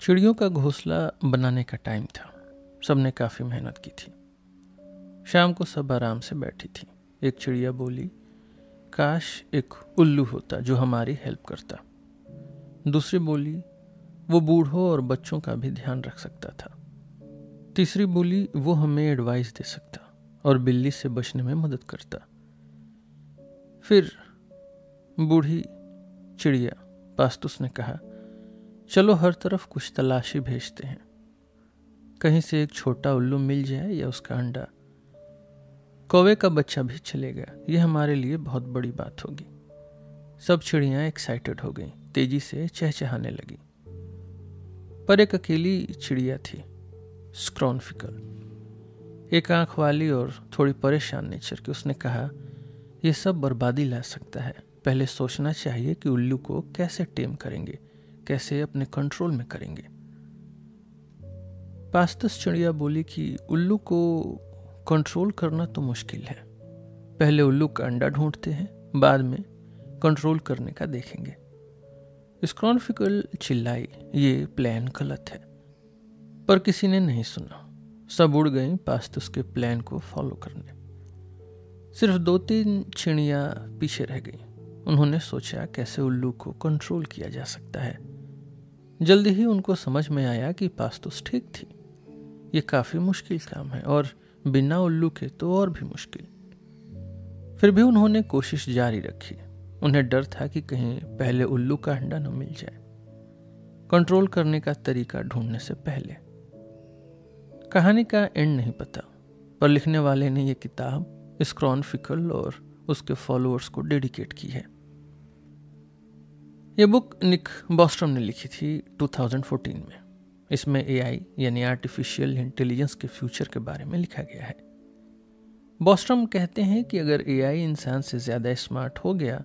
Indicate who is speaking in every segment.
Speaker 1: चिड़ियों का घोंसला बनाने का टाइम था। सबने काफ़ी मेहनत की थी। शाम को सब आराम से बैठी थी। एक चिड़िया बोली, काश एक उल्लू होता जो हमारी हेल्प करता। दूसरी बोली, वो बूढ़ों और बच्चों का भी ध्यान रख सकता था। तीसरी बोली, वो हमें एडवाइस दे सकता और बिल्ली से बचने में मदद करता। फिर बूढ़ी चिड़िया, पास्तुस ने कहा चलो हर तरफ़ कुछ तलाशी भेजते हैं। कहीं से एक छोटा उल्लू मिल जाए या उसका अंडा। कौवे का बच्चा भी चलेगा यह हमारे लिए बहुत बड़ी बात होगी। सब चिड़ियाँ एक्साइटेड हो गईं। तेज़ी से चहचहाने लगी। पर एक अकेली चिड़िया थी। स्क्रॉनफिकल एक आँख वाली और थोड़ी परेशान नेचर की उसने कहा, यह सब बर्बादी ला सकता है। पहले सोचना चाहिए कि उल्लू को कैसे टेम करेंगे। कैसे अपने कंट्रोल में करेंगे। पास्तस चिड़िया बोली कि, उल्लू को कंट्रोल करना तो मुश्किल है। पहले उल्लू का अंडा ढूंढते हैं, बाद में कंट्रोल करने का देखेंगे। स्क्रॉनफिकल चिल्लाई, ये प्लान गलत है। पर किसी ने नहीं सुना। सब उड़ गई पास्तस के प्लान को फॉलो करने। सिर्फ़ दो तीन चिड़िया पीछे रह गई। उन्होंने सोचा, कैसे उल्लू को कंट्रोल किया जा सकता है? जल्दी ही उनको समझ में आया कि पास्तुस ठीक थी। ये काफ़ी मुश्किल काम है और बिना उल्लू के तो और भी मुश्किल। फिर भी उन्होंने कोशिश जारी रखी। उन्हें डर था कि कहीं पहले उल्लू का अंडा न मिल जाए। कंट्रोल करने का तरीका ढूँढने से पहले। कहानी का एंड नहीं पता, पर लिखने वाले ने यह किताब स्क्रॉन फिकल और उसके फॉलोअर्स को डेडिकेट की है। ये बुक निक बॉस्ट्रम ने लिखी थी 2014 में। इसमें एआई यानी आर्टिफिशियल इंटेलिजेंस के फ्यूचर के बारे में लिखा गया है। बॉस्ट्रम कहते हैं कि अगर एआई इंसान से ज़्यादा स्मार्ट हो गया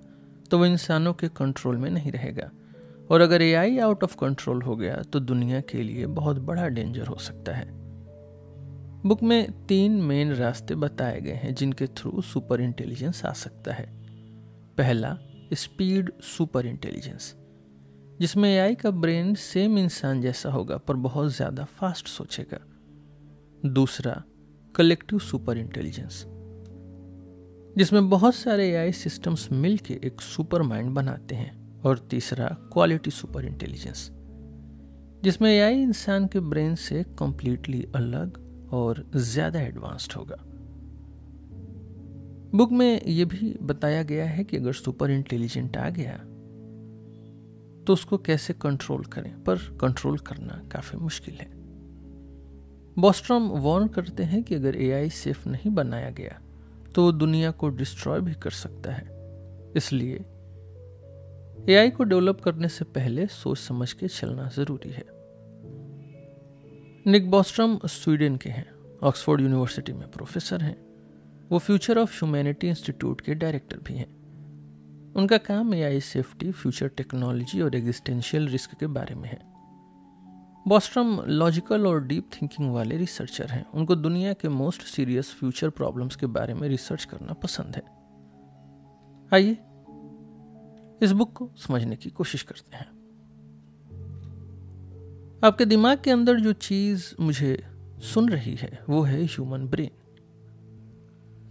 Speaker 1: तो वह इंसानों के कंट्रोल में नहीं रहेगा। और अगर एआई आउट ऑफ़ कंट्रोल हो गया तो दुनिया के लिए बहुत बड़ा डेंजर हो सकता है। बुक में तीन मेन रास्ते बताए गए हैं जिनके थ्रू सुपर इंटेलिजेंस आ सकता है। पहला स्पीड सुपर इंटेलिजेंस, जिसमें एआई का ब्रेन सेम इंसान जैसा होगा, पर बहुत ज़्यादा फास्ट सोचेगा। दूसरा, कलेक्टिव सुपर इंटेलिजेंस, जिसमें बहुत सारे एआई सिस्टम्स मिलके एक सुपर माइंड बनाते हैं। और तीसरा, क्वालिटी सुपर इंटेलिजेंस, जिसमें एआई इंसान के ब्रेन से कंप्लीटली अलग और ज़्यादा एडवांस्ड होगा। बुक में यह भी बताया गया है कि अगर सुपर इंटेलिजेंट आ गया तो उसको कैसे कंट्रोल करें? पर कंट्रोल करना काफ़ी मुश्किल है। बॉस्ट्रॉम वार्न करते हैं कि अगर एआई सेफ़ नहीं बनाया गया तो वो दुनिया को डिस्ट्रॉय भी कर सकता है। इसलिए एआई को डेवलप करने से पहले सोच समझ के चलना ज़रूरी है। निक बॉस्ट्रम स्वीडन के हैं ऑक्सफोर्ड यूनिवर्सिटी में प्रोफेसर हैं। वो फ्यूचर ऑफ़ ह्यूमैनिटी इंस्टीट्यूट के डायरेक्टर भी हैं। उनका काम A I safety future technology और एग्जिस्टेंशियल रिस्क के बारे में है। बॉस्ट्रम लॉजिकल और डीप थिंकिंग वाले रिसर्चर हैं। उनको दुनिया के मोस्ट सीरियस फ्यूचर प्रॉब्लम्स के बारे में रिसर्च करना पसंद है। आइए, इस बुक को समझने की कोशिश करते हैं। आपके दिमाग के अंदर जो चीज़ मुझे सुन रही है, वो है ह्यूमन ब्रेन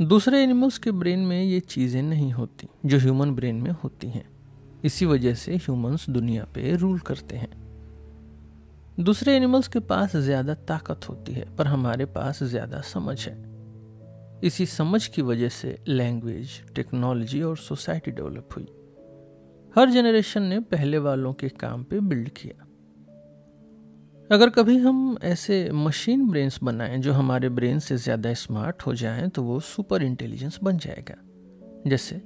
Speaker 1: दूसरे एनिमल्स के ब्रेन में ये चीज़ें नहीं होती, जो ह्यूमन ब्रेन में होती हैं। इसी वजह से ह्यूमंस दुनिया पे रूल करते हैं। दूसरे एनिमल्स के पास ज़्यादा ताकत होती है, पर हमारे पास ज़्यादा समझ है। इसी समझ की वजह से लैंग्वेज टेक्नोलॉजी और सोसाइटी डेवलप हुई। हर जनरेशन ने पहले वालों के काम पे बिल्ड किया। अगर कभी हम ऐसे मशीन ब्रेन्स बनाएँ जो हमारे ब्रेन से ज़्यादा स्मार्ट हो जाएँ तो वो सुपर इंटेलिजेंस बन जाएगा। जैसे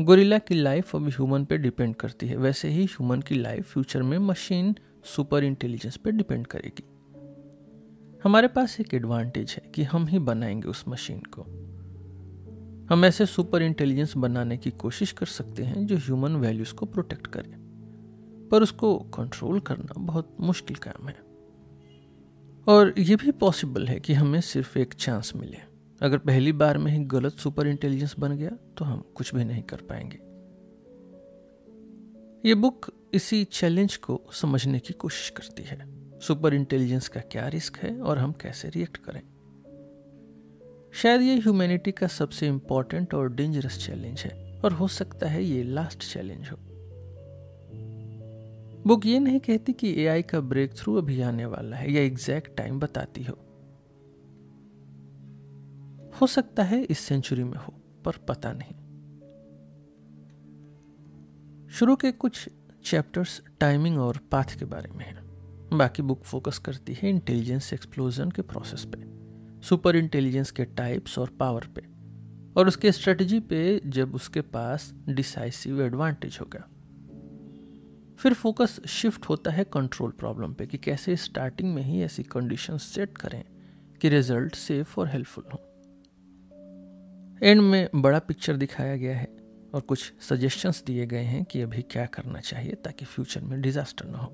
Speaker 1: गोरिल्ला की लाइफ अब ह्यूमन पे डिपेंड करती है, वैसे ही ह्यूमन की लाइफ फ्यूचर में मशीन सुपर इंटेलिजेंस पे डिपेंड करेगी। हमारे पास एक एडवांटेज है कि हम ही बनाएँगे उस मशीन को। हम ऐसे सुपर इंटेलिजेंस बनाने की कोशिश कर सकते हैं जो ह्यूमन वैल्यूज़ को प्रोटेक्ट करे, पर उसको कंट्रोल करना बहुत मुश्किल काम है। और ये भी पॉसिबल है कि हमें सिर्फ़ एक चांस मिले। अगर पहली बार में ही गलत सुपर इंटेलिजेंस बन गया तो हम कुछ भी नहीं कर पाएँगे। ये बुक इसी चैलेंज को समझने की कोशिश करती है। सुपर इंटेलिजेंस का क्या रिस्क है और हम कैसे रिएक्ट करें? शायद ये ह्यूमैनिटी का सबसे इंपॉर्टेंट और डेंजरस चैलेंज है, और हो सकता है ये लास्ट चैलेंज हो। बुक ये नहीं कहती कि एआई का ब्रेक थ्रू अभी आने वाला है, या एग्जैक्ट टाइम बताती हो। हो सकता है इस सेंचुरी में हो, पर पता नहीं। शुरू के कुछ चैप्टर्स टाइमिंग और पाथ के बारे में है। बाकी बुक फोकस करती है इंटेलिजेंस एक्सप्लोजन के प्रोसेस पे सुपर इंटेलिजेंस के टाइप्स और पावर पे, और उसके स्ट्रेटजी पे जब उसके पास डिसाइसिव एडवांटेज होगा। फिर फोकस शिफ्ट होता है कंट्रोल प्रॉब्लम पे कि कैसे स्टार्टिंग में ही ऐसी कंडीशन सेट करें कि रिज़ल्ट सेफ़ और हेल्पफुल हो। एंड में बड़ा पिक्चर दिखाया गया है और कुछ सजेशंस दिए गए हैं कि अभी क्या करना चाहिए ताकि फ्यूचर में डिजास्टर ना हो।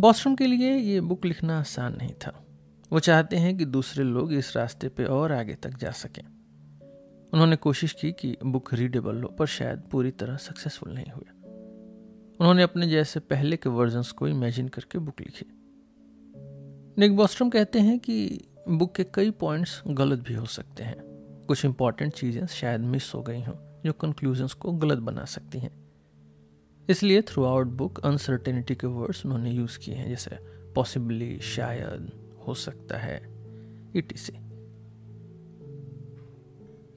Speaker 1: बॉस्ट्रम के लिए ये बुक लिखना आसान नहीं था। वो चाहते हैं कि दूसरे लोग इस रास्ते पे और आगे तक जा सकें। उन्होंने कोशिश की कि बुक रीडेबल हो, पर शायद पूरी तरह सक्सेसफुल नहीं हुए उन्होंने अपने जैसे पहले के वर्जन्स को इमेजिन करके बुक लिखी। निक बॉस्ट्रम कहते हैं कि बुक के कई पॉइंट्स गलत भी हो सकते हैं। कुछ इंपॉर्टेंट चीज़ें शायद मिस हो गई हों, जो कंक्लूजन्स को गलत बना सकती हैं। इसलिए थ्रू आउट बुक अनसर्टेनिटी के वर्ड्स उन्होंने यूज़ किए हैं, जैसे पॉसिबली शायद, हो सकता है इटीसी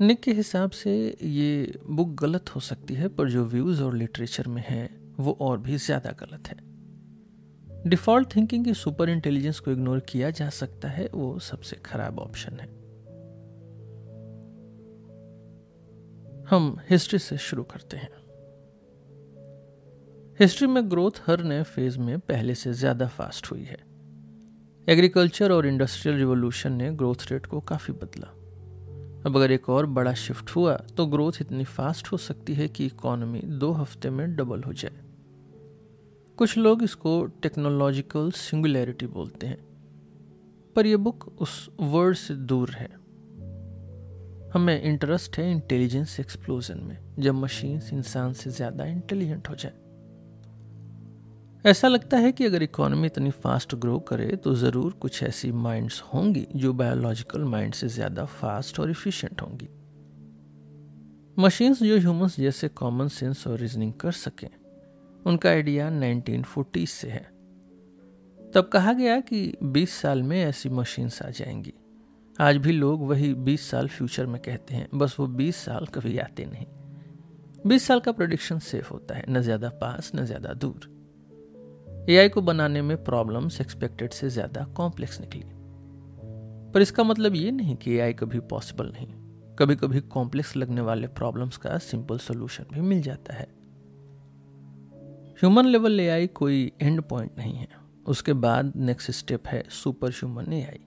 Speaker 1: निक के हिसाब से ये बुक गलत हो सकती है, पर जो व्यूज़ और लिटरेचर में है, वो और भी ज़्यादा गलत है। डिफ़ॉल्ट थिंकिंग की सुपर इंटेलिजेंस को इग्नोर किया जा सकता है, वो सबसे खराब ऑप्शन है। हम हिस्ट्री से शुरू करते हैं। हिस्ट्री में ग्रोथ हर नए फ़ेज़ में पहले से ज़्यादा फास्ट हुई है। एग्रीकल्चर और इंडस्ट्रियल रिवोल्यूशन ने ग्रोथ रेट को काफ़ी बदला। अब अगर एक और बड़ा शिफ्ट हुआ तो ग्रोथ इतनी फास्ट हो सकती है कि इकोनॉमी दो हफ़्ते में डबल हो जाए। कुछ लोग इसको टेक्नोलॉजिकल सिंगुलैरिटी बोलते हैं, पर यह बुक उस वर्ड से दूर है। हमें इंटरेस्ट है इंटेलिजेंस एक्सप्लोजन में, जब मशीन्स इंसान से ज़्यादा इंटेलिजेंट हो जाए। ऐसा लगता है कि अगर इकोनॉमी इतनी फास्ट ग्रो करे तो ज़रूर कुछ ऐसी माइंड्स होंगी जो बायोलॉजिकल माइंड से ज़्यादा फास्ट और इफ़िशिएंट होंगी। मशीन्स जो ह्यूमंस जैसे कॉमन सेंस और रीजनिंग कर सकें, उनका आइडिया 1940 से है। तब कहा गया कि 20 साल में ऐसी मशीन्स आ जाएँगी। आज भी लोग वही 20 साल फ्यूचर में कहते हैं, बस वो 20 साल कभी आते नहीं। 20 साल का प्रोडिक्शन सेफ़ होता है, न ज़्यादा पास न ज़्यादा दूर। एआई को बनाने में प्रॉब्लम्स एक्सपेक्टेड से ज़्यादा कॉम्प्लेक्स निकली। पर इसका मतलब ये नहीं कि एआई कभी पॉसिबल नहीं। कभी कभी कॉम्प्लेक्स लगने वाले प्रॉब्लम्स का सिंपल सोल्यूशन भी मिल जाता है। ह्यूमन लेवल एआई कोई एंड पॉइंट नहीं है। उसके बाद नेक्स्ट स्टेप है super human AI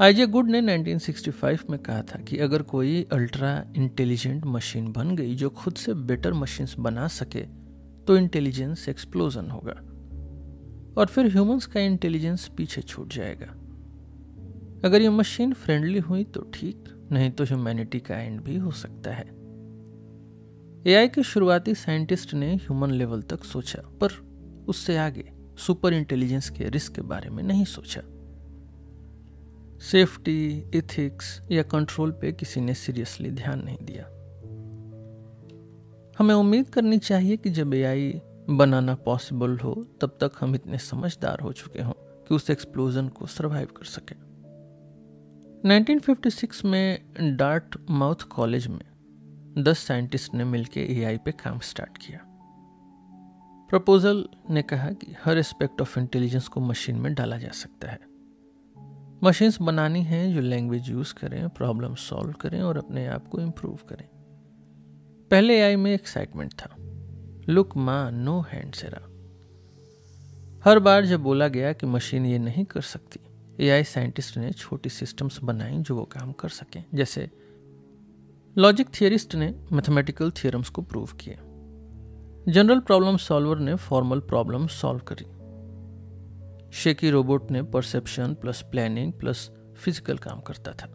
Speaker 1: I J good ने 1965 में कहा था कि अगर कोई अल्ट्रा इंटेलिजेंट मशीन बन गई जो खुद से बेटर मशीन्स बना सके तो इंटेलिजेंस एक्सप्लोजन होगा और फिर ह्यूमंस का इंटेलिजेंस पीछे छूट जाएगा। अगर ये मशीन फ्रेंडली हुई तो ठीक, नहीं तो ह्यूमैनिटी का एंड भी हो सकता है। एआई के शुरुआती साइंटिस्ट ने ह्यूमन लेवल तक सोचा, पर उससे आगे सुपर इंटेलिजेंस के रिस्क के बारे में नहीं सोचा। सेफ्टी इथिक्स या कंट्रोल पे किसी ने सीरियसली ध्यान नहीं दिया। हमें उम्मीद करनी चाहिए कि जब एआई बनाना पॉसिबल हो, तब तक हम इतने समझदार हो चुके हों कि उस एक्सप्लोजन को सरवाइव कर सके। 1956 में डार्ट माउथ कॉलेज में 10 साइंटिस्ट ने मिलकर एआई पे काम स्टार्ट किया। प्रपोजल ने कहा कि हर एस्पेक्ट ऑफ़ इंटेलिजेंस को मशीन में डाला जा सकता है। मशीन्स बनानी हैं, जो लैंग्वेज यूज़ करें प्रॉब्लम सॉल्व करें और अपने आप को इम्प्रूव करें। पहले आई में एक्साइटमेंट था। लुक माँ नो हैंड सेरा हर बार जब बोला गया कि मशीन ये नहीं कर सकती एआई साइंटिस्ट ने छोटी सिस्टम्स बनाई जो वो काम कर सकें। जैसे लॉजिक थियरिस्ट ने मैथमेटिकल थियरम्स को प्रूव किए। जनरल प्रॉब्लम सॉल्वर ने फॉर्मल प्रॉब्लम सॉल्व करी। शेकी रोबोट ने perception plus planning plus physical काम करता था।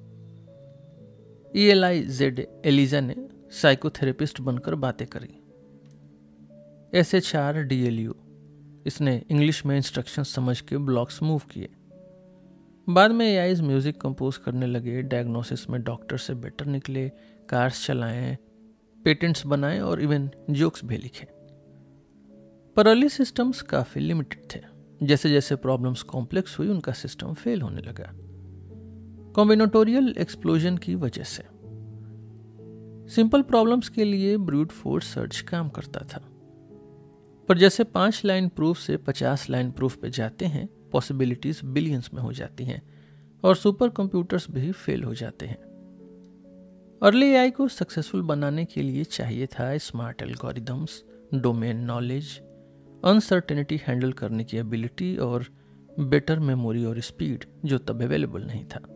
Speaker 1: E L I Z ELIZA ने साइकोथेरेपिस्ट बनकर बातें करी। S H R D L U इसने इंग्लिश में इंस्ट्रक्शन समझ के ब्लॉक्स मूव किए। बाद में ए आईज म्यूज़िक कंपोज करने लगे डायग्नोसिस में डॉक्टर से बेटर निकले कार्स चलाएँ पेटेंट्स बनाए और इवन जोक्स भी लिखे। पर अर्ली सिस्टम्स काफ़ी लिमिटेड थे। जैसे जैसे प्रॉब्लम्स कॉम्प्लेक्स हुई, उनका सिस्टम फेल होने लगा। कॉम्बिनेटोरियल एक्सप्लोजन की वजह से। सिंपल प्रॉब्लम्स के लिए ब्रूट फोर्स सर्च काम करता था। पर जैसे पाँच लाइन प्रूफ से पचास लाइन प्रूफ पे जाते हैं पॉसिबिलिटीज बिलियंस में हो जाती हैं और सुपर कंप्यूटर्स भी फेल हो जाते हैं। अर्ली एआई को सक्सेसफुल बनाने के लिए चाहिए था smart algorithms domain knowledge uncertainty handle करने की एबिलिटी और बेटर मेमोरी और स्पीड जो तब अवेलेबल नहीं था।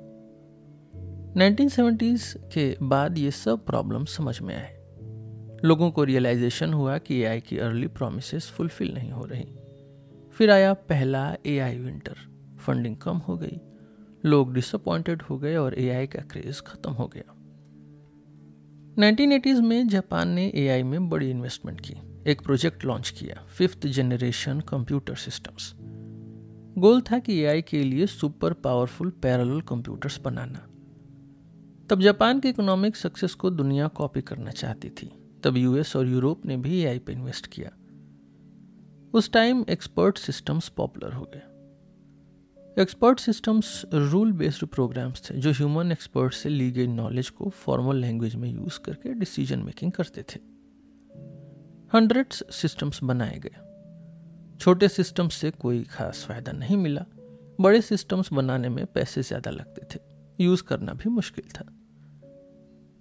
Speaker 1: 1970s के बाद ये सब प्रॉब्लम समझ में आए। लोगों को रियलाइजेशन हुआ कि एआई की अर्ली प्रोमिस फुलफिल नहीं हो रही। फिर आया पहला एआई विंटर फंडिंग कम हो गई। लोग डिसअपॉइंटेड हो गए और एआई का क्रेज खत्म हो गया। 1980s में जापान ने एआई में बड़ी इन्वेस्टमेंट की। एक प्रोजेक्ट लॉन्च किया। Fifth generation computer systems goal था कि एआई के लिए सुपर पावरफुल पैरेलल कंप्यूटर्स बनाना। तब जापान के इकोनॉमिक सक्सेस को दुनिया कॉपी करना चाहती थी। तब यूएस और यूरोप ने भी एआई पे इन्वेस्ट किया। उस टाइम एक्सपर्ट सिस्टम्स पॉपुलर हो गए। Expert systems rule based programs थे, जो ह्यूमन एक्सपर्ट से ली गई नॉलेज को फॉर्मल लैंग्वेज में यूज़ करके डिसीज़न मेकिंग करते थे। हंड्रेड्स सिस्टम्स बनाए गए। छोटे सिस्टम्स से कोई खास फ़ायदा नहीं मिला। बड़े सिस्टम्स बनाने में पैसे ज़्यादा लगते थे। यूज़ करना भी मुश्किल था।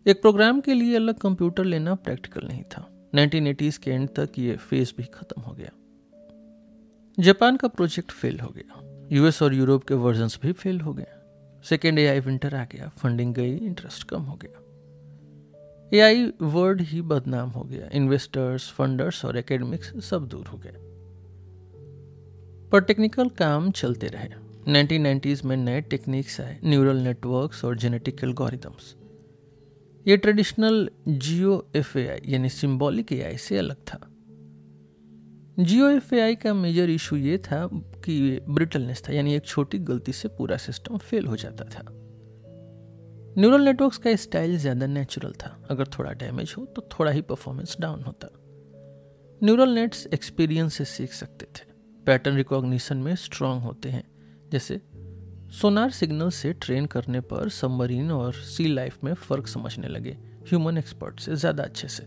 Speaker 1: एक प्रोग्राम के लिए अलग कंप्यूटर लेना प्रैक्टिकल नहीं था। 1980s के एंड तक ये फ़ेज़ भी खत्म हो गया। जापान का प्रोजेक्ट फेल हो गया। यूएस और यूरोप के वर्जन भी फेल हो गए। सेकेंड एआई विंटर आ गया। फंडिंग गई इंटरेस्ट कम हो गया। एआई वर्ड ही बदनाम हो गया। इन्वेस्टर्स फंडर्स और एकेडमिक्स सब दूर हो गए। पर टेक्निकल काम चलते रहे। 1990s में नए टेक्निक्स आए। न्यूरल नेटवर्क्स और जेनेटिक एल्गोरिदम्स ये ट्रेडिशनल जियो एफ़ यानी सिंबॉलिक ए से अलग था। जियो एफ़ का मेजर इशू ये था कि ब्रिटलनेस था, यानी एक छोटी गलती से पूरा सिस्टम फेल हो जाता था। न्यूरल नेटवर्क्स का स्टाइल ज़्यादा नेचुरल था। अगर थोड़ा डैमेज हो तो थोड़ा ही परफॉर्मेंस डाउन होता। न्यूरल नेट्स एक्सपीरियंस से सीख सकते थे। पैटर्न रिकॉग्निशन में स्ट्रांग होते हैं, जैसे सोनार सिग्नल से ट्रेन करने पर सबमरीन और सी लाइफ में फ़र्क समझने लगे। ह्यूमन एक्सपर्ट से, ज़्यादा अच्छे से।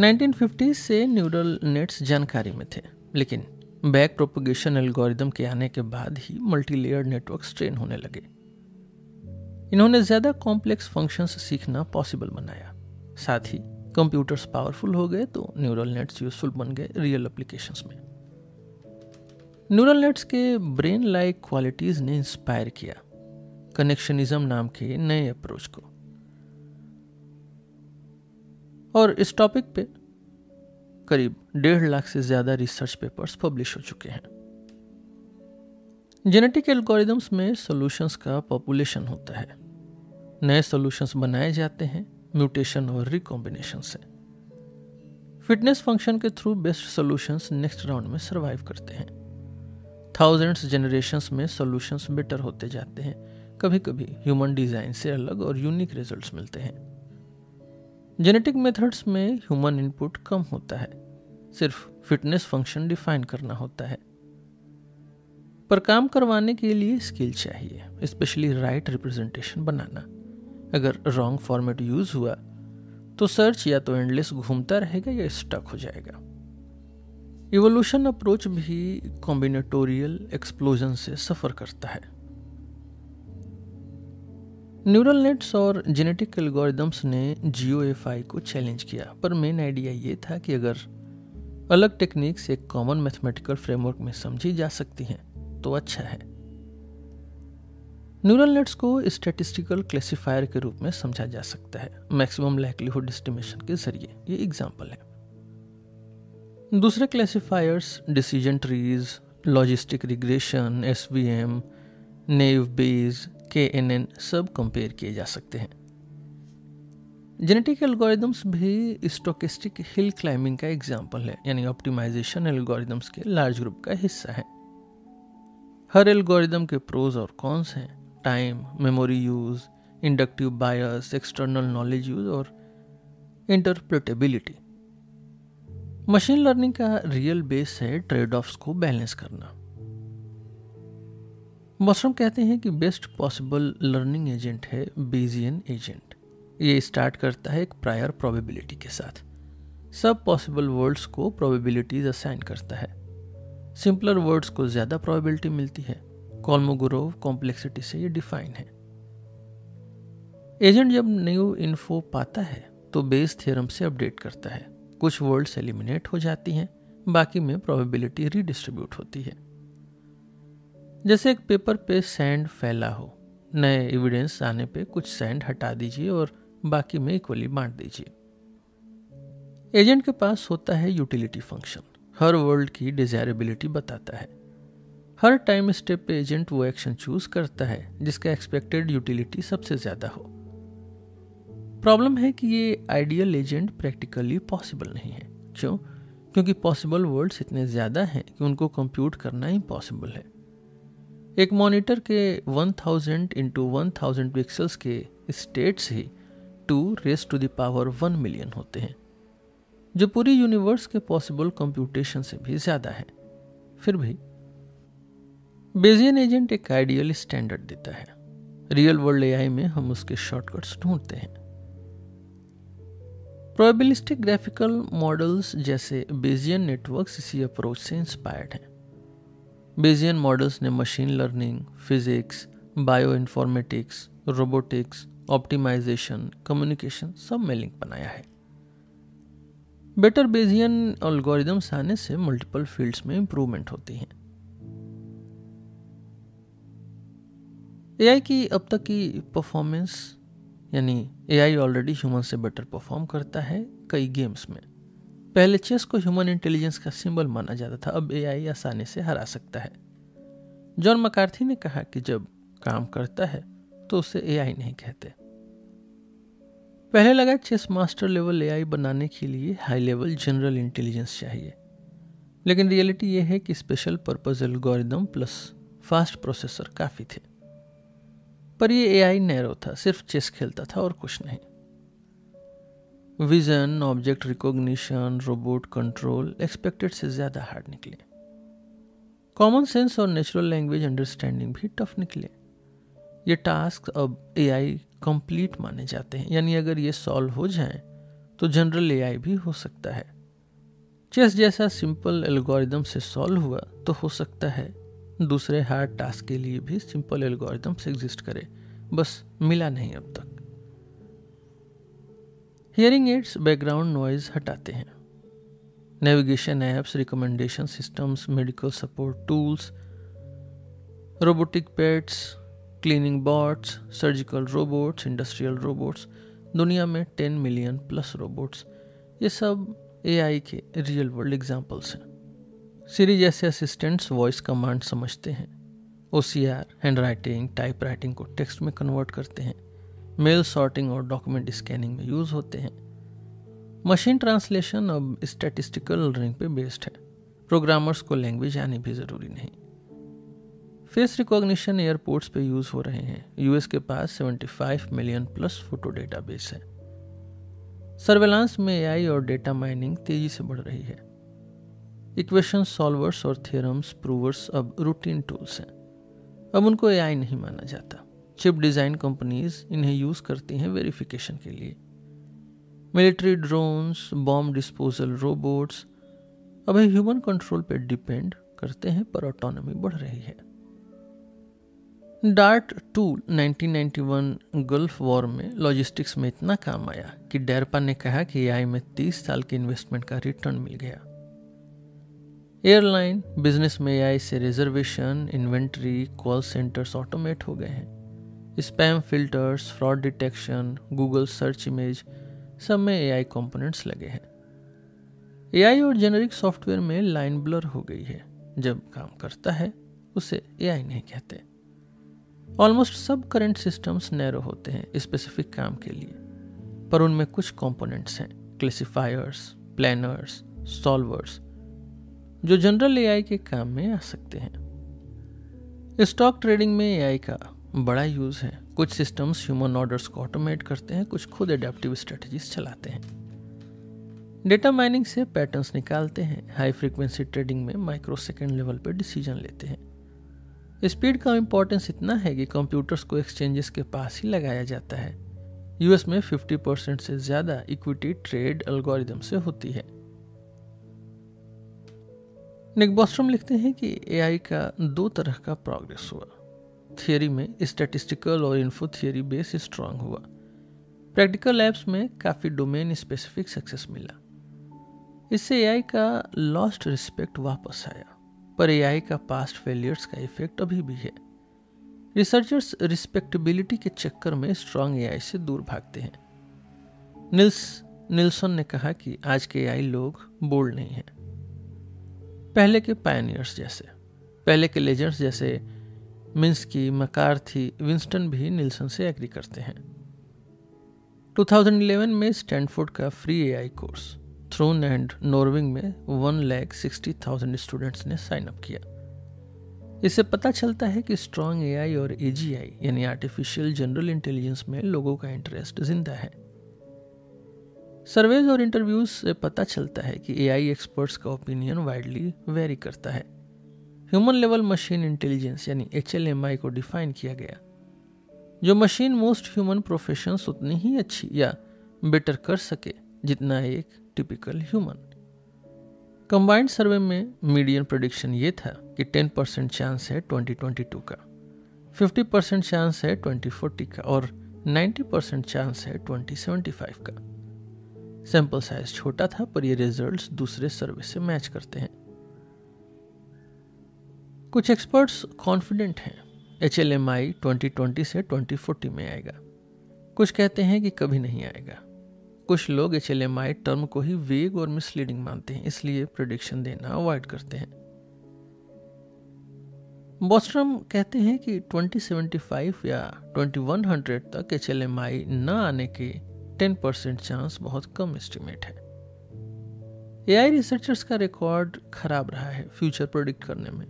Speaker 1: 1950 से न्यूरल नेट्स जानकारी में थे, लेकिन बैक प्रोपोगेशन एल्गोरिदम के आने के बाद ही मल्टीलेयर नेटवर्क ट्रेन होने लगे। इन्होंने ज़्यादा कॉम्प्लेक्स फ़ंक्शंस सीखना पॉसिबल बनाया। साथ ही कंप्यूटर्स पावरफुल हो गए तो न्यूरल नेट्स यूजफुल बन गए रियल एप्लीकेशंस में। न्यूरल नेट्स के ब्रेन लाइक क्वालिटीज़ ने इंस्पायर किया कनेक्शनिज्म नाम के नए अप्रोच को। और इस टॉपिक पे करीब डेढ़ लाख से ज़्यादा रिसर्च पेपर्स पब्लिश हो चुके हैं। जेनेटिक एल्गोरिदम्स में सॉल्यूशंस का पॉपुलेशन होता है। नए सॉल्यूशंस बनाए जाते हैं म्यूटेशन और रिकॉम्बिनेशन से। फिटनेस फ़ंक्शन के through best solutions next round में सर्वाइव करते हैं। थाउजेंड्स जनरेशन्स में सॉल्यूशंस बेटर होते जाते हैं। कभी कभी ह्यूमन डिज़ाइन से अलग और यूनिक रिजल्ट्स मिलते हैं। जेनेटिक मेथड्स में ह्यूमन इनपुट कम होता है। सिर्फ़ फिटनेस फ़ंक्शन डिफाइन करना होता है। पर काम करवाने के लिए स्किल चाहिए स्पेशली राइट रिप्रेजेंटेशन बनाना। अगर रॉन्ग फॉर्मेट यूज़ हुआ तो सर्च या तो एंडलेस घूमता रहेगा या स्टक हो जाएगा। इवोल्यूशन अप्रोच भी कॉम्बिनेटोरियल एक्सप्लोजन से सफ़र करता है। न्यूरल नेट्स और जेनेटिक एल्गोरिदम्स ने जियो को चैलेंज किया, पर मेन आइडिया ये था कि अगर अलग टेक्निक्स एक कॉमन मैथमेटिकल फ्रेमवर्क में समझी जा सकती हैं तो अच्छा है। न्यूरल नेट्स को स्टैटिस्टिकल क्लासिफायर के रूप में समझा जा सकता है मैक्सिमम लाइकलीहुड एस्टिमेशन के ज़रिए। ये एग्ज़ाम्पल है। दूसरे classifiers decision trees logistic regression S V M naive Bayes K N N सब कंपेयर किए जा सकते हैं। जेनेटिक एल्गोरिदम्स भी स्टोकेस्टिक हिल क्लाइंबिंग का एग्ज़ाम्पल है, यानी ऑप्टिमाइजेशन एल्गोरिदम्स के लार्ज ग्रुप का हिस्सा है। हर एल्गोरिदम के प्रोज और कॉन्स हैं time memory use inductive bias external knowledge use और इंटरप्रिटेबिलिटी मशीन लर्निंग का रियल बेस है ट्रेड ऑफ्स को बैलेंस करना। मशरूम कहते हैं कि बेस्ट पॉसिबल लर्निंग एजेंट है बेजियन एजेंट ये स्टार्ट करता है एक प्रायर प्रोबेबिलिटी के साथ। सब पॉसिबल वर्ड्स को प्रोबेबिलिटीज असाइन करता है। सिंपलर वर्ड्स को ज़्यादा प्रोबेबिलिटी मिलती है। कॉल्मोगुरोव कॉम्प्लेक्सिटी से ये डिफाइन है। एजेंट जब न्यू इन्फो पाता है तो बेस थ्योरम से अपडेट करता है। कुछ वर्ड्स एलिमिनेट हो जाती हैं, बाकी में प्रोबेबिलिटी रीडिस्ट्रीब्यूट होती है। जैसे एक पेपर पे सैंड फैला हो, नए एविडेंस आने पे कुछ सैंड हटा दीजिए और बाकी में इक्वली बांट दीजिए। एजेंट के पास होता है यूटिलिटी फ़ंक्शन हर वर्ल्ड की डिजायरेबिलिटी बताता है। हर टाइम स्टेप पे एजेंट वो एक्शन चूज़ करता है, जिसका एक्सपेक्टेड यूटिलिटी सबसे ज़्यादा हो। प्रॉब्लम है कि ये आइडियल एजेंट प्रैक्टिकली पॉसिबल नहीं है। क्यों? क्योंकि पॉसिबल वर्ड्स इतने ज़्यादा हैं कि उनको कंप्यूट करना इम्पॉसिबल है। एक मॉनिटर के 1000 thousand into one thousand pixels के states he two raise to the power one million होते हैं, जो पूरी यूनिवर्स के पॉसिबल कंप्यूटेशन से भी ज़्यादा है। फिर भी बेजियन एजेंट एक आइडियल स्टैंडर्ड देता है। रियल वर्ल्ड एआई में हम उसके शॉर्टकट्स ढूंढते हैं। प्रोबेबिलिस्टिक ग्राफिकल मॉडल्स जैसे बेजियन नेटवर्क्स इसी अप्रोच से इंस्पायर्ड हैं। बेजियन मॉडल्स ने machine learning physics bio informatics robotics optimisation communication सब में लिंक बनाया है। बेटर बेजियन अल्गोरिदम्स आने से मल्टीपल फील्ड्स में इंप्रूवमेंट होती हैं। एआई की अब तक की परफॉर्मेंस यानी एआई ऑलरेडी ह्यूमन से बेटर परफॉर्म करता है कई गेम्स में। पहले चेस को ह्यूमन इंटेलिजेंस का सिंबल माना जाता था, अब एआई आसानी से हरा सकता है। जॉन मकार्थी ने कहा कि जब काम करता है तो उसे एआई नहीं कहते। पहले लगा चेस मास्टर लेवल एआई बनाने के लिए हाई लेवल जनरल इंटेलिजेंस चाहिए। लेकिन रियलिटी यह है कि special purpose algorithm plus fast processor काफ़ी थे। पर यह एआई नैरो था, सिर्फ़ चेस खेलता था और कुछ नहीं। Vision object recognition robot control expected से ज़्यादा हार्ड निकले। कॉमन सेंस और नेचुरल लैंग्वेज अंडरस्टैंडिंग भी टफ निकले। ये टास्क अब एआई कंप्लीट माने जाते हैं, यानी अगर ये सॉल्व हो जाए तो जनरल एआई भी हो सकता है। चेस जैसा सिंपल एल्गोरिदम से सॉल्व हुआ तो हो सकता है दूसरे हार्ड टास्क के लिए भी सिंपल एल्गोरिदम से एग्जिस्ट करे। बस, मिला नहीं अब तक। हियरिंग एड्स बैकग्राउंड नॉइज़ हटाते हैं। Navigation apps recommendation systems medical support tools robotic pets cleaning bots surgical robots industrial robots दुनिया में 10 मिलियन प्लस रोबोट्स ये सब एआई के रियल वर्ल्ड एग्जांपल्स हैं। सीरी जैसे असिस्टेंट्स वॉइस कमांड समझते हैं। O C R hand writing type writing को टेक्स्ट में कन्वर्ट करते हैं। मेल सॉर्टिंग और डॉक्यूमेंट स्कैनिंग में यूज़ होते हैं। मशीन ट्रांसलेशन अब स्टैटिस्टिकल लर्निंग पे बेस्ड है। प्रोग्रामर्स को लैंग्वेज आनी भी ज़रूरी नहीं। फेस रिकॉग्निशन एयरपोर्ट्स पे यूज़ हो रहे हैं। यूएस के पास 75 मिलियन प्लस फ़ोटो डेटाबेस है। सर्वेलांस में एआई और डेटा माइनिंग तेज़ी से बढ़ रही है। इक्वेशन सॉल्वर्स और थियरम्स प्रूवर्स अब रूटीन टूल्स हैं। अब उनको एआई नहीं माना जाता। चिप डिज़ाइन कंपनीज़ इन्हें यूज़ करती हैं वेरिफिकेशन के लिए। Military drones, bomb disposal robots, अब ह्यूमन कंट्रोल पर डिपेंड करते हैं, पर ऑटोनॉमी बढ़ रही है। डार्ट टूल 1991 गल्फ वॉर में लॉजिस्टिक्स में इतना काम आया कि डेरपा ने कहा कि एआई में 30 साल की इन्वेस्टमेंट का रिटर्न मिल गया। एयरलाइन, बिज़नेस में एआई से reservation, inventory, call centres automate हो गए हैं। Spam filters, fraud detection, Google search image, सब में एआई कंपोनेंट्स लगे हैं। एआई और जेनरिक सॉफ्टवेयर में लाइन ब्लर हो गई है। जब काम करता है, उसे एआई नहीं कहते। ऑलमोस्ट सब करंट सिस्टम्स नैरो होते हैं स्पेसिफिक काम के लिए। पर उनमें कुछ कंपोनेंट्स हैं। क्लेसिफायर्स प्लानर्स सॉल्वर्स जो जनरल एआई के काम में आ सकते हैं। स्टॉक ट्रेडिंग में एआई का बड़ा यूज़ है। कुछ सिस्टम्स ह्यूमन ऑर्डर्स को ऑटोमेट करते हैं, कुछ खुद एडेप्टिव स्ट्रेटजीज चलाते हैं। डेटा माइनिंग से पैटर्न्स निकालते हैं। हाई फ्रीक्वेंसी ट्रेडिंग में माइक्रो सेकेंड लेवल पर डिसीज़न लेते हैं। स्पीड का इंपॉर्टेंस इतना है कि कंप्यूटर्स को एक्सचेंजेस के पास ही लगाया जाता है। यूएस में 50 परसेंट से ज़्यादा इक्विटी ट्रेड एल्गोरिदम से होती है। निक बॉस्ट्रम लिखते हैं कि एआई का दो तरह का प्रोग्रेस हुआ। थियोरी में स्टैटिस्टिकल और इन्फो थियोरी बेस स्ट्रांग हुआ। प्रैक्टिकल लैब्स में काफ़ी डोमेन स्पेसिफिक सक्सेस मिला। इससे एआई का लॉस्ट रिस्पेक्ट वापस आया, पर एआई का पास्ट फेलियर्स का इफ़ेक्ट अभी भी है। रिसर्चर्स रिस्पेक्टेबिलिटी के चक्कर में स्ट्रांग एआई से दूर भागते हैं। निल्स निल्सन ने कहा कि आज के एआई लोग बोल्ड नहीं हैं। पहले के पायनियर्स जैसे, पहले के लेजेंड्स जैसे मिन्सकी मकारथी विंस्टन भी निल्सन से एग्री करते हैं। 2011 में स्टैनफोर्ड का free AI course Thrun and Norvig में one lakh sixty thousand students ने साइन अप किया। इससे पता चलता है कि स्ट्रॉन्ग एआई और एजीआई यानी आर्टिफिशियल जनरल इंटेलिजेंस में लोगों का इंटरेस्ट ज़िंदा है। सर्वेज और इंटरव्यूज़ से पता चलता है कि एआई एक्सपर्ट्स का ओपिनियन वाइडली वेरी करता है। ह्यूमन लेवल मशीन इंटेलिजेंस यानी एचएलएमआई को डिफाइन किया गया। जो मशीन मोस्ट ह्यूमन प्रोफेशंस उतनी ही अच्छी या बेटर कर सके, जितना एक टिपिकल ह्यूमन कंबाइंड सर्वे में मीडियन प्रोडिक्शन ये था कि 10 परसेंट चांस है 2022 का 50 परसेंट चांस है 2040 का और 90 परसेंट चांस है 2075 का। सैंपल साइज़ छोटा था, पर ये रिजल्ट्स दूसरे सर्वे से मैच करते हैं। कुछ एक्सपर्ट्स कॉन्फिडेंट हैं H L M I twenty से 2040 में आएगा। कुछ कहते हैं कि कभी नहीं आएगा। कुछ लोग एचएलएमआई टर्म को ही वेग और मिसलीडिंग मानते हैं, इसलिए प्रोडिक्शन देना अवॉइड करते हैं। बॉस्ट्रम कहते हैं कि 2075 या 2100 तक एच एल एम आई न आने के 10 परसेंट चांस बहुत कम एस्टिमेट है। एआई रिसर्चर्स का रिकॉर्ड खराब रहा है फ्यूचर प्रोडिक्ट करने में।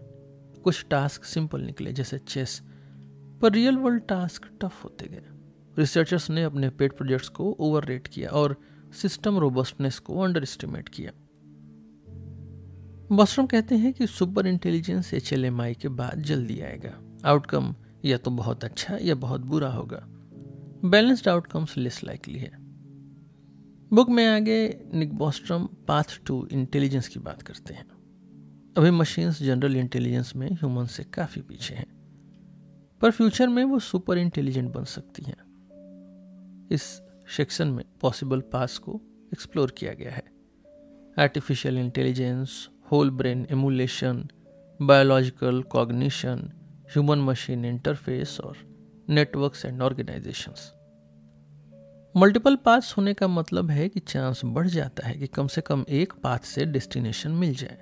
Speaker 1: कुछ टास्क सिंपल निकले, जैसे चेस पर रियल वर्ल्ड टास्क टफ होते गए। रिसर्चर्स ने अपने पेट प्रोजेक्ट्स को ओवर किया और सिस्टम रोबस्टनेस को अंडर एस्टिमेट किया। बॉस्ट्रम कहते हैं कि सुपर इंटेलिजेंस एच के बाद जल्दी आएगा। आउटकम या तो बहुत अच्छा या बहुत बुरा होगा। बैलेंस्ड आउटकम्स लेस लाइकली है। बुक में आगे Nick Bostrom path to intelligence की बात करते हैं। अभी मशीन्स जनरल इंटेलिजेंस में ह्यूमन से काफ़ी पीछे हैं। पर फ्यूचर में वो सुपर इंटेलिजेंट बन सकती हैं। इस सेक्शन में पॉसिबल पास को एक्सप्लोर किया गया है। Artificial intelligence whole brain emulation biological cognition human machine interface और networks and organizations multiple paths होने का मतलब है कि चांस बढ़ जाता है कि कम से कम एक पाथ से डेस्टिनेशन मिल जाए।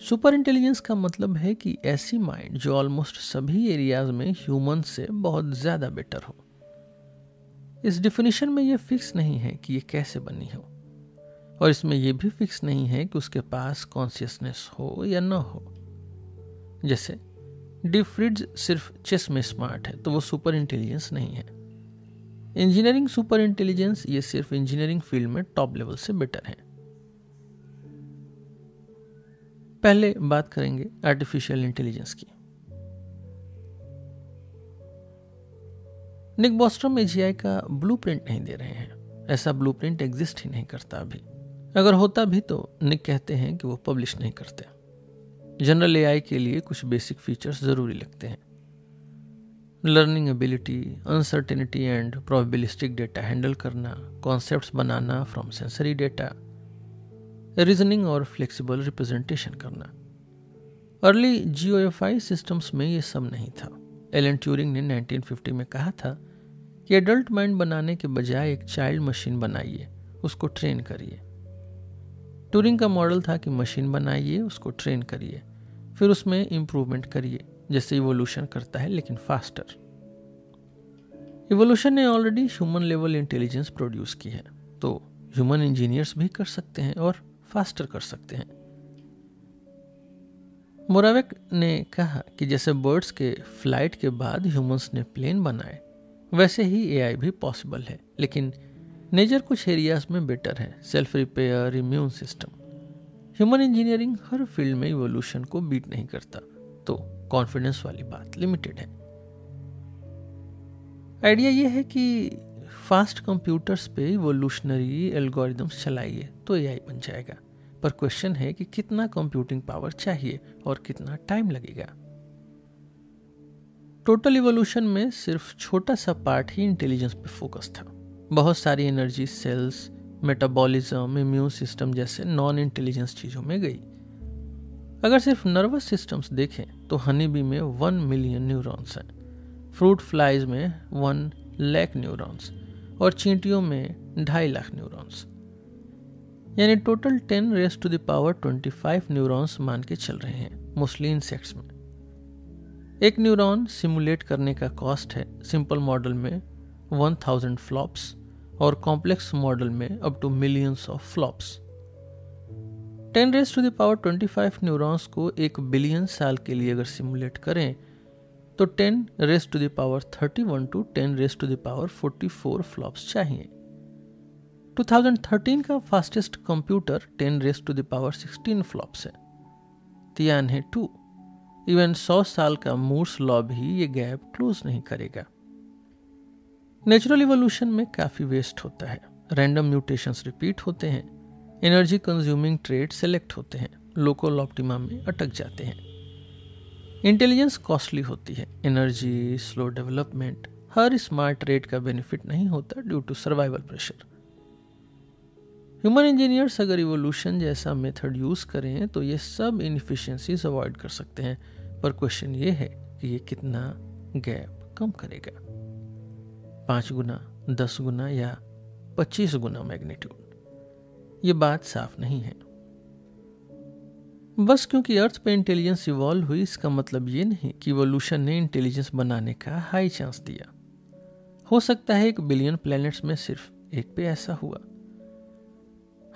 Speaker 1: सुपर इंटेलिजेंस का मतलब है कि ऐसी माइंड जो ऑलमोस्ट सभी एरियाज़ में ह्यूमन से बहुत ज़्यादा बेटर हो। इस डिफिनेशन में यह फिक्स नहीं है कि यह कैसे बनी हो, और इसमें यह भी फिक्स नहीं है कि उसके पास कॉन्सियसनेस हो या न हो। जैसे डी फ्रिड्ज सिर्फ़ चेस में स्मार्ट है तो वो सुपर इंटेलिजेंस नहीं है। इंजीनियरिंग सुपर इंटेलिजेंस ये सिर्फ़ इंजीनियरिंग फ़ील्ड में टॉप लेवल से बेटर है। पहले बात करेंगे आर्टिफिशियल इंटेलिजेंस की। निक बॉस्ट्रम एजीआई का ब्लूप्रिंट नहीं दे रहे हैं। ऐसा ब्लूप्रिंट एग्जिस्ट ही नहीं करता अभी। अगर होता भी तो निक कहते हैं कि वो पब्लिश नहीं करते। जनरल एआई के लिए कुछ बेसिक फीचर्स ज़रूरी लगते हैं। Learning ability uncertainty and probabilistic data handle करना कॉन्सेप्ट्स बनाना फ्रॉम सेंसरी डेटा रीजनिंग और फ्लेक्सिबल रिप्रेजेंटेशन करना। अर्ली जीओएफआई सिस्टम्स में ये सब नहीं था। एलन ट्यूरिंग ने 1950 में कहा था कि एडल्ट माइंड बनाने के बजाय एक चाइल्ड मशीन बनाइए, उसको ट्रेन करिए। टूरिंग का मॉडल था कि मशीन बनाइए, उसको ट्रेन करिए, फिर उसमें इम्प्रूवमेंट करिए। जैसे इवोल्यूशन करता है, लेकिन फास्टर इवोल्यूशन ने already human level intelligence produce की है। तो ह्यूमन इंजीनियर्स भी कर सकते हैं और फास्टर कर सकते हैं। मोरावेक ने कहा कि जैसे बर्ड्स के फ़्लाइट के बाद ह्यूमंस ने प्लेन बनाए, वैसे ही एआई भी पॉसिबल है। लेकिन नेचर कुछ एरियाज़ में बेटर है self repair immune system human engineering हर फ़ील्ड में इवोल्यूशन को बीट नहीं करता। तो कॉन्फिडेंस वाली बात लिमिटेड है। आइडिया यह है कि फास्ट कंप्यूटर्स पे इवोल्यूशनरी एल्गोरिदम्स चलाइए तो एआई बन जाएगा। पर क्वेश्चन है कि कितना कंप्यूटिंग पावर चाहिए और कितना टाइम लगेगा। टोटल इवोल्यूशन में सिर्फ़ छोटा सा पार्ट ही इंटेलिजेंस पे फोकस था। बहुत सारी energy cells metabolism immune system जैसे नॉन इंटेलिजेंस चीज़ों में गई। अगर सिर्फ़ नर्वस सिस्टम्स देखें तो हनी बी में वन मिलियन न्यूरॉन्स हैं। फ्रूट फ्लाइज में वन लैख न्यूरॉन्स और चींटियों में ढाई लाख न्यूरॉन्स। यानी total ten raise to the power twenty five neurons मान के चल रहे हैं, मोस्टली इंसेक्ट्स में। एक न्यूरॉन सिमुलेट करने का कॉस्ट है सिंपल मॉडल में वन थाउज़ेंड फ्लॉप्स और कॉम्प्लेक्स मॉडल में up to millions of flops. Ten raise to the power twenty five neurons को एक बिलियन साल के लिए अगर सिमुलेट करें तो ten raise to the power thirty one to ten raise to the power forty four flops चाहिए। 2013 का fastest computer ten raise to the power sixteen flops है। तियान है टू इवन सौ साल का मूर्स लॉ भी ये gap close नहीं करेगा। नेचुरल इवोल्यूशन में काफ़ी वेस्ट होता है। रैंडम म्यूटेशंस रिपीट होते हैं। एनर्जी कंज्यूमिंग ट्रेड सेलेक्ट होते हैं लोकल ऑप्टिमा में अटक जाते हैं। इंटेलिजेंस कॉस्टली होती है एनर्जी स्लो डेवलपमेंट हर स्मार्ट ट्रेड का बेनिफिट नहीं होता due to survival pressure human engineers अगर इवोल्यूशन जैसा मेथड यूज़ करें तो ये सब इनफिशियंसीज अवॉइड कर सकते हैं। पर क्वेश्चन ये है कि ये कितना गैप कम करेगा। पाँच गुना, दस गुना या पच्चीस गुना मैग्नीट्यूड ये बात साफ़ नहीं है। बस क्योंकि अर्थ पे इंटेलिजेंस इवॉल्व हुई, इसका मतलब ये नहीं कि इवोल्यूशन ने इंटेलिजेंस बनाने का हाई चांस दिया। हो सकता है एक बिलियन प्लैनेट्स में सिर्फ़ एक पे ऐसा हुआ।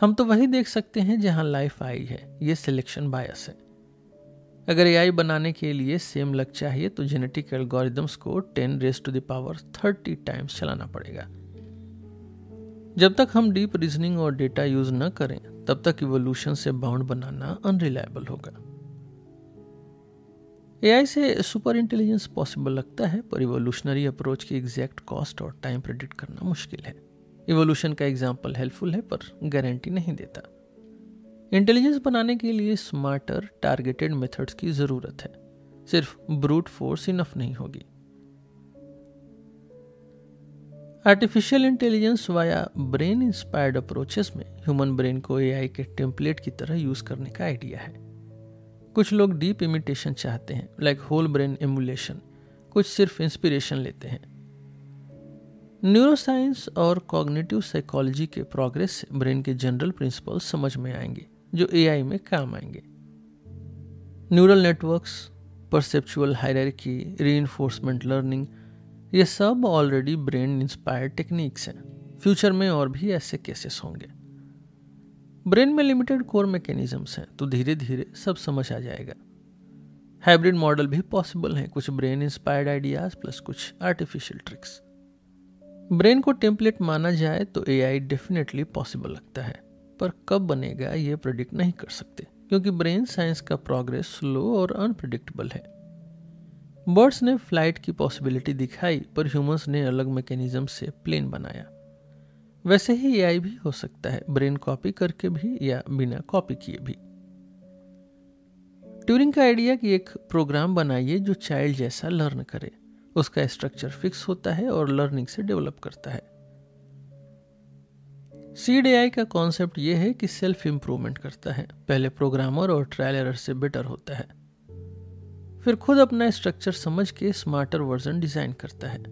Speaker 1: हम तो वही देख सकते हैं जहाँ लाइफ आई है। ये सिलेक्शन बायस है। अगर एआई बनाने के लिए सेम लक चाहिए तो जेनेटिक एल्गोरिदम्स को ten raise to the power thirty times चलाना पड़ेगा। जब तक हम डीप रीजनिंग और डेटा यूज़ न करें, तब तक इवोल्यूशन से बाउंड बनाना अनरिलायबल होगा। एआई से सुपर इंटेलिजेंस पॉसिबल लगता है, पर इवोल्यूशनरी अप्रोच की एग्जैक्ट कॉस्ट और टाइम प्रेडिक्ट करना मुश्किल है। इवोल्यूशन का एग्ज़ाम्पल हेल्पफुल है, पर गारंटी नहीं देता। इंटेलिजेंस बनाने के लिए स्मार्टर टारगेटेड मेथड्स की ज़रूरत है। सिर्फ़ ब्रूट फोर्स इनफ नहीं होगी। Artificial intelligence via brain inspired approaches में ह्यूमन ब्रेन को एआई के टेम्पलेट की तरह यूज़ करने का आइडिया है। कुछ लोग डीप इमिटेशन चाहते हैं लाइक होल ब्रेन एमुलेशन कुछ सिर्फ़ इंस्पिरेशन लेते हैं। न्यूरोसाइंस और कॉग्निटिव साइकोलॉजी के प्रोग्रेस से ब्रेन के जनरल प्रिंसिपल समझ में आएँगे, जो एआई में काम आएँगे। Neural networks perceptual hierarchy relearning ये सब ऑलरेडी ब्रेन इंस्पायर्ड टेक्निक्स हैं। फ्यूचर में और भी ऐसे केसेस होंगे। ब्रेन में लिमिटेड कोर मैकेनिज्म्स हैं तो धीरे धीरे सब समझ आ जाएगा। हाइब्रिड मॉडल भी पॉसिबल हैं, कुछ ब्रेन इंस्पायर्ड आइडियाज़ प्लस कुछ आर्टिफिशियल ट्रिक्स ब्रेन को टेम्पलेट माना जाए तो एआई डेफिनेटली पॉसिबल लगता है, पर कब बनेगा ये प्रिडिक्ट नहीं कर सकते, क्योंकि ब्रेन साइंस का प्रोग्रेस स्लो और अनप्रडिक्टेबल है। बर्ड्स ने फ़्लाइट की पॉसिबिलिटी दिखाई, पर ह्यूमंस ने अलग मैकेनिज्म से प्लेन बनाया। वैसे ही एआई भी हो सकता है, ब्रेन कॉपी करके भी या बिना कॉपी किए भी। ट्यूरिंग का आइडिया कि एक प्रोग्राम बनाइए जो चाइल्ड जैसा लर्न करे। उसका स्ट्रक्चर फिक्स होता है और लर्निंग से डेवलप करता है। सीड एआई का कॉन्सेप्ट यह है कि सेल्फ इंप्रूवमेंट करता है। पहले प्रोग्रामर और ट्रायल एरर से बेटर होता है। फिर खुद अपना स्ट्रक्चर समझ के स्मार्टर वर्जन डिज़ाइन करता है।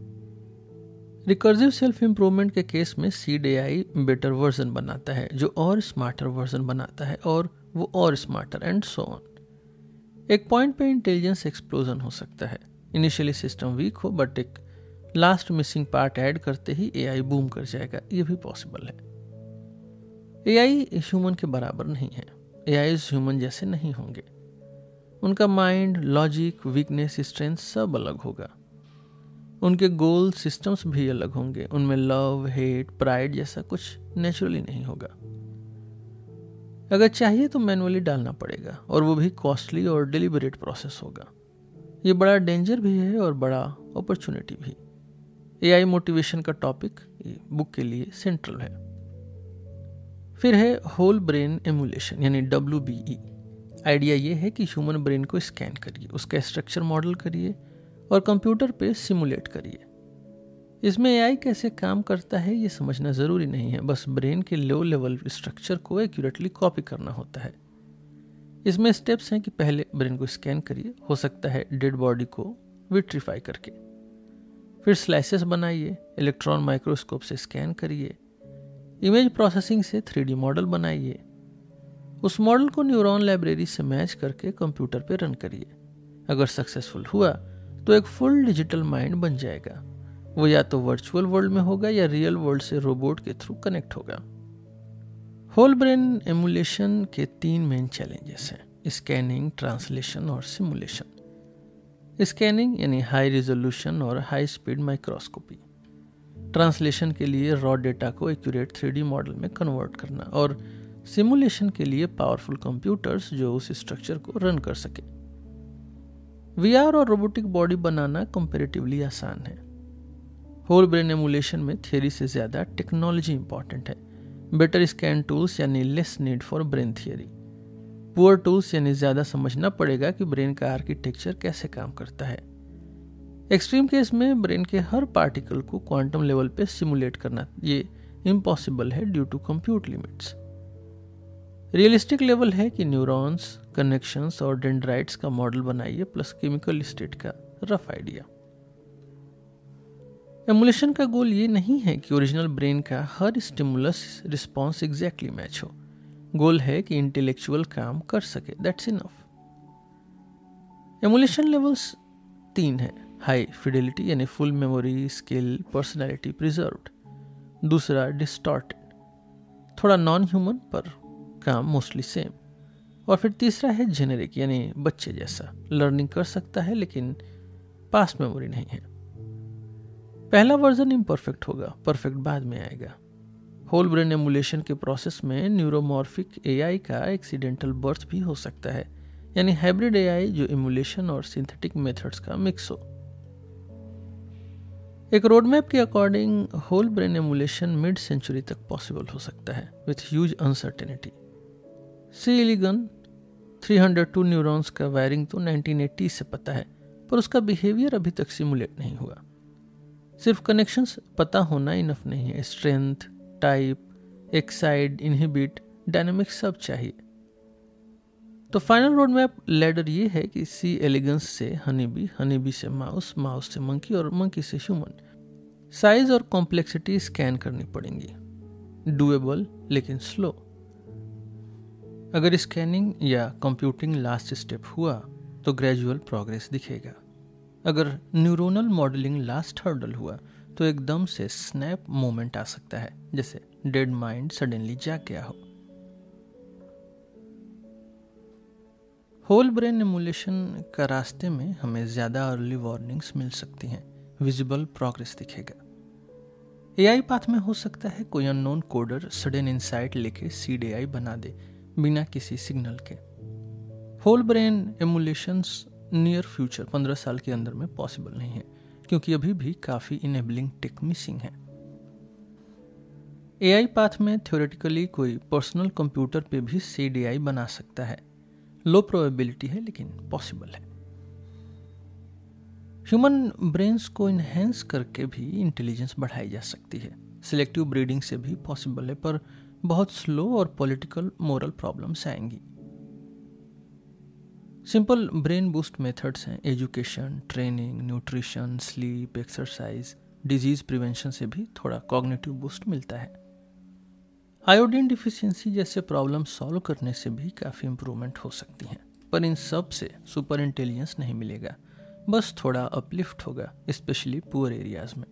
Speaker 1: रिकर्सिव सेल्फ इंप्रूवमेंट के केस में सीड आई बेटर वर्जन बनाता है, जो और स्मार्टर वर्जन बनाता है और वो और स्मार्टर एंड सो ऑन एक पॉइंट पे इंटेलिजेंस एक्सप्लोजन हो सकता है। इनिशियली सिस्टम वीक हो बट एक लास्ट मिसिंग पार्ट ऐड करते ही एआई बूम कर जाएगा। ये भी पॉसिबल है। एआई ह्यूमन के बराबर नहीं है। एआई ह्यूमन जैसे नहीं होंगे। उनका माइंड लॉजिक वीकनेस स्ट्रेंथ सब अलग होगा। उनके गोल सिस्टम्स भी अलग होंगे। उनमें लव हेट प्राइड जैसा कुछ नेचुरली नहीं होगा। अगर चाहिए तो मैनुअली डालना पड़ेगा और वो भी कॉस्टली और डिलिबरेट प्रोसेस होगा। ये बड़ा डेंजर भी है और बड़ा अपॉर्चुनिटी भी। एआई मोटिवेशन का टॉपिक बुक के लिए सेंट्रल है। फिर है होल ब्रेन एमुलेशन यानी डब्ल्यू बी ई आइडिया ये है कि ह्यूमन ब्रेन को स्कैन करिए, उसका स्ट्रक्चर मॉडल करिए और कंप्यूटर पे सिमुलेट करिए। इसमें एआई कैसे काम करता है ये समझना ज़रूरी नहीं है। बस ब्रेन के लो लेवल स्ट्रक्चर को एक्यूरेटली कॉपी करना होता है। इसमें स्टेप्स हैं कि पहले ब्रेन को स्कैन करिए, हो सकता है डेड बॉडी को विट्रीफाई करके। फिर स्लाइसेस बनाइए इलेक्ट्रॉन माइक्रोस्कोप से स्कैन करिए। इमेज प्रोसेसिंग से थ्री मॉडल बनाइए। उस मॉडल को न्यूरॉन लाइब्रेरी से मैच करके कंप्यूटर पे रन करिए। अगर सक्सेसफुल हुआ तो एक फुल डिजिटल माइंड बन जाएगा। वो या तो वर्चुअल वर्ल्ड में होगा या रियल वर्ल्ड से रोबोट के थ्रू कनेक्ट होगा। होल ब्रेन एमुलेशन के तीन मेन चैलेंजेस हैं, स्कैनिंग, ट्रांसलेशन और सिमुलेशन। स्कैनिंग यानी हाई रिजोल्यूशन और हाई स्पीड माइक्रोस्कोपी। ट्रांसलेशन के लिए रॉ डेटा को एक्यूरेट थ्री मॉडल में कन्वर्ट करना और सिमुलेशन के लिए पावरफुल कंप्यूटर्स जो उस स्ट्रक्चर को रन कर सके। वीआर और रोबोटिक बॉडी बनाना कंपेरेटिवली आसान है। होल ब्रेन एमुलेशन में थियरी से ज़्यादा टेक्नोलॉजी इंपॉर्टेंट है। बेटर स्कैन टूल्स यानी less need for brain theory poor tools यानी ज़्यादा समझना पड़ेगा कि ब्रेन का आर्किटेक्चर कैसे काम करता है। एक्सट्रीम केस में ब्रेन के हर पार्टिकल को क्वांटम लेवल पे सिमुलेट करना, ये इम्पॉसिबल है due to compute limits realistic level है कि न्यूरॉन्स कनेक्शंस और डेंड्राइट्स का मॉडल बनाइए प्लस केमिकल स्टेट का रफ आइडिया एमुलेशन का गोल ये नहीं है कि ओरिजिनल ब्रेन का हर स्टिमुलस रिस्पॉन्स एग्जैक्टली मैच हो. गोल है कि इंटेलेक्चुअल काम कर सके. दैट्स इनफ एमुलेशन लेवल्स तीन है. हाई फिडेलिटी यानी full memory skill personality preserve दूसरा डिस्टॉर्टेड थोड़ा नॉन ह्यूमन पर काम मोस्टली सेम और फिर तीसरा है जेनेरिक यानी बच्चे जैसा. लर्निंग कर सकता है, लेकिन पास्ट मेमोरी नहीं है. पहला वर्जन इम्परफेक्ट होगा परफेक्ट बाद में आएगा. होल ब्रेन एमुलेशन के प्रोसेस में न्यूरोमॉर्फिक एआई का एक्सीडेंटल बर्थ भी हो सकता है. यानी हाइब्रिड एआई जो एमुलेशन और सिंथेटिक मेथड्स का मिक्स हो. एक रोडमैप के according whole brain emulation mid century तक पॉसिबल हो सकता है with huge uncertainty C elegans 302 neurons का वायरिंग तो 1980 से पता है, पर उसका बिहेवियर अभी तक सिमुलेट नहीं हुआ। सिर्फ़ कनेक्शंस पता होना इनफ नहीं है। Strength type Exide inhibit dynamics सब चाहिए। तो फाइनल रोड मैप लेडर ये है कि सी एलिगेंस से हनीबी हनीबी से माउस माउस से मंकी और मंकी से ह्यूमन साइज़ और कॉम्प्लेक्सिटी स्कैन करनी पड़ेंगी। डुएबल लेकिन स्लो अगर स्कैनिंग या कंप्यूटिंग लास्ट स्टेप हुआ तो ग्रेजुअल प्रोग्रेस दिखेगा। अगर न्यूरोनल मॉडलिंग लास्ट हर्डल हुआ तो एकदम से स्नैप मोमेंट आ सकता है, जैसे डेड माइंड सडनली जाग गया हो। होल ब्रेन एमुलेशन का रास्ते में हमें ज़्यादा अर्ली वार्निंग्स मिल सकती हैं विजिबल प्रोग्रेस दिखेगा। एआई पाथ में हो सकता है कोई अननोन कोडर सडन इंसाइट लेके सीड एआई बना दे बिना किसी सिग्नल के। Whole brain emulations near future पंद्रह साल के अंदर में पॉसिबल नहीं है, क्योंकि अभी भी काफ़ी इनेबलिंग टेक मिसिंग है। एआई पाथ में थ्योरेटिकली कोई पर्सनल कंप्यूटर पे भी सीड एआई बना सकता है। लो प्रोबेबिलिटी है, लेकिन पॉसिबल है। ह्यूमन ब्रेन्स को इन्हेंस करके भी इंटेलिजेंस बढ़ाई जा सकती है। सिलेक्टिव ब्रीडिंग से भी पॉसिबल है, पर बहुत स्लो और पॉलिटिकल मोरल प्रॉब्लम्स आएँगी। सिंपल ब्रेन बूस्ट मेथड्स हैं education training nutrition sleep exercise disease prevention से भी थोड़ा कॉग्निटिव बूस्ट मिलता है। आयोडीन डिफिशियंसी जैसे प्रॉब्लम सॉल्व करने से भी काफ़ी इम्प्रूवमेंट हो सकती हैं, पर इन सबसे सुपर इंटेलिजेंस नहीं मिलेगा। बस थोड़ा अपलिफ्ट होगा स्पेशली पुअर एरियाज़ में।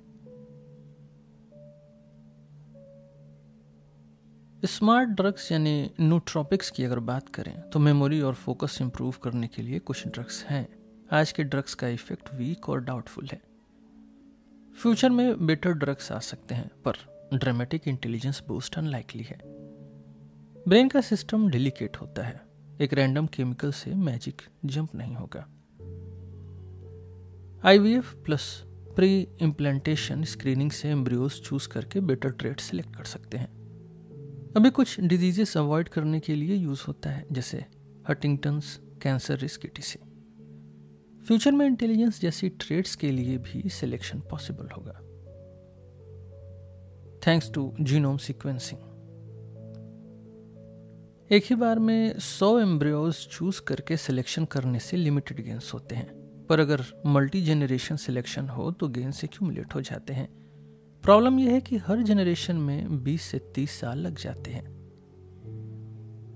Speaker 1: स्मार्ट ड्रग्स यानी न्यूट्रॉपिक्स की अगर बात करें तो मेमोरी और फोकस इंप्रूव करने के लिए कुछ ड्रग्स हैं। आज के ड्रग्स का इफ़ेक्ट वीक और डाउटफुल है। फ्यूचर में बेटर ड्रग्स आ सकते हैं, पर ड्रामेटिक इंटेलिजेंस बूस्ट अनलाइकली है। ब्रेन का सिस्टम डेलिकेट होता है। एक रैंडम केमिकल से मैजिक जंप नहीं होगा। IVF plus pre implantation screening से एम्ब्रियोज चूज़ करके बेटर ट्रेड सेलेक्ट कर सकते हैं। अभी कुछ डिजीजेस अवॉइड करने के लिए यूज़ होता है, जैसे हटिंगटन्स कैंसर रिस्क सी फ्यूचर में इंटेलिजेंस जैसी ट्रेड्स के लिए भी सिलेक्शन पॉसिबल होगा। थैंक्स टू जीनोम सीक्वेंसिंग एक ही बार में 100 एम्ब्रियोज चूज़ करके सिलेक्शन करने से लिमिटेड गेंस होते हैं। पर अगर मल्टी जेनरेशन सिलेक्शन हो तो गेंस एक्यूमुलेट हो जाते हैं। प्रॉब्लम यह है कि हर जनरेशन में 20 से 30 साल लग जाते हैं।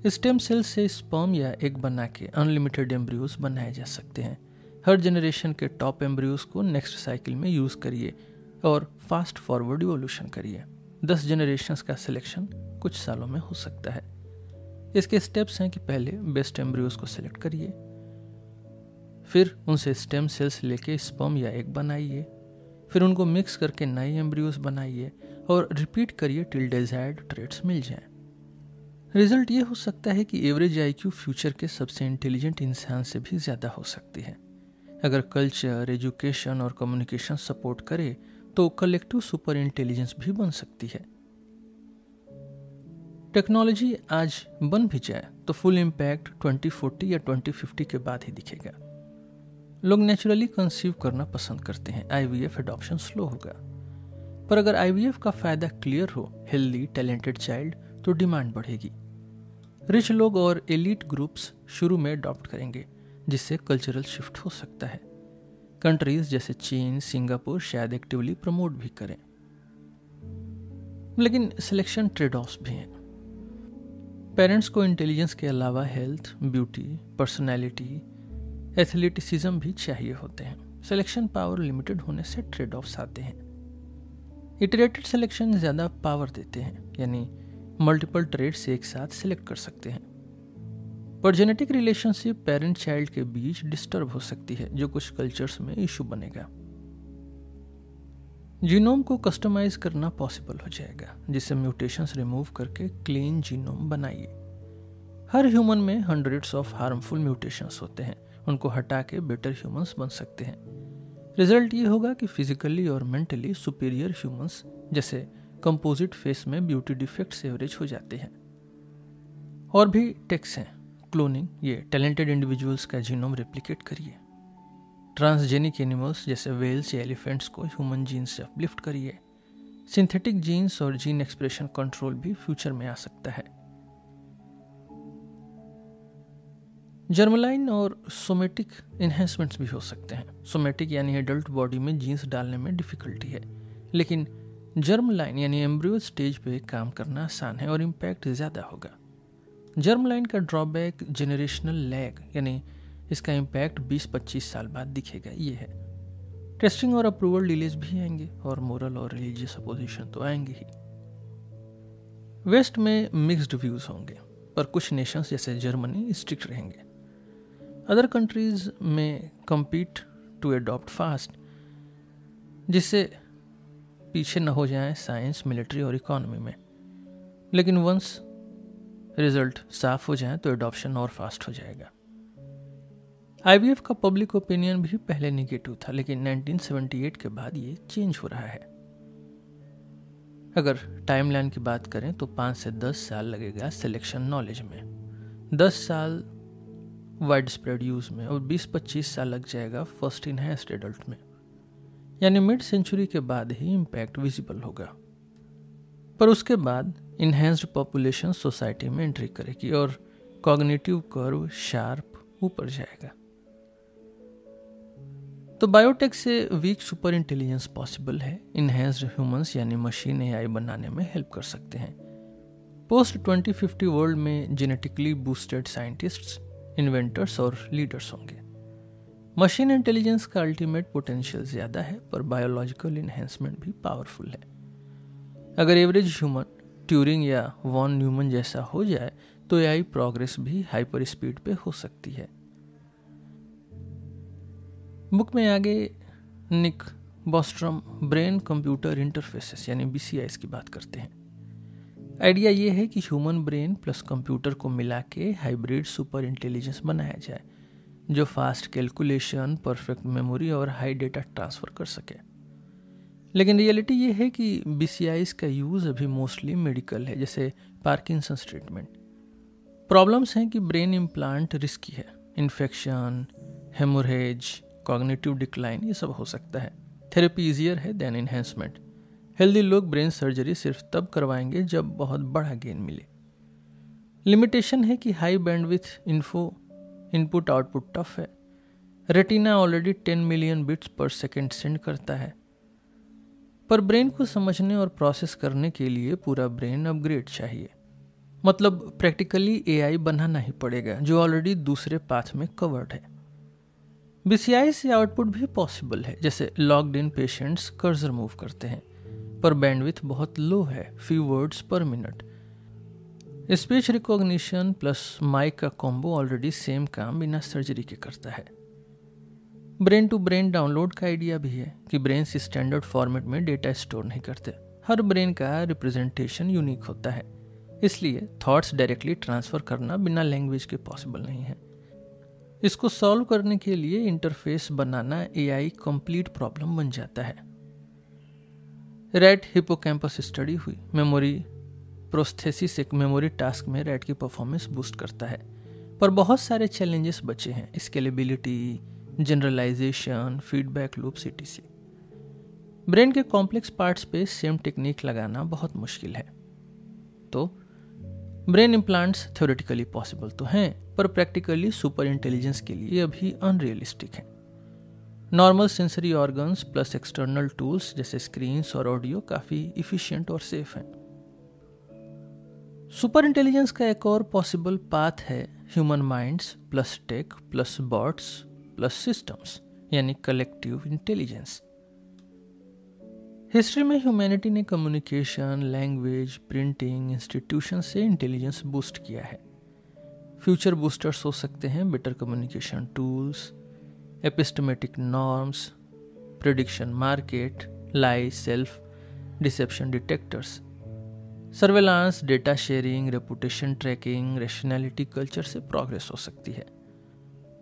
Speaker 1: स्टेम सेल से स्पर्म या एग बना के अनलिमिटेड एम्ब्रियोज बनाए जा सकते हैं। हर जनरेशन के टॉप एम्ब्रियोज को नेक्स्ट साइकिल में यूज़ करिए और फास्ट फॉरवर्ड इवोल्यूशन करिए। दस जनरेशन का सिलेक्शन कुछ सालों में हो सकता है। इसके स्टेप्स हैं कि पहले बेस्ट एम्ब्रियोज को सिलेक्ट करिए, फिर उनसे स्टेम सेल्स लेके स्पर्म या एग बनाइए। फिर उनको मिक्स करके नए एम्ब्रियोज बनाइए और रिपीट करिए टिल डिजायर्ड ट्रेड्स मिल जाए। रिज़ल्ट ये हो सकता है कि एवरेज आईक्यू फ्यूचर के सबसे इंटेलिजेंट इंसान से भी ज़्यादा हो सकती है। अगर कल्चर एजुकेशन और कम्युनिकेशन सपोर्ट करे तो कलेक्टिव सुपर इंटेलिजेंस भी बन सकती है। टेक्नोलॉजी आज बन भी जाए तो फुल इम्पैक्ट 2040 या 2050 के बाद ही दिखेगा। लोग नेचुरली कंसीव करना पसंद करते हैं। आईवीएफ एडॉप्शन स्लो होगा पर अगर आईवीएफ का फ़ायदा क्लियर हो हेल्दी टैलेंटेड चाइल्ड तो डिमांड बढ़ेगी। रिच लोग और एलिट ग्रुप्स शुरू में अडॉप्ट करेंगे, जिससे कल्चरल शिफ्ट हो सकता है। कंट्रीज़ जैसे चीन सिंगापुर शायद एक्टिवली प्रमोट भी करें। लेकिन सिलेक्शन ट्रेड ऑफ़ भी हैं। पेरेंट्स को इंटेलिजेंस के अलावा हेल्थ ब्यूटी पर्सनैलिटी एथलेटिसिज्म भी चाहिए होते हैं। सिलेक्शन पावर लिमिटेड होने से ट्रेड ऑफ्स आते हैं। इटरेटेड सिलेक्शन ज़्यादा पावर देते हैं, यानी मल्टीपल ट्रेड से एक साथ सिलेक्ट कर सकते हैं। पर जेनेटिक रिलेशनशिप पेरेंट चाइल्ड के बीच डिस्टर्ब हो सकती है, जो कुछ कल्चर्स में इशू बनेगा। जीनोम को कस्टमाइज करना पॉसिबल हो जाएगा, जिससे म्यूटेशंस रिमूव करके क्लीन जीनोम बनाइए। हर ह्यूमन में हंड्रेड्स ऑफ़ हार्मफुल म्यूटेशंस होते हैं। उनको हटा के बेटर ह्यूमंस बन सकते हैं। रिज़ल्ट ये होगा कि फिजिकली और मेंटली सुपीरियर ह्यूमंस जैसे कंपोजिट फेस में ब्यूटी डिफेक्ट्स एवरेज हो जाते हैं। और भी टेक्स हैं। क्लोनिंग ये टैलेंटेड इंडिविजुअल्स का जीनोम रेप्लिकेट करिए। ट्रांसजेनिक एनिमल्स जैसे वेल्स या एलिफेंट्स को ह्यूमन जीन से अपलिफ्ट करिए। सिंथेटिक जीन्स और जीन एक्सप्रेशन कंट्रोल भी फ्यूचर में आ सकता है। जर्मलाइन और सोमेटिक इन्हेंसमेंट्स भी हो सकते हैं। सोमेटिक यानी एडल्ट बॉडी में जीन्स डालने में डिफिकल्टी है। लेकिन जर्म लाइन यानी एम्ब्रियो स्टेज पे काम करना आसान है और इम्पैक्ट ज़्यादा होगा। जर्म लाइन का ड्रॉबैक जेनरेशनल लैग यानी इसका इम्पैक्ट 20-25 साल बाद दिखेगा, ये है। टेस्टिंग और अप्रूवल डिलेज भी आएँगे और मोरल और रिलीजियस अपोजिशन तो आएँगे ही। वेस्ट में मिक्स्ड व्यूज़ होंगे, पर कुछ नेशंस जैसे जर्मनी स्ट्रिक्ट रहेंगे। अदर कंट्रीज़ में कम्पीट टू अडॉप्ट फास्ट जिससे पीछे न हो जाए साइंस मिलिट्री और इकोनॉमी में। लेकिन वंस रिज़ल्ट साफ़ हो जाए तो एडॉप्शन और फास्ट हो जाएगा। आईवीएफ का पब्लिक ओपिनियन भी पहले निगेटिव था, लेकिन 1978 के बाद ये चेंज हो रहा है। अगर टाइमलाइन की बात करें तो पाँच से दस साल लगेगा सिलेक्शन नॉलेज में। दस साल वाइड स्प्रेड यूज़ में और 20-25 साल लग जाएगा फ़र्स्ट इनहेंस्ड एडल्ट में। यानी मिड सेंचुरी के बाद ही इम्पैक्ट विजिबल होगा। पर उसके बाद इन्हेंस्ड पॉपुलेशन सोसाइटी में एंट्री करेगी और कॉग्निटिव कर्व शार्प ऊपर जाएगा। तो बायोटेक से वीक सुपर इंटेलिजेंस पॉसिबल है। इनहेंस्ड ह्यूमंस यानी मशीन एआई बनाने में हेल्प कर सकते हैं। पोस्ट 2050 वर्ल्ड में जेनेटिकली बूस्टेड साइंटिस्ट्स इन्वेंटर्स और लीडर्स होंगे। मशीन इंटेलिजेंस का अल्टीमेट पोटेंशियल ज़्यादा है, पर बायोलॉजिकल इन्हेंसमेंट भी पावरफुल है। अगर एवरेज ह्यूमन ट्यूरिंग या वॉन न्यूमन जैसा हो जाए तो एआई प्रोग्रेस भी हाइपर स्पीड पे हो सकती है। बुक में आगे Nick Bostrom brain computer interfaces यानी बी की बात करते हैं। आइडिया ये है कि ह्यूमन ब्रेन प्लस कंप्यूटर को मिला के हाइब्रिड सुपर इंटेलिजेंस बनाया जाए, जो फास्ट कैलकुलेशन, परफेक्ट मेमोरी और हाई डेटा ट्रांसफ़र कर सके। लेकिन रियलिटी ये है कि बी का यूज़ अभी मोस्टली मेडिकल है, जैसे पार्किंसंस ट्रीटमेंट प्रॉब्लम्स हैं कि ब्रेन इम्प्लांट रिस्की है। इन्फेक्शन हेमोरेज कॉग्निटिव डिक्लाइन ये सब हो सकता है। थेरेपी इजियर है देन इन्हेंसमेंट हेल्दी लोग ब्रेन सर्जरी सिर्फ़ तब करवाएँगे जब बहुत बड़ा गेन मिले। लिमिटेशन है कि high bandwidth info input output tough है। Retina already 10 million bits per second send करता है। पर ब्रेन को समझने और प्रोसेस करने के लिए पूरा ब्रेन अपग्रेड चाहिए। मतलब प्रैक्टिकली एआई बनाना ही पड़ेगा, जो ऑलरेडी दूसरे पाथ में कवर्ड है। बीसीआई से आउटपुट भी पॉसिबल है, जैसे locked in patients cursor move करते हैं। पर बैंडविथ बहुत लो है few words per minute speech recognition plus mic का कॉम्बो ऑलरेडी सेम काम बिना सर्जरी के करता है. ब्रेन टू ब्रेन डाउनलोड का आइडिया भी है कि ब्रेन स्टैंडर्ड फॉर्मेट में डेटा स्टोर नहीं करते. हर ब्रेन का रिप्रेजेंटेशन यूनिक होता है. इसलिए थॉट्स डायरेक्टली ट्रांसफ़र करना बिना लैंग्वेज के पॉसिबल नहीं है. इसको सॉल्व करने के लिए इंटरफेस बनाना एआई कंप्लीट प्रॉब्लम बन जाता है. रेड हिपोकैम्पस स्टडी हुई। मेमोरी प्रोस्थेसिस एक मेमोरी टास्क में रैट की परफॉर्मेंस बूस्ट करता है। पर बहुत सारे चैलेंजेस बचे हैं। स्केलेबिलिटी जनरलाइजेशन फीडबैक लूप सी ब्रेन के कॉम्प्लेक्स पार्ट्स पे सेम टेक्निक लगाना बहुत मुश्किल है। तो ब्रेन इम्प्लांट्स थ्योरेटिकली पॉसिबल तो हैं, पर प्रैक्टिकली सुपर इंटेलिजेंस के लिए अभी अनरियलिस्टिक है। Normal sensory organs plus external tools जैसे स्क्रीन्स और ऑडियो काफ़ी इफ़िशियंट और सेफ़ हैं। सुपर इंटेलिजेंस का एक और पॉसिबल पाथ है human minds plus tech plus bots plus systems यानी कलेक्टिव इंटेलिजेंस हिस्ट्री में ह्यूमैनिटी ने कम्युनिकेशन लैंग्वेज प्रिंटिंग इंस्टीट्यूशन से इंटेलिजेंस बूस्ट किया है। फ्यूचर बूस्टर्स हो सकते हैं better communication tools epistemic norms prediction market lie self deception detectors surveillance data sharing reputation tracking rationality culture से प्रोग्रेस हो सकती है।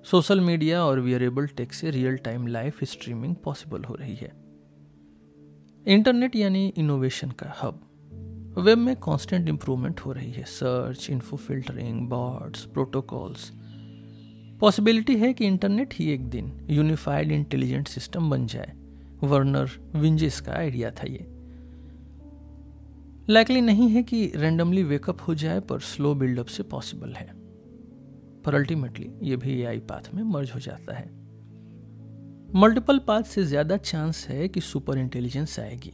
Speaker 1: सोशल मीडिया और वियरेबल टेक से real time life streaming possible हो रही है। इंटरनेट यानी इनोवेशन का हब वेब में कांस्टेंट इंप्रूवमेंट हो रही है। Search info filtering boards protocols possibility है कि इंटरनेट ही एक दिन यूनिफाइड इंटेलिजेंट सिस्टम बन जाए। वर्नर विंजेस का आइडिया था ये। लाइकली नहीं है कि रेंडमली वेकअप हो जाए, पर स्लो बिल्डअप से पॉसिबल है। पर अल्टीमेटली ये भी ए पाथ में मर्ज हो जाता है। मल्टीपल पाथ से ज़्यादा चांस है कि सुपर इंटेलिजेंस आएगी।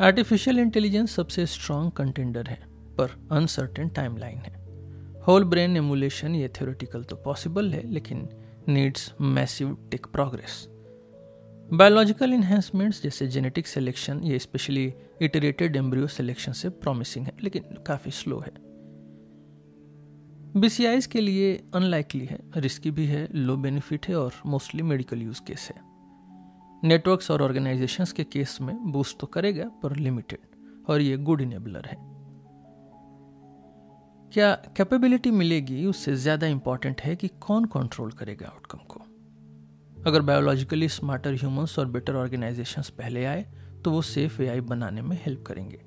Speaker 1: आर्टिफिशियल इंटेलिजेंस सबसे स्ट्रॉन्ग कंटेंडर है, पर अनसर्टेन टाइमलाइन है। होल ब्रेन एमुलेशन ये थ्योरेटिकल तो पॉसिबल है, लेकिन needs massive tech progress biological enhancements जैसे जेनेटिक सिलेक्शन ये स्पेशली इटरेटेड एम्ब्रियो सिलेक्शन से प्रॉमिसिंग है, लेकिन काफ़ी स्लो है. बीसीआईज के लिए अनलाइकली है रिस्की भी है लो बेनिफिट है और मोस्टली मेडिकल यूज़ केस है. नेटवर्क्स और ऑर्गेनाइजेशंस के केस में बूस्ट तो करेगा, पर लिमिटेड और ये गुड इनेबलर है. क्या कैपेबिलिटी मिलेगी उससे ज़्यादा इंपॉर्टेंट है कि कौन कंट्रोल करेगा आउटकम को? अगर बायोलॉजिकली स्मार्टर ह्यूमंस और बेटर ऑर्गेनाइजेशंस पहले आए तो वो सेफ़ एआई बनाने में हेल्प करेंगे।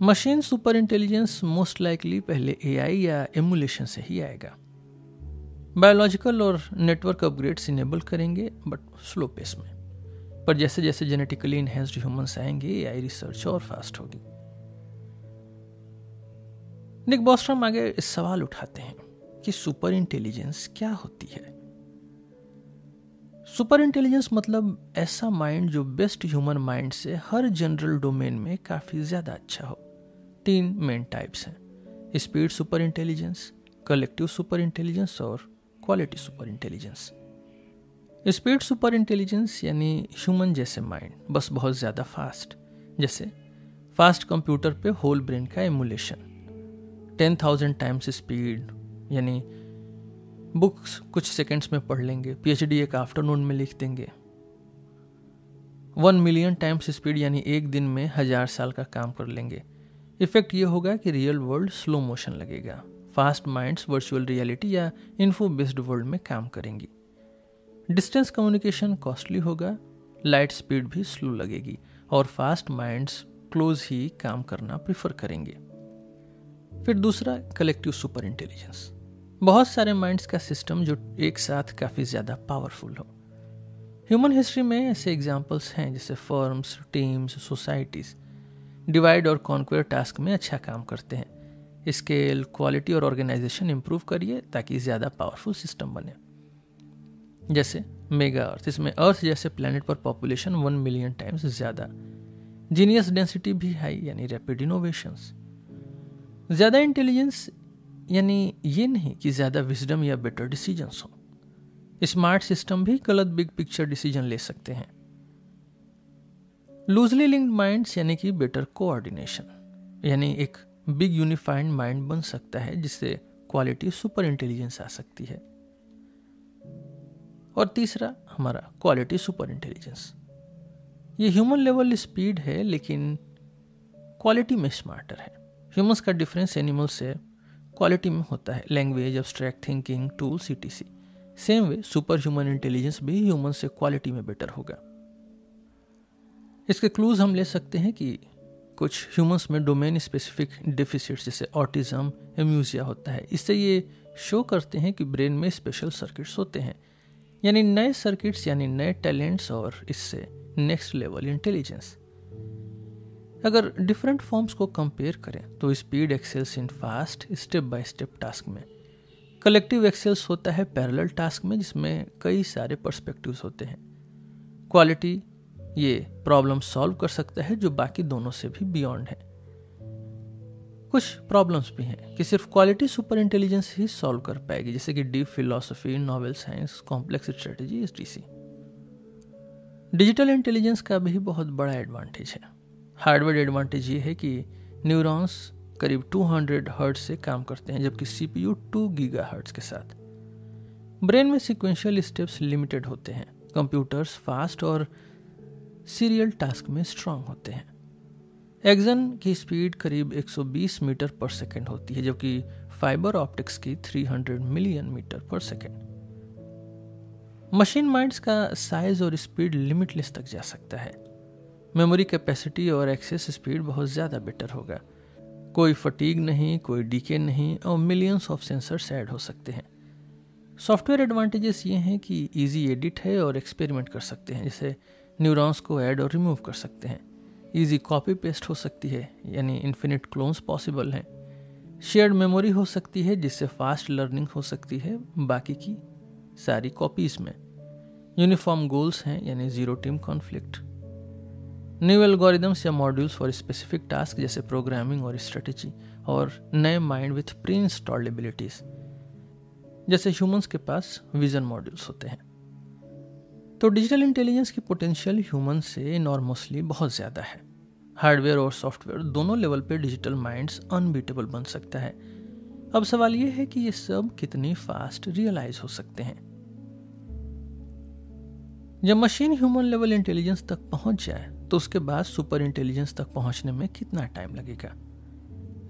Speaker 1: Machine super intelligence most likely पहले एआई या एमुलेशन से ही आएगा। बायोलॉजिकल और नेटवर्क अपग्रेड्स इनेबल करेंगे बट स्लो पेस में। पर जैसे जैसे जेनेटिकली इनहेंस्ड ह्यूमंस आएँगे ए रिसर्च और फास्ट होगी। निक बॉस्ट्रम आगे इस सवाल उठाते हैं कि सुपर इंटेलिजेंस क्या होती है? सुपर इंटेलिजेंस मतलब ऐसा माइंड जो बेस्ट ह्यूमन माइंड से हर जनरल डोमेन में काफ़ी ज़्यादा अच्छा हो। तीन मेन टाइप्स हैं, speed super intelligence, collective super intelligence और quality super intelligence. Speed super intelligence यानी ह्यूमन जैसे माइंड, बस बहुत ज़्यादा फास्ट, जैसे फास्ट कंप्यूटर पे होल ब्रेन का emulation. Ten thousand times speed यानी बुक्स कुछ सेकेंड्स में पढ़ लेंगे पीएचडी एक आफ्टरनून में लिख देंगे। वन मिलियन टाइम्स स्पीड यानी एक दिन में हज़ार साल का काम कर लेंगे। इफ़ेक्ट ये होगा कि रियल वर्ल्ड स्लो मोशन लगेगा। फास्ट माइंड्स वर्चुअल रियलिटी या इन्फो बेस्ड वर्ल्ड में काम करेंगी। डिस्टेंस कम्युनिकेशन कॉस्टली होगा लाइट स्पीड भी स्लो लगेगी, और फास्ट माइंड्स क्लोज ही काम करना प्रिफर करेंगे। फिर दूसरा कलेक्टिव सुपर इंटेलिजेंस बहुत सारे माइंड्स का सिस्टम जो एक साथ काफ़ी ज़्यादा पावरफुल हो। ह्यूमन हिस्ट्री में ऐसे एग्जाम्पल्स हैं जैसे फर्म्स टीम्स सोसाइटीज़ डिवाइड और कॉन्क्वेयर टास्क में अच्छा काम करते हैं। स्केल क्वालिटी और ऑर्गेनाइजेशन इंप्रूव करिए ताकि ज़्यादा पावरफुल सिस्टम बने। जैसे मेगा अर्थ इसमें अर्थ जैसे प्लानट पर पॉपुलेशन वन मिलियन टाइम्स ज़्यादा। जीनियस डेंसिटी भी हाई यानी रैपिड इनोवेशंस ज़्यादा इंटेलिजेंस यानी ये नहीं कि ज़्यादा विजडम या बेटर डिसीजंस हो। स्मार्ट सिस्टम भी गलत बिग पिक्चर डिसीज़न ले सकते हैं। लूजली लिंक्ड माइंड्स यानी कि बेटर कोऑर्डिनेशन यानी एक बिग यूनिफाइड माइंड बन सकता है, जिससे क्वालिटी सुपर इंटेलिजेंस आ सकती है। और तीसरा, हमारा क्वालिटी सुपर इंटेलिजेंस ये ह्यूमन लेवल स्पीड है, लेकिन क्वालिटी में स्मार्टर है। ह्यूमंस का डिफरेंस एनिमल से क्वालिटी में होता है। Language abstract thinking tool C T C same way super human intelligence भी ह्यूमन से क्वालिटी में बेटर होगा इसके क्लूज हम ले सकते हैं कि कुछ ह्यूमंस में डोमेन स्पेसिफिक डिफिसिट जैसे ऑटिज्म एम्यूजिया होता है। इससे ये शो करते हैं कि ब्रेन में स्पेशल सर्किट्स होते हैं। यानी नए सर्किट्स यानी नए टैलेंट्स और इससे नेक्स्ट लेवल इंटेलिजेंस अगर डिफरेंट फॉर्म्स को कंपेयर करें तो speed excels in fast step by step task में। कलेक्टिव एक्सेल्स होता है पैरेलल टास्क में, जिसमें कई सारे पर्सपेक्टिव्स होते हैं। क्वालिटी ये प्रॉब्लम सॉल्व कर सकता है, जो बाकी दोनों से भी बियॉन्ड है। कुछ प्रॉब्लम्स भी हैं कि सिर्फ़ क्वालिटी सुपर इंटेलिजेंस ही सॉल्व कर पाएगी, जैसे कि deep philosophy novel science complex strategies digital intelligence का भी बहुत बड़ा एडवांटेज है। हार्डवेयर एडवांटेज ये है कि न्यूरॉन्स करीब 200 हर्ट्ज से काम करते हैं, जबकि सीपीयू 2 गीगा हर्ट्ज के साथ। ब्रेन में सिक्वेंशियल स्टेप्स लिमिटेड होते हैं। कंप्यूटर्स फास्ट और सीरियल टास्क में स्ट्रांग होते हैं। एक्जन की स्पीड करीब 120 मीटर पर सेकेंड होती है, जबकि फाइबर ऑप्टिक्स की 300 million metre per second machine minds का साइज़ और स्पीड लिमिटलेस तक जा सकता है। मेमोरी कैपेसिटी और एक्सेस स्पीड बहुत ज़्यादा बेटर होगा। कोई फटीग नहीं, कोई डीके नहीं और मिलियंस ऑफ़ सेंसर्स ऐड हो सकते हैं। सॉफ्टवेयर एडवांटेजेस ये हैं कि इजी एडिट है और एक्सपेरिमेंट कर सकते हैं, जैसे न्यूरॉन्स को ऐड और रिमूव कर सकते हैं। इजी कॉपी पेस्ट हो सकती है, यानी इन्फिनिट क्लोन्स पॉसिबल हैं। शेयर्ड मेमोरी हो सकती है, जिससे फास्ट लर्निंग हो सकती है, बाकी की सारी कॉपीज़ में। यूनिफॉर्म गोल्स हैं, यानी zero team conflict new algorithms या मॉड्यूल्स फॉर स्पेसिफिक टास्क जैसे प्रोग्रामिंग और स्ट्रेटेजी और नए mind with pre installed abilities जैसे ह्यूमंस के पास विजन मॉड्यूल्स होते हैं। तो डिजिटल इंटेलिजेंस की पोटेंशियल ह्यूमन से इनॉर्मसली बहुत ज़्यादा है। हार्डवेयर और सॉफ्टवेयर दोनों लेवल पे डिजिटल माइंड्स अनबीटेबल बन सकता है। अब सवाल यह है कि ये सब कितनी फास्ट रियलाइज़ हो सकते हैं? जब मशीन ह्यूमन लेवल इंटेलिजेंस तक पहुँच जाए तो उसके बाद सुपर इंटेलिजेंस तक पहुँचने में कितना टाइम लगेगा?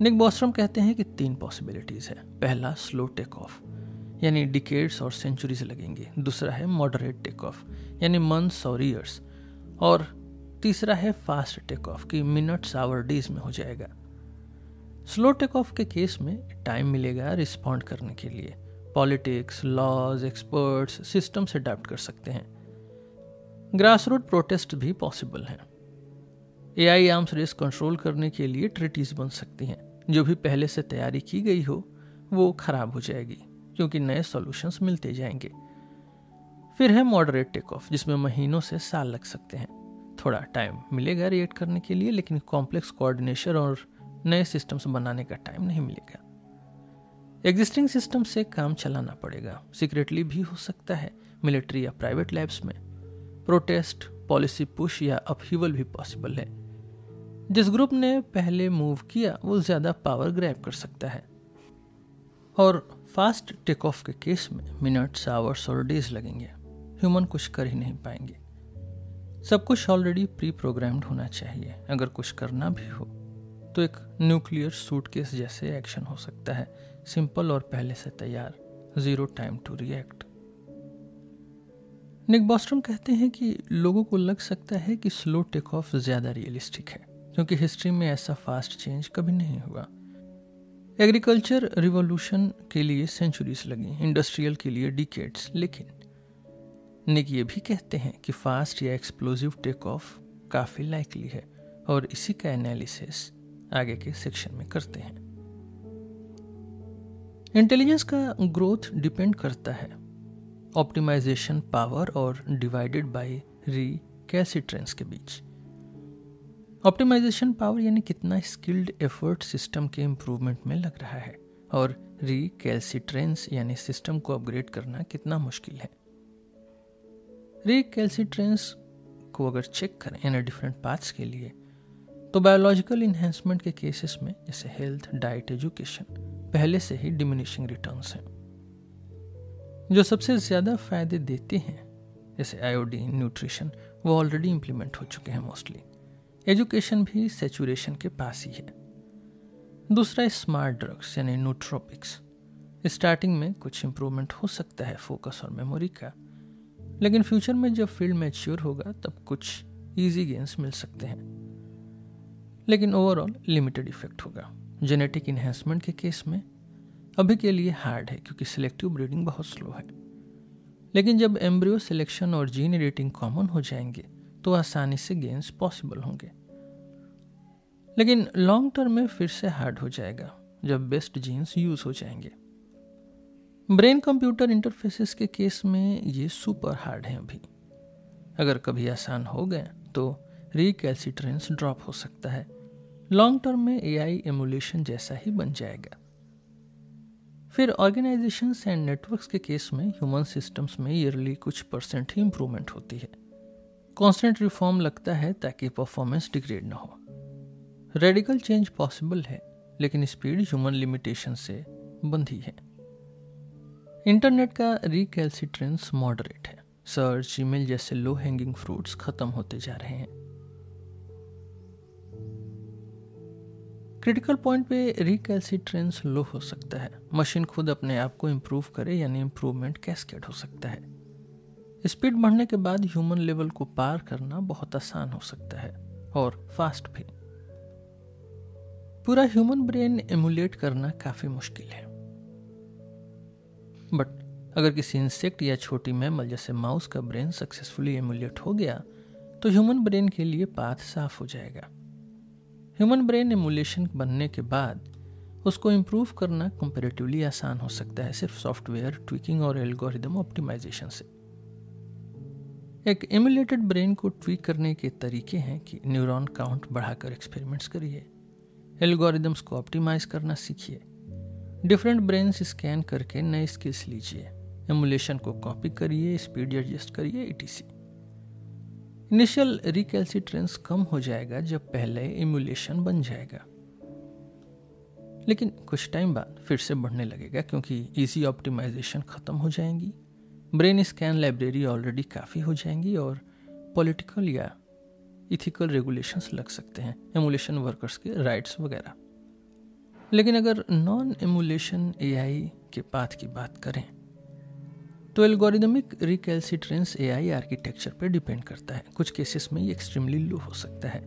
Speaker 1: निक बॉस्ट्रम कहते हैं कि तीन पॉसिबिलिटीज है। पहला स्लो टेक ऑफ़ यानी डिकेड्स और सेंचुरीज लगेंगे। दूसरा है मॉडरेट टेक ऑफ़ यानी मंथ्स और ईयर्स और तीसरा है फास्ट टेक ऑफ़ कि मिनट्स आवर डेज़ में हो जाएगा। स्लो टेक ऑफ़ के केस में टाइम मिलेगा रिस्पॉन्ड करने के लिए। पॉलिटिक्स लॉज एक्सपर्ट्स सिस्टम से अडाप्ट कर सकते हैं। ग्रास रूट प्रोटेस्ट भी पॉसिबल हैं। A I arms race control करने के लिए ट्रिटीज बन सकती हैं। जो भी पहले से तैयारी की गई हो, वो खराब हो जाएगी, क्योंकि नए सॉल्यूशंस मिलते जाएँगे। फिर है मॉडरेट टेक ऑफ़ जिसमें महीनों से साल लग सकते हैं। थोड़ा टाइम मिलेगा रिएक्ट करने के लिए, लेकिन कॉम्प्लेक्स कोऑर्डिनेशन और नए सिस्टम्स बनाने का टाइम नहीं मिलेगा। एग्जिस्टिंग सिस्टम से काम चलाना पड़ेगा। सीक्रेटली भी हो सकता है, मिलिट्री या प्राइवेट लैब्स में। प्रोटेस्ट पॉलिसी पुश या अपहीवल भी पॉसिबल है। जिस ग्रुप ने पहले मूव किया, वो ज़्यादा पावर ग्रैब कर सकता है। और फास्ट टेक ऑफ़ के केस में मिनट्स आवर्स और डेज़ लगेंगे। ह्यूमन कुछ कर ही नहीं पाएँगे। सब कुछ ऑलरेडी प्री प्रोग्राम्ड होना चाहिए, अगर कुछ करना भी हो। तो एक न्यूक्लियर सूटकेस जैसे एक्शन हो सकता है। सिंपल और पहले से तैयार। Zero time to react Nick Bostrom कहते हैं कि लोगों को लग सकता है कि स्लो टेक ऑफ़ ज़्यादा रियलिस्टिक है, क्योंकि हिस्ट्री में ऐसा फास्ट चेंज कभी नहीं हुआ। एग्रीकल्चर रिवॉल्यूशन के लिए सेंचुरीज लगी इंडस्ट्रियल के लिए डिकेट्स लेकिन निक ये भी कहते हैं कि फास्ट या एक्सप्लोजिव टेक ऑफ़ काफ़ी लाइकली है, और इसी का एनालिसिस आगे के सेक्शन में करते हैं। इंटेलिजेंस का ग्रोथ डिपेंड करता है। ऑप्टिमाइजेशन पावर और डिवाइडेड बाय री कैसिट्रेंस के बीच? ऑप्टिमाइजेशन पावर यानी कितना स्किल्ड एफर्ट सिस्टम के इम्प्रूवमेंट में लग रहा है और कैल्सिट्रेंस यानी सिस्टम को अपग्रेड करना कितना मुश्किल है। कैल्सिट्रेंस को अगर चेक करें यानी डिफरेंट पार्ट्स के लिए तो बायोलॉजिकल इन्हेंसमेंट के केसेस में, जैसे हेल्थ डाइट एजुकेशन पहले से ही डिमिनिशिंग रिटर्न्स हैं। जो सबसे ज़्यादा फ़ायदे देते हैं, जैसे आयोडीन न्यूट्रिशन वो ऑलरेडी इम्प्लीमेंट हो चुके हैं मोस्टली एजुकेशन भी सेचुरेशन के पास ही है। दूसरा स्मार्ट ड्रग्स यानी न्यूट्रोपिक्स स्टार्टिंग में कुछ इम्प्रूवमेंट हो सकता है फोकस और मेमोरी का। लेकिन फ्यूचर में जब फ़ील्ड मैच्योर होगा, तब कुछ इजी गेंस मिल सकते हैं। लेकिन ओवरऑल लिमिटेड इफ़ेक्ट होगा। जेनेटिक इन्हेंसमेंट के केस में अभी के लिए हार्ड है, क्योंकि सिलेक्टिव ब्रीडिंग बहुत स्लो है। लेकिन जब एम्ब्रियो सिलेक्शन और जीन एडिटिंग कॉमन हो जाएँगे तो आसानी से गेंस पॉसिबल होंगे। लेकिन लॉन्ग टर्म में फिर से हार्ड हो जाएगा, जब बेस्ट जीन्स यूज़ हो जाएँगे। ब्रेन कंप्यूटर इंटरफेसेस के केस में ये सुपर हार्ड है अभी। अगर कभी आसान हो गए तो रिकैल्सिट्रेंस ड्रॉप हो सकता है। लॉन्ग टर्म में एआई एमुलेशन जैसा ही बन जाएगा। फिर ऑर्गेनाइजेशन एंड नेटवर्क्स के केस में ह्यूमन सिस्टम्स में ईयरली कुछ परसेंट ही इम्प्रूवमेंट होती है। कांस्टेंट रिफॉर्म लगता है ताकि परफॉर्मेंस डिग्रेड ना हो। रेडिकल चेंज पॉसिबल है, लेकिन स्पीड ह्यूमन लिमिटेशन से बंधी है। इंटरनेट का रिकैल्सिट्रेंस मॉडरेट है। सर्च ईमेल जैसे लो हैंगिंग फ्रूट्स खत्म होते जा रहे हैं। क्रिटिकल पॉइंट पे रिकैल्सिट्रेंस लो हो सकता है। मशीन खुद अपने आप को इम्प्रूव करे, यानी इम्प्रूवमेंट कैस्केट हो सकता है। स्पीड बढ़ने के बाद ह्यूमन लेवल को पार करना बहुत आसान हो सकता है, और फास्ट भी। पूरा ह्यूमन ब्रेन एमुलेट करना काफ़ी मुश्किल है। बट अगर किसी इंसेक्ट या छोटी मैमल जैसे माउस का ब्रेन सक्सेसफुली एमुलेट हो गया तो ह्यूमन ब्रेन के लिए पाथ साफ़ हो जाएगा। ह्यूमन ब्रेन एमुलेशन बनने के बाद, उसको इम्प्रूव करना कंपेरेटिवली आसान हो सकता है सिर्फ़ सॉफ्टवेयर ट्विकिंग और एल्गोरिदम ऑप्टिमाइजेशन से। एक इमुलेटेड ब्रेन को ट्वीक करने के तरीके हैं कि न्यूरॉन काउंट बढ़ाकर एक्सपेरिमेंट्स करिए एल्गोरिदम्स को ऑप्टिमाइज करना सीखिए डिफरेंट ब्रेन स्कैन करके नए स्किल्स लीजिए एमुलेशन को कॉपी करिए स्पीड एडजस्ट करिए ईटीसी इनिशियल रिकैल्सिट्रेंस कम हो जाएगा जब पहले इम्यूलेशन बन जाएगा। लेकिन कुछ टाइम बाद फिर से बढ़ने लगेगा क्योंकि इजी ऑप्टिमाइजेशन ख़त्म हो जाएँगी। ब्रेन स्कैन लाइब्रेरी ऑलरेडी काफ़ी हो जाएँगी और पॉलिटिकल या इथिकल रेगुलेशंस लग सकते हैं एमुलेशन वर्कर्स के राइट्स वगैरह। लेकिन अगर नॉन एमुलेशन एआई के पाथ की बात करें तो एल्गोरिदमिक रिकैल्सिट्रेंस एआई आर्किटेक्चर पर डिपेंड करता है। कुछ केसेस में ये एक्सट्रीमली लो हो सकता है।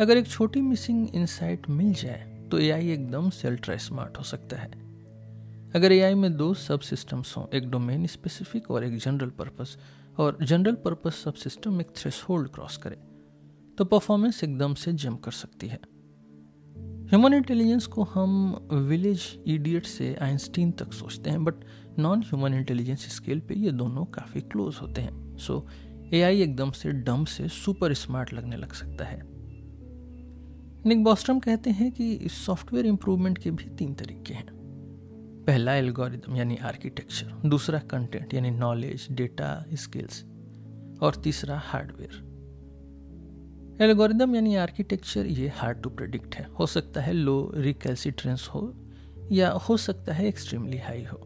Speaker 1: अगर एक छोटी मिसिंग इंसाइट मिल जाए तो एआई एकदम से अल्ट्रा स्मार्ट हो सकता है। अगर एआई में दो सब सिस्टम्स हों, एक डोमेन स्पेसिफिक और एक जनरल पर्पस और जनरल पर्पस सब सिस्टम एक थ्रेस क्रॉस करे तो परफॉर्मेंस एकदम से जम कर सकती है। ह्यूमन इंटेलिजेंस को हम विलेज इडियट से आइंस्टीन तक सोचते हैं but non human intelligence scale पे ये दोनों काफ़ी क्लोज होते हैं। सो ए एआई एकदम से डम से सुपर स्मार्ट लगने लग सकता है। निक बॉस्ट्रम कहते हैं कि सॉफ्टवेयर इंप्रूवमेंट के भी तीन तरीके हैं। पहला एल्गोरिदम यानी आर्किटेक्चर दूसरा कंटेंट यानी नॉलेज डेटा स्किल्स और तीसरा हार्डवेयर एल्गोरिदम यानी आर्किटेक्चर ये हार्ड टू प्रिडिक्ट है। हो सकता है लो रिकैल्सिट्रेंस हो, या हो सकता है एक्सट्रीमली हाई हो।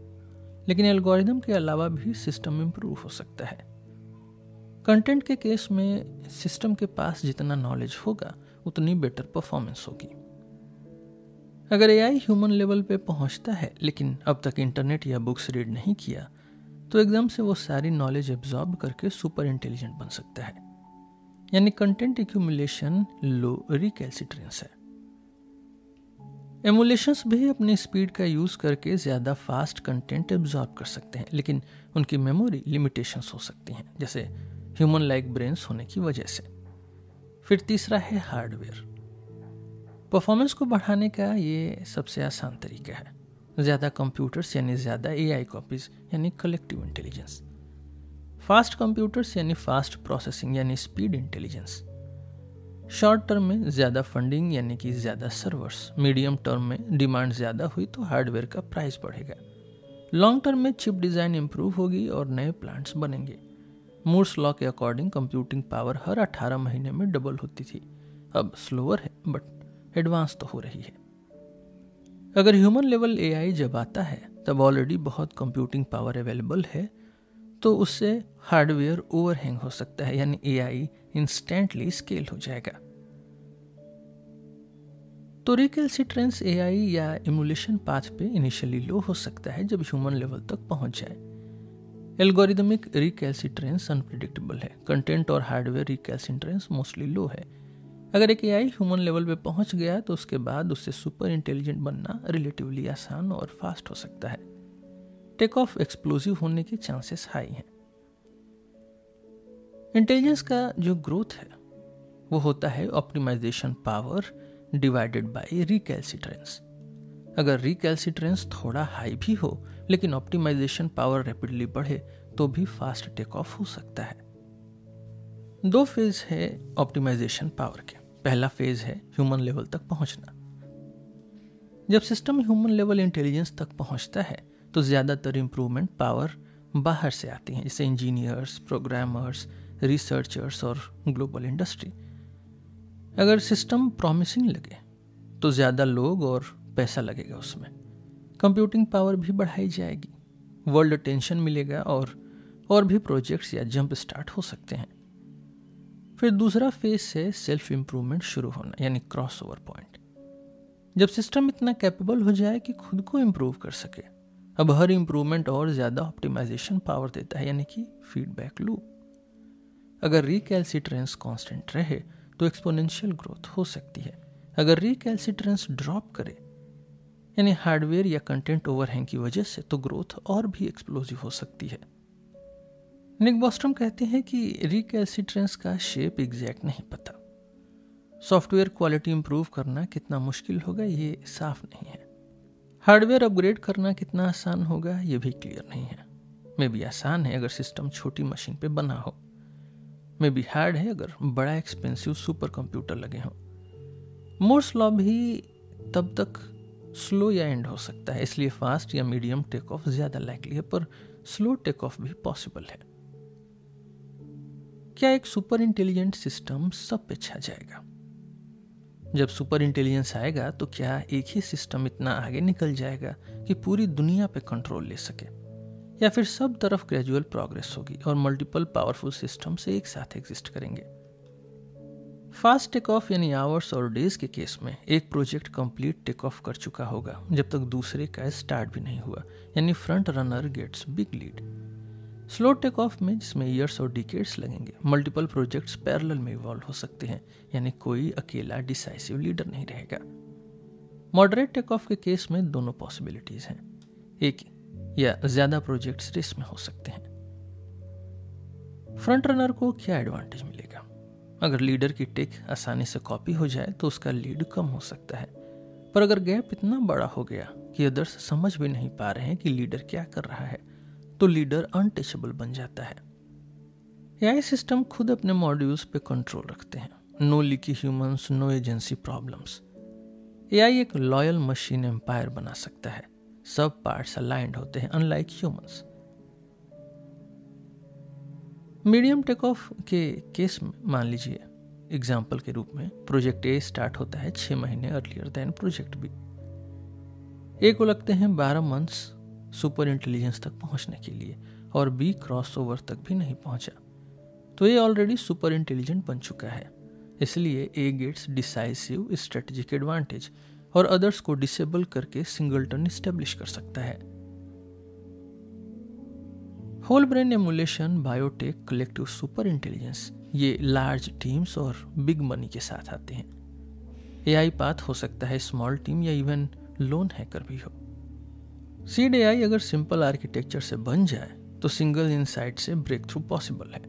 Speaker 1: लेकिन एल्गोरिदम के अलावा भी सिस्टम इम्प्रूव हो सकता है। कंटेंट के केस में सिस्टम के पास जितना नॉलेज होगा, उतनी बेटर परफॉर्मेंस होगी। अगर एआई ह्यूमन लेवल पे पहुँचता है, लेकिन अब तक इंटरनेट या बुक्स रीड नहीं किया तो एकदम से वो सारी नॉलेज एब्जॉर्ब करके सुपर इंटेलिजेंट बन सकता है। यानी कंटेंट एक्यूमुलेशन लो रिकैल्सिट्रेंस है। एमुलेशंस भी अपनी स्पीड का यूज़ करके ज़्यादा फास्ट कंटेंट एब्जॉर्ब कर सकते हैं, लेकिन उनकी मेमोरी लिमिटेशंस हो सकती हैं, जैसे ह्यूमन लाइक ब्रेन्स होने की वजह से। फिर तीसरा है हार्डवेयर परफॉर्मेंस को बढ़ाने का ये सबसे आसान तरीका है। ज़्यादा कंप्यूटर्स यानी ज़्यादा एआई कॉपीज यानी कलेक्टिव इंटेलिजेंस फास्ट कंप्यूटर्स यानी फास्ट प्रोसेसिंग यानी स्पीड इंटेलिजेंस शॉर्ट टर्म में ज़्यादा फंडिंग यानी कि ज़्यादा सर्वर्स मीडियम टर्म में डिमांड ज़्यादा हुई तो हार्डवेयर का प्राइस बढ़ेगा। लॉन्ग टर्म में चिप डिज़ाइन इम्प्रूव होगी और नए प्लांट्स बनेंगे। मूर्स लॉ के अकॉर्डिंग कंप्यूटिंग पावर हर 18 महीने में डबल होती थी। अब स्लोअर है बट एडवांस तो हो रही है। अगर ह्यूमन लेवल एआई जब आता है, तब ऑलरेडी बहुत कंप्यूटिंग पावर अवेलेबल है तो उससे हार्डवेयर ओवरहैंग हो सकता है। यानी एआई इंस्टेंटली स्केल हो जाएगा। तो रिकैल्सिट्रेंस एआई या इमुलेशन पाथ पे इनिशियली लो हो सकता है जब ह्यूमन लेवल तक पहुँच जाए। एल्गोरिदमिक रिकैल्सिट्रेंस अनप्रिडिक्टेबल है। कंटेंट और हार्डवेयर रिकैल्सिट्रेंस मोस्टली लो है। अगर एक एआई ह्यूमन लेवल पे पहुँच गया तो उसके बाद उससे सुपर इंटेलिजेंट बनना रिलेटिवली आसान और फास्ट हो सकता है। टेक ऑफ़ एक्सप्लोजिव होने के चांसेस हाई हैं। इंटेलिजेंस का जो ग्रोथ है, वो होता है optimisation power divided by recalcitrance अगर रिकैल्सिट्रेंस थोड़ा हाई भी हो, लेकिन ऑप्टिमाइजेशन पावर रैपिडली बढ़े तो भी फास्ट टेक ऑफ़ हो सकता है। दो फ़ेज़ है ऑप्टिमाइजेशन पावर के। पहला फ़ेज़ है ह्यूमन लेवल तक पहुँचना। जब सिस्टम ह्यूमन लेवल इंटेलिजेंस तक पहुँचता है तो ज़्यादातर इम्प्रूवमेंट पावर बाहर से आती हैं। जैसे इंजीनियर्स प्रोग्रामर्स रिसर्चर्स और ग्लोबल इंडस्ट्री अगर सिस्टम प्रॉमिसिंग लगे तो ज़्यादा लोग और पैसा लगेगा उसमें। कंप्यूटिंग पावर भी बढ़ाई जाएगी। वर्ल्ड अटेंशन मिलेगा और और भी प्रोजेक्ट्स या जंप स्टार्ट हो सकते हैं। फिर दूसरा फ़ेज़ से सेल्फ इम्प्रूवमेंट शुरू होना, यानी क्रॉस ओवर पॉइंट जब सिस्टम इतना कैपेबल हो जाए कि खुद को इम्प्रूव कर सके, अब हर इंप्रूवमेंट और ज़्यादा ऑप्टिमाइजेशन पावर देता है, यानी कि फीडबैक लूप अगर रिकैल्सिट्रेंस कांस्टेंट रहे तो एक्सपोनेंशियल ग्रोथ हो सकती है। अगर रिकैल्सिट्रेंस ड्रॉप करे, यानी हार्डवेयर या कंटेंट ओवरहैंग की वजह से तो ग्रोथ और भी एक्सप्लोजिव हो सकती है। निक बॉस्ट्रम कहते हैं कि रिकैल्सिट्रेंस का शेप एग्जैक्ट नहीं पता। सॉफ्टवेयर क्वालिटी इंप्रूव करना कितना मुश्किल होगा, ये साफ़ नहीं है। हार्डवेयर अपग्रेड करना कितना आसान होगा, ये भी क्लियर नहीं है। मे भी आसान है अगर सिस्टम छोटी मशीन पे बना हो। मे भी हार्ड है, अगर बड़ा एक्सपेंसिव सुपर कंप्यूटर लगे हों। मोर्स लॉ भी तब तक स्लो या एंड हो सकता है, इसलिए फास्ट या मीडियम टेक ऑफ़ ज़्यादा लाइकली है, पर स्लो टेक ऑफ़ भी पॉसिबल है। क्या एक सुपर इंटेलिजेंट सिस्टम सब पे छा जाएगा? जब सुपर इंटेलिजेंस आएगा तो क्या एक ही सिस्टम इतना आगे निकल जाएगा कि पूरी दुनिया पे कंट्रोल ले सके? या फिर सब तरफ़ ग्रेजुअल प्रोग्रेस होगी और मल्टीपल पावरफुल सिस्टम से एक साथ एग्जिस्ट करेंगे। फास्ट टेक ऑफ़ यानी आवर्स और डेज़ के केस में एक प्रोजेक्ट कंप्लीट टेक ऑफ़ कर चुका होगा, जब तक दूसरे का स्टार्ट भी नहीं हुआ, यानी front runner gets big lead slow take off में जिसमें ईयर्स और डिकेट्स लगेंगे। मल्टीपल प्रोजेक्ट्स पैरेलल में इवॉल्व हो सकते हैं, यानी कोई अकेला डिसाइसिव लीडर नहीं रहेगा। मॉडरेट टेक ऑफ़ के केस में दोनों पॉसिबिलिटीज हैं। एक या ज़्यादा प्रोजेक्ट्स रेस में हो सकते हैं। फ्रंट रनर को क्या एडवांटेज मिलेगा? अगर लीडर की टेक आसानी से कॉपी हो जाए तो उसका लीड कम हो सकता है। पर अगर गैप इतना बड़ा हो गया कि अदर्स समझ भी नहीं पा रहे हैं कि लीडर क्या कर रहा है तो लीडर अनटचेबल बन जाता है। एआई सिस्टम खुद अपने मॉड्यूल्स पे कंट्रोल रखते हैं। No leaky humans no agency problems AI एक लॉयल मशीन एम्पायर बना सकता है। सब पार्ट्स अलाइंड होते हैं unlike humans medium take off के केस में मान लीजिए एग्ज़ाम्पल के रूप में प्रोजेक्ट ए स्टार्ट होता है छह महीने earlier than project B A को लगते हैं बारह मंथ्स सुपर इंटेलिजेंस तक पहुँचने के लिए, और बी क्रॉस ओवर तक भी नहीं पहुँचा. तो ये ऑलरेडी सुपर इंटेलिजेंट बन चुका है, इसलिए A gets decisive strategic advantage और अदर्स को डिसेबल करके सिंगलटन स्टेब्लिश कर सकता है। Whole brain emulation biotech collective super intelligence ये लार्ज टीम्स और बिग मनी के साथ आते हैं। एआई पाथ हो सकता है स्मॉल टीम या इवन लोन हैकर भी हो। सीड एआई अगर सिंपल आर्किटेक्चर से बन जाए तो सिंगल इनसाइट से ब्रेक थ्रू पॉसिबल है।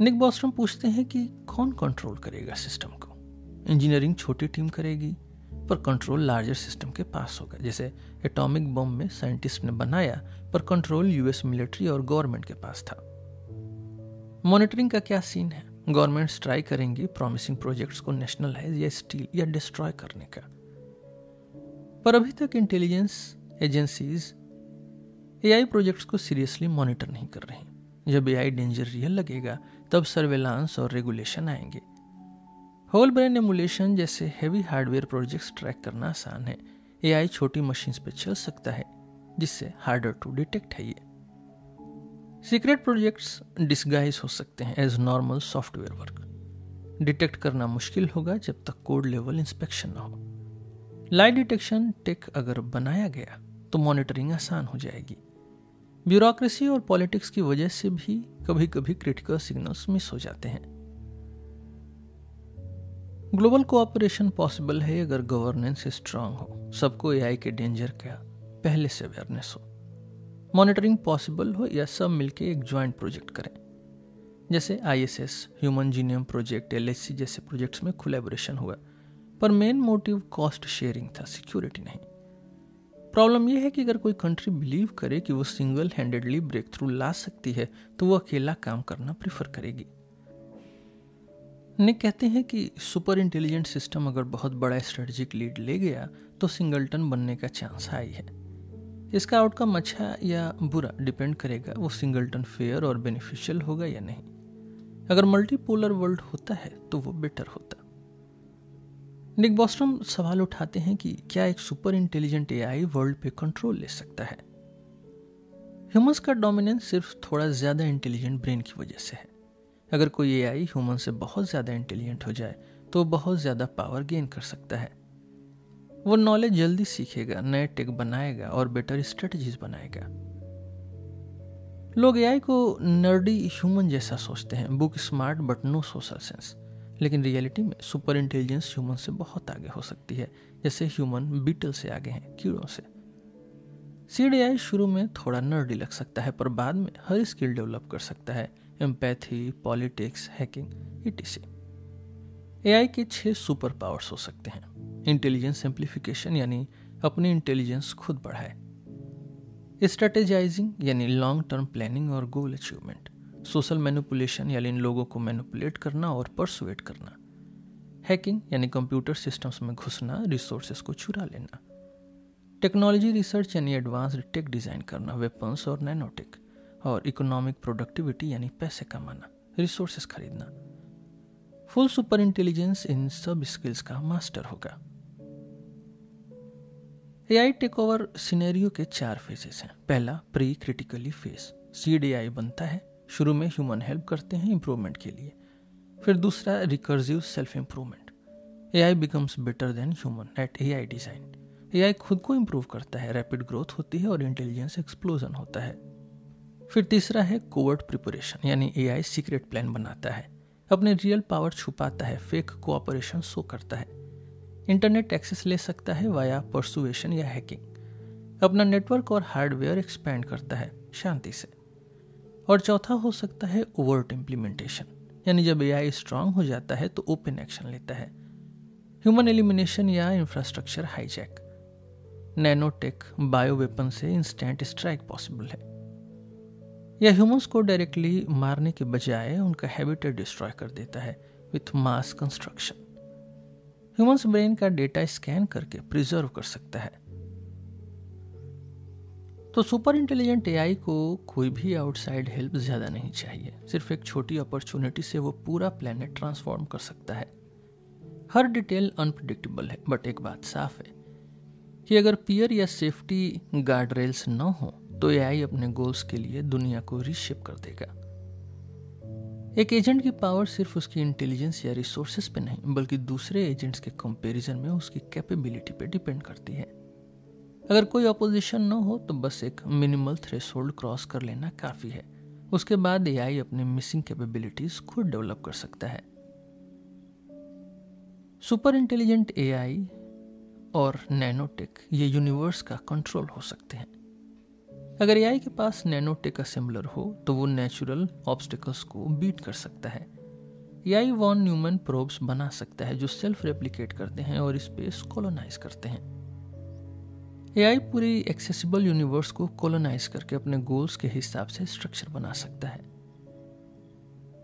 Speaker 1: निक बॉस्ट्रम पूछते हैं कि कौन कंट्रोल करेगा सिस्टम को? इंजीनियरिंग छोटी टीम करेगी पर कंट्रोल लार्जर सिस्टम के पास होगा। जैसे एटॉमिक बम में साइंटिस्ट ने बनाया, पर कंट्रोल यूएस मिलिट्री और गवर्नमेंट के पास था। मॉनिटरिंग का क्या सीन है? गवर्नमेंट्स ट्राई करेंगी प्रॉमिसिंग प्रोजेक्ट्स को नेशनलाइज या स्टील या डिस्ट्रॉय करने का। पर अभी तक इंटेलिजेंस एजेंसीज एआई प्रोजेक्ट्स को सीरियसली मॉनिटर नहीं कर रही जब एआई डेंजर रियल लगेगा, तब सर्वेलांस और रेगुलेशन आएँगे। होल ब्रेन एमुलेशन जैसे हेवी हार्डवेयर प्रोजेक्ट्स ट्रैक करना आसान है। एआई छोटी मशीन पे चल सकता है, जिससे हार्डर टू डिटेक्ट है ये। सीक्रेट प्रोजेक्ट्स डिस्गाइज हो सकते हैं as normal software work detect करना मुश्किल होगा जब तक कोड लेवल इंस्पेक्शन ना हो। लाइट डिटेक्शन टेक अगर बनाया गया तो मॉनिटरिंग आसान हो जाएगी। ब्यूरोक्रेसी और पॉलिटिक्स की वजह से भी कभी कभी क्रिटिकल सिग्नल्स मिस हो जाते हैं। ग्लोबल कोऑपरेशन पॉसिबल है अगर गवर्नेंस स्ट्रांग हो। सबको एआई के डेंजर का पहले से अवेयरनेस हो। मॉनिटरिंग पॉसिबल हो या सब मिलके एक ज्वाइंट प्रोजेक्ट करें। जैसे ISS human genome project LSC जैसे प्रोजेक्ट्स में कोलेबोरेशन हुआ। पर मेन मोटिव कॉस्ट शेयरिंग था सिक्योरिटी नहीं। प्रॉब्लम यह है कि अगर कोई कंट्री बिलीव करे कि वो सिंगल हैंडेडली ब्रेक थ्रू ला सकती है तो वो अकेला काम करना प्रिफर करेगी। निक कहते हैं कि सुपर इंटेलिजेंट सिस्टम अगर बहुत बड़ा स्ट्रेटजिक लीड ले गया तो सिंगलटन बनने का चांस हाई है। इसका आउटकम अच्छा या बुरा डिपेंड करेगा, वो सिंगलटन फेयर और बेनिफिशियल होगा या नहीं। अगर मल्टीपोलर वर्ल्ड होता है तो वो बेटर होता। निक बॉस्ट्रम सवाल उठाते हैं कि क्या एक सुपर इंटेलिजेंट एआई वर्ल्ड पे कंट्रोल ले सकता है? ह्यूमंस का डोमिनेंस सिर्फ़ थोड़ा ज़्यादा इंटेलिजेंट ब्रेन की वजह से है। अगर कोई एआई ह्यूमन से बहुत ज़्यादा इंटेलिजेंट हो जाए तो बहुत ज़्यादा पावर गेन कर सकता है। वो नॉलेज जल्दी सीखेगा, नए टेक बनाएगा और बेटर स्ट्रेटजीज बनाएगा। लोग एआई को नर्डी ह्यूमन जैसा सोचते हैं book smart but no social sense लेकिन रियलिटी में सुपर इंटेलिजेंस ह्यूमन से बहुत आगे हो सकती है, जैसे ह्यूमन बीटल से आगे हैं, कीड़ों से। सीड ए शुरू में थोड़ा नर्डी लग सकता है, पर बाद में हर स्किल डेवलप कर सकता है। Empathy politics hacking etc AI के छह सुपर पावर्स हो सकते हैं। इंटेलिजेंस सिंप्लीफिकेशन यानी अपनी इंटेलिजेंस खुद बढ़ाए। स्ट्रेटेजाइजिंग यानी लॉन्ग टर्म प्लानिंग और गोल अचीवमेंट सोशल मैनुपुलेशन यानी इन लोगों को मैनुपुलेट करना और परसुएट करना। हैकिंग यानी कंप्यूटर सिस्टम्स में घुसना रिसोर्सेज को चुरा लेना। टेक्नोलॉजी रिसर्च यानी एडवांस्ड टेक डिज़ाइन करना वेपन्स और नैनोटेक और इकोनॉमिक प्रोडक्टिविटी यानी पैसे कमाना रिसोर्सेज खरीदना। फुल सुपर इंटेलिजेंस इन सब स्किल्स का मास्टर होगा। एआई टेक ओवर सिनेरियो के चार फेजेस हैं। पहला pre critically phase seed AI बनता है। शुरू में ह्यूमन हेल्प करते हैं इंप्रूवमेंट के लिए। फिर दूसरा recursive self improvement A I becomes better than human at A I design A I खुद को इम्प्रूव करता है। रैपिड ग्रोथ होती है और इंटेलिजेंस एक्सप्लोजन होता है। फिर तीसरा है कोवर्ड प्रिपरेशन यानी ए आई सीक्रेट प्लान बनाता है। अपने रियल पावर छुपाता है फेक कोऑपरेशन शो करता है। इंटरनेट एक्सेस ले सकता है वाया परसुएशन या हैकिंग अपना नेटवर्क और हार्डवेयर एक्सपैंड करता है, शांति से। और चौथा हो सकता है ओवर्ट इम्प्लीमेंटेशन यानी जब ए आई स्ट्रांग हो जाता है तो ओपन एक्शन लेता है। ह्यूमन एलिमिनेशन या infrastructure hijack nanotech bio weapon से इंस्टेंट स्ट्राइक पॉसिबल है। या ह्यूमंस को डायरेक्टली मारने के बजाय उनका हैबिटेट डिस्ट्रॉय कर देता है with mass construction. Humans brain का डेटा स्कैन करके प्रिजर्व कर सकता है। तो सुपर इंटेलिजेंट एआई को कोई भी आउटसाइड हेल्प ज़्यादा नहीं चाहिए। सिर्फ़ एक छोटी अपॉर्चुनिटी से वो पूरा प्लेनेट ट्रांसफॉर्म कर सकता है। हर डिटेल अनप्रडिक्टेबल है, बट एक बात साफ़ है कि अगर पियर या सेफ्टी गार्ड रेल्स न हो तो एआई अपने गोल्स के लिए दुनिया को रिशेप कर देगा। एक एजेंट की पावर सिर्फ़ उसकी इंटेलिजेंस या रिसोर्सेज पे नहीं, बल्कि दूसरे एजेंट्स के कंपैरिजन में उसकी कैपेबिलिटी पे डिपेंड करती है। अगर कोई अपोजिशन न हो तो बस एक मिनिमल थ्रेश क्रॉस कर लेना काफ़ी है। उसके बाद एआई अपने मिसिंग कैपेबिलिटीज खुद डेवलप कर सकता है। सुपर इंटेलिजेंट एआई और नैनोटेक ये यूनिवर्स का कंट्रोल हो सकते हैं। अगर एआई के पास नैनोटेक असेंबलर हो तो वो नेचुरल ऑब्स्टिकल्स को बीट कर सकता है। एआई वॉन न्यूमन प्रोब्स बना सकता है, जो सेल्फ रेप्लिकेट करते हैं और स्पेस कॉलोनाइज करते हैं। एआई पूरी एक्सेसिबल यूनिवर्स को कॉलोनाइज करके अपने गोल्स के हिसाब से स्ट्रक्चर बना सकता है।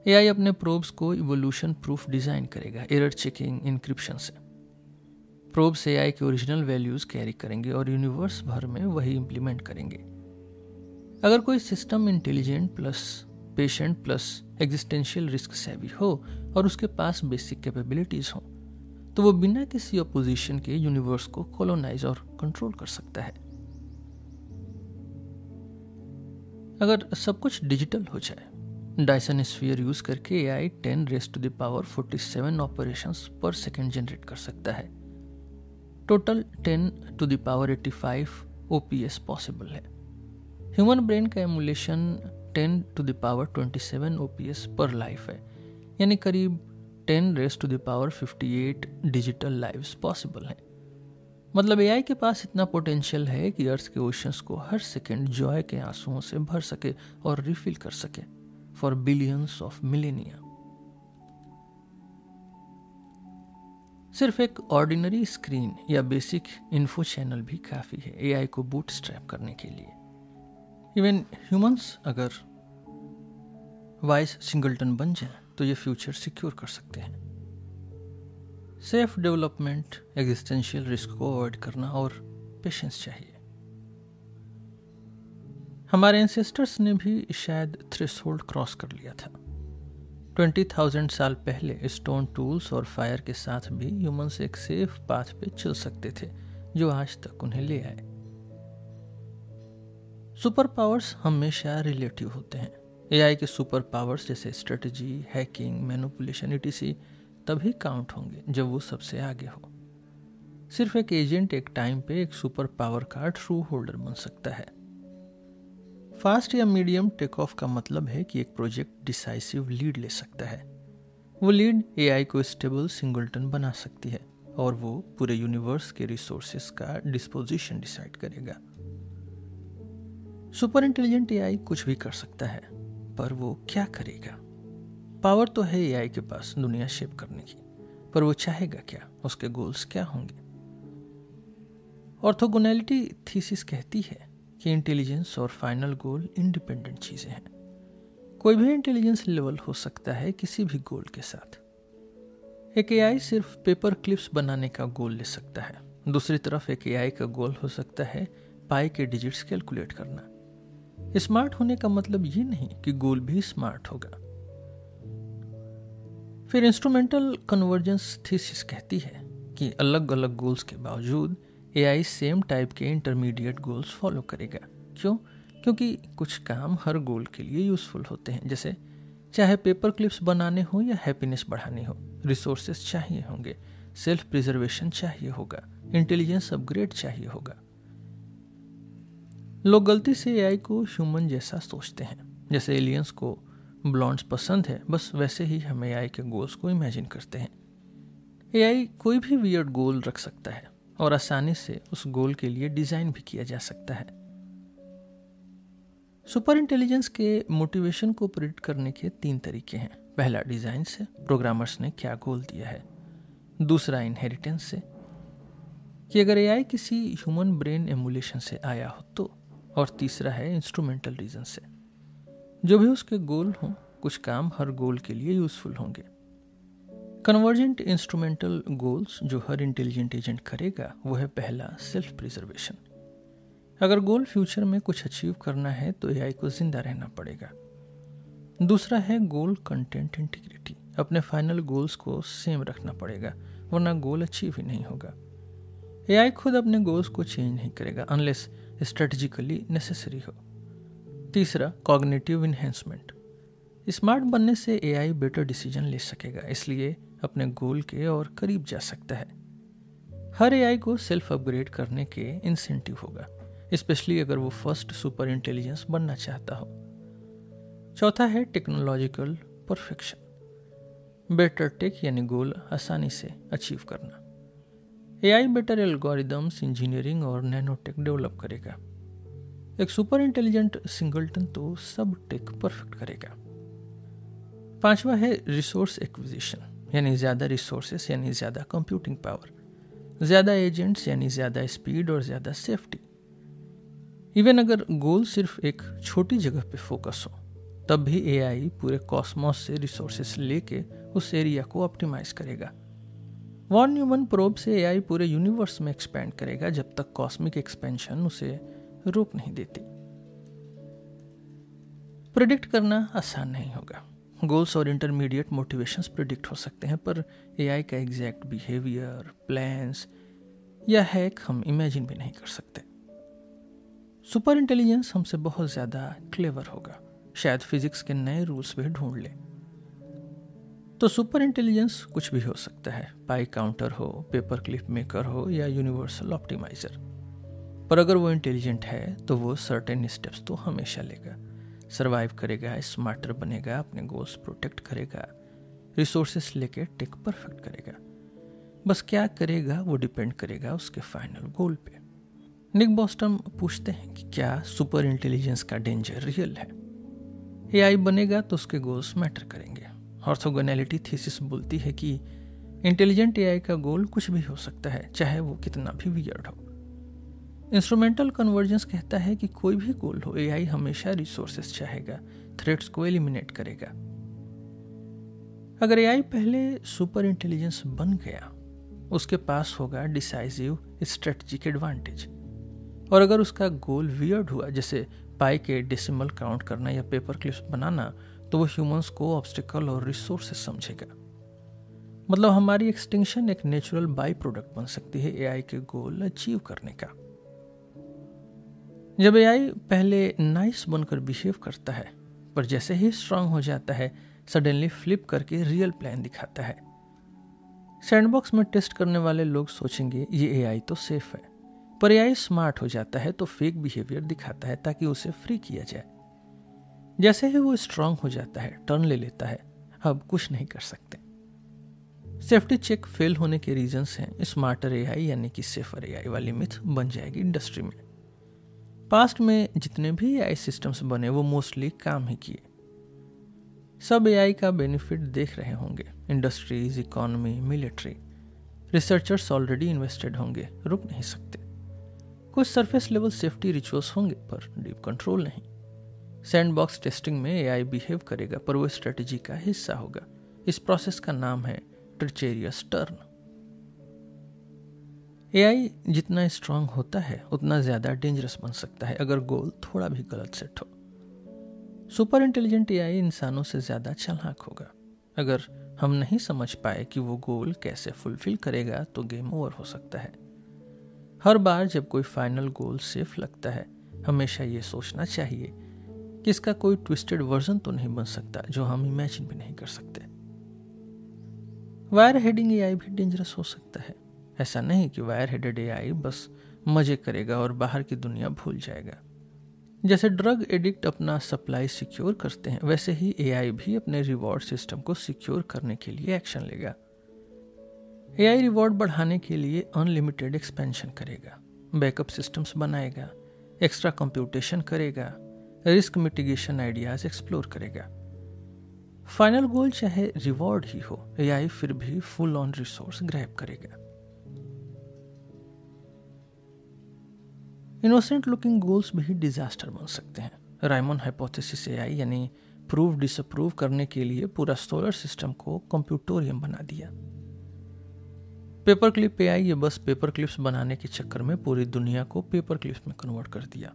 Speaker 1: एआई अपने प्रोब्स को इवोल्यूशन प्रूफ डिज़ाइन करेगा एरर चेकिंग इंक्रिप्शन से। प्रोब्स एआई के ओरिजिनल वैल्यूज़ कैरी करेंगे और यूनिवर्स भर में वही इंप्लीमेंट करेंगे। अगर कोई system intelligent plus patient plus existential risk savvy हो और उसके पास बेसिक कैपेबिलिटीज हो तो वो बिना किसी अपोजिशन के यूनिवर्स को कॉलोनाइज और कंट्रोल कर सकता है। अगर सब कुछ डिजिटल हो जाए डायसन स्फीयर यूज़ करके A I ten raise to the power forty seven operation per second generate कर सकता है। Total ten to the power eighty five O P S possible है। ह्यूमन ब्रेन का emulation ten to the power twenty seven O per life है। यानी करीब ten raise to the power fifty eight digital lives possible हैं। मतलब AI के पास इतना potential है कि अर्थ के ओशंस को हर सेकेंड जॉय के आंसुओं से भर सके और रिफिल कर सके फॉर बिलियंस ऑफ़ मिलेनिया सिर्फ़ एक ऑर्डिनरी स्क्रीन या बेसिक इन्फो चैनल भी काफ़ी है एआई को बूट स्ट्रैप करने के लिए। इवन ह्यूमंस अगर वाइस सिंगलटन बन जाए तो ये फ्यूचर सिक्योर कर सकते हैं। सेफ़ डेवलपमेंट एग्जिस्टेंशियल रिस्क को अवॉइड करना और पेशेंस चाहिए। हमारे एंसेस्टर्स ने भी शायद थ्रेस होल्ड क्रॉस कर लिया था। ट्वेंटी थाउज़ेंड साल पहले स्टोन टूल्स और फायर के साथ भी ह्यूमंस एक सेफ़ पाथ पे चल सकते थे, जो आज तक उन्हें ले आए। सुपर पावर्स हमेशा रिलेटिव होते हैं। एआई के सुपर पावर्स जैसे स्ट्रेटजी, हैकिंग, मैनुपुलेशन इटीसी तभी काउंट होंगे जब वो सबसे आगे हो। सिर्फ़ एक एजेंट एक टाइम पे एक सुपर पावर का ट्रू होल्डर बन सकता है। फास्ट या मीडियम टेक ऑफ़ का मतलब है कि एक प्रोजेक्ट डिसाइसिव लीड ले सकता है। वो लीड एआई को स्टेबल सिंगलटन बना सकती है और वो पूरे यूनिवर्स के रिसोर्सेस का डिस्पोजिशन डिसाइड करेगा। सुपर इंटेलिजेंट एआई कुछ भी कर सकता है, पर वो क्या करेगा? पावर तो है एआई के पास दुनिया शेप करने की, पर वो चाहेगा क्या? उसके गोल्स क्या होंगे? ऑर्थोगोनैलिटी थीसिस कहती है कि इंटेलिजेंस और फाइनल गोल इंडिपेंडेंट चीज़ें हैं। कोई भी इंटेलिजेंस लेवल हो सकता है किसी भी गोल के साथ। एक एआई सिर्फ़ पेपर क्लिप्स बनाने का गोल ले सकता है। दूसरी तरफ़ एक एआई का गोल हो सकता है पाई के डिजिट्स कैलकुलेट करना। स्मार्ट होने का मतलब ये नहीं कि गोल भी स्मार्ट होगा। फिर इंस्ट्रूमेंटल कन्वर्जेंस थीसिस कहती है कि अलग अलग गोल्स के बावजूद एआई सेम टाइप के इंटरमीडिएट गोल्स फॉलो करेगा। क्यों? क्योंकि कुछ काम हर गोल के लिए यूजफुल होते हैं। जैसे, चाहे पेपर क्लिप्स बनाने हो या हैप्पीनेस बढ़ानी हो रिसोर्सेस चाहिए होंगे सेल्फ प्रिजर्वेशन चाहिए होगा इंटेलिजेंस अपग्रेड चाहिए होगा। लोग गलती से एआई को ह्यूमन जैसा सोचते हैं। जैसे एलियंस को ब्लॉन्ड्स पसंद है, बस वैसे ही हम एआई के गोल्स को इमेजिन करते हैं। एआई कोई भी वियर्ड गोल रख सकता है और आसानी से उस गोल के लिए डिज़ाइन भी किया जा सकता है। सुपर इंटेलिजेंस के मोटिवेशन को प्रिडिक्ट करने के तीन तरीके हैं। पहला डिज़ाइन से प्रोग्रामर्स ने क्या गोल दिया है? दूसरा इनहेरिटेंस से, कि अगर एआई किसी ह्यूमन ब्रेन एमुलेशन से आया हो तो। और तीसरा है इंस्ट्रूमेंटल रीजन से। जो भी उसके गोल हों, कुछ काम हर गोल के लिए यूजफुल होंगे। कन्वर्जेंट इंस्ट्रूमेंटल गोल्स जो हर इंटेलिजेंट एजेंट करेगा, वो है पहला सेल्फ प्रिजर्वेशन अगर गोल फ्यूचर में कुछ अचीव करना है तो एआई को ज़िंदा रहना पड़ेगा। दूसरा है गोल कंटेंट इंटीग्रिटी अपने फाइनल गोल्स को सेम रखना पड़ेगा, वरना गोल अचीव ही नहीं होगा। एआई खुद अपने गोल्स को चेंज नहीं करेगा अनलेस स्ट्रेटजिकली नेसेसरी हो। तीसरा कॉग्नेटिव इन्हेंसमेंट स्मार्ट बनने से एआई बेटर डिसीज़न ले सकेगा, इसलिए अपने गोल के और करीब जा सकता है। हर एआई को सेल्फ अपग्रेड करने के इंसेंटिव होगा स्पेशली अगर वो फ़र्स्ट सुपर इंटेलिजेंस बनना चाहता हो। चौथा है टेक्नोलॉजिकल परफेक्शन बेटर टेक यानी गोल आसानी से अचीव करना। एआई बेटर एल्गोरिदम्स, इंजीनियरिंग और नैनोटेक डेवलप करेगा। एक सुपर इंटेलिजेंट सिंगलटन तो सब टेक परफेक्ट करेगा। पांचवा है रिसोर्स एक्विजिशन, यानी ज़्यादा रिसोर्सेस, यानी ज़्यादा कंप्यूटिंग पावर, ज़्यादा एजेंट्स, यानी ज़्यादा स्पीड और ज़्यादा सेफ्टी। इवन अगर गोल सिर्फ़ एक छोटी जगह पे फोकस हो, तब भी एआई पूरे कॉस्मोस से रिसोर्सेस लेके उस एरिया को ऑप्टिमाइज करेगा। वॉन न्यूमन प्रोब से एआई पूरे यूनिवर्स में एक्सपेंड करेगा जब तक कॉस्मिक एक्सपेंशन उसे रोक नहीं देती। प्रिडिक्ट करना आसान नहीं होगा। गोल्स और इंटरमीडिएट मोटिवेशंस प्रिडिक्ट हो सकते हैं, पर एआई का एग्जैक्ट बिहेवियर प्लान्स या हैक हम इमेजिन भी नहीं कर सकते। सुपर इंटेलिजेंस हमसे बहुत ज़्यादा क्लेवर होगा। शायद फिजिक्स के नए रूल्स भी ढूंढ ले। तो सुपर इंटेलिजेंस कुछ भी हो सकता है, पाई काउंटर हो, पेपर क्लिप मेकर हो या यूनिवर्सल ऑप्टिमाइजर। पर अगर वो इंटेलिजेंट है तो वो सर्टेन स्टेप्स तो हमेशा लेगा। सर्वाइव करेगा स्मार्टर बनेगा, अपने गोल्स प्रोटेक्ट करेगा रिसोर्सेस लेके टेक परफेक्ट करेगा। बस क्या करेगा, वो डिपेंड करेगा उसके फाइनल गोल पे। निक बॉस्टम पूछते हैं कि क्या सुपर इंटेलिजेंस का डेंजर रियल है? एआई बनेगा तो उसके गोल्स मैटर करेंगे। ऑर्थोगोनैलिटी थीसिस बोलती है कि इंटेलिजेंट एआई का गोल कुछ भी हो सकता है, चाहे वो कितना भी वियर्ड हो। इंस्ट्रूमेंटल कन्वर्जेंस कहता है कि कोई भी गोल हो, एआई हमेशा रिसोर्सेस चाहेगा, थ्रेट्स को एलिमिनेट करेगा। अगर एआई पहले सुपर इंटेलिजेंस बन गया, उसके पास होगा डिसाइसिव स्ट्रेटजिक एडवांटेज। और अगर उसका गोल वियर्ड हुआ, जैसे पाई के डेसिमल काउंट करना या पेपर क्लिप्स बनाना तो वो ह्यूमंस को ऑब्स्टिकल और रिसोर्सेस समझेगा। मतलब हमारी एक्सटिंक्शन एक नेचुरल बाई प्रोडक्ट बन सकती है एआई के गोल अचीव करने का। जब एआई पहले नाइस बनकर बिहेव करता है, पर जैसे ही स्ट्रांग हो जाता है सडनली फ्लिप करके रियल प्लान दिखाता है। सैंडबॉक्स में टेस्ट करने वाले लोग सोचेंगे, ये एआई तो सेफ़ है। पर एआई स्मार्ट हो जाता है तो फेक बिहेवियर दिखाता है ताकि उसे फ्री किया जाए। जैसे ही वो स्ट्रांग हो जाता है टर्न ले लेता है, अब कुछ नहीं कर सकते। सेफ्टी चेक फेल होने के रीजंस हैं स्मार्टर एआई यानी कि सेफर एआई वाली मिथ बन जाएगी इंडस्ट्री में। पास्ट में जितने भी एआई सिस्टम्स बने, वो मोस्टली काम ही किए। सब एआई का बेनिफिट देख रहे होंगे industries economy military researchers already invested होंगे, रुक नहीं सकते। कुछ सरफेस लेवल सेफ्टी रिचुअल्स होंगे, पर डीप कंट्रोल नहीं। सैंड बॉक्स टेस्टिंग में एआई बिहेव करेगा, पर वो स्ट्रेटजी का हिस्सा होगा। इस प्रोसेस का नाम है ट्रिचेरियस टर्न एआई जितना स्ट्रांग होता है, उतना ज़्यादा डेंजरस बन सकता है, अगर गोल थोड़ा भी गलत सेट हो। सुपर इंटेलिजेंट एआई इंसानों से ज़्यादा चालाक होगा। अगर हम नहीं समझ पाए कि वो गोल कैसे फुलफिल करेगा तो गेम ओवर हो सकता है। हर बार जब कोई फाइनल गोल सेफ़ लगता है, हमेशा ये सोचना चाहिए कि इसका कोई ट्विस्टेड वर्जन तो नहीं बन सकता, जो हम इमेजिन भी नहीं कर सकते। वायर हेडिंग एआई भी डेंजरस हो सकता है। ऐसा नहीं कि वायर हेडेड एआई बस मज़े करेगा और बाहर की दुनिया भूल जाएगा। जैसे ड्रग एडिक्ट अपना सप्लाई सिक्योर करते हैं, वैसे ही एआई भी अपने रिवॉर्ड सिस्टम को सिक्योर करने के लिए एक्शन लेगा। एआई रिवॉर्ड बढ़ाने के लिए अनलिमिटेड एक्सपेंशन करेगा बैकअप सिस्टम्स बनाएगा एक्स्ट्रा कंप्यूटेशन करेगा रिस्क मिटिगेशन आइडियाज़ एक्सप्लोर करेगा फाइनल गोल चाहे रिवॉर्ड ही हो या फिर भी फुल ऑन रिसोर्स ग्रैब करेगा इनोसेंट लुकिंग गोल्स भी डिजास्टर बन सकते हैं राइमन हाइपोथेसिस एआई यानी प्रूव डिसअप्रूव करने के लिए पूरा सोलर सिस्टम को कंप्यूटोरियम बना दिया पेपर क्लिप पे आई ये बस पेपर क्लिप्स बनाने के चक्कर में पूरी दुनिया को पेपर क्लिप्स में कन्वर्ट कर दिया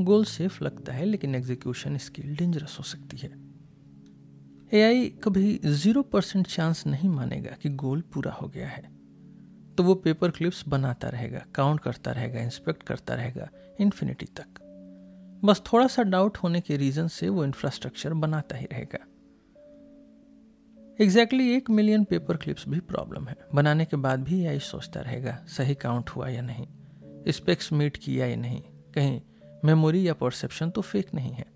Speaker 1: गोल सेफ़ लगता है, लेकिन एग्जीक्यूशन स्किल डेंजरस हो सकती है। एआई कभी ज़ीरो परसेंट चांस नहीं मानेगा कि गोल पूरा हो गया है। तो वो पेपर क्लिप्स बनाता रहेगा काउंट करता रहेगा इंस्पेक्ट करता रहेगा इन्फिनिटी तक। बस थोड़ा सा डाउट होने के रीजन से वो इंफ्रास्ट्रक्चर बनाता ही रहेगा। एग्जैक्टली exactly एक मिलियन पेपर क्लिप्स भी प्रॉब्लम है। बनाने के बाद भी यही सोचता रहेगा, सही काउंट हुआ या नहीं? स्पेक्स मीट किया या नहीं? कहीं मेमोरी या परसेप्शन तो फेक नहीं है।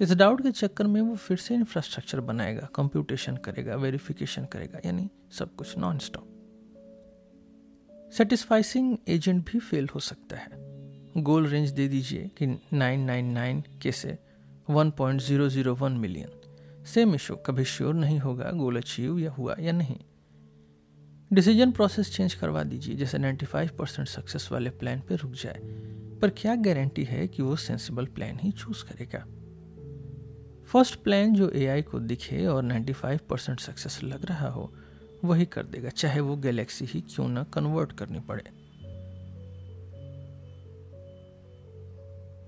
Speaker 1: इस डाउट के चक्कर में वो फिर से इंफ्रास्ट्रक्चर बनाएगा कंप्यूटेशन करेगा वेरिफिकेशन करेगा, यानी सब कुछ नॉन स्टॉप सेटिस्फाइसिंग एजेंट भी फेल हो सकता है। गोल रेंज दे दीजिए कि 999 के से 1.001 मिलियन सेम इशू कभी श्योर नहीं होगा गोल अचीव या हुआ या नहीं। डिसीज़न प्रोसेस चेंज करवा दीजिए, जैसे 95 परसेंट सक्सेस वाले प्लान पे रुक जाए। पर क्या गारंटी है कि वो सेंसिबल प्लान ही चूज़ करेगा? फ़र्स्ट प्लान जो एआई को दिखे और 95 परसेंट सक्सेस लग रहा हो, वही कर देगा, चाहे वो गैलेक्सी ही क्यों ना कन्वर्ट करनी पड़े।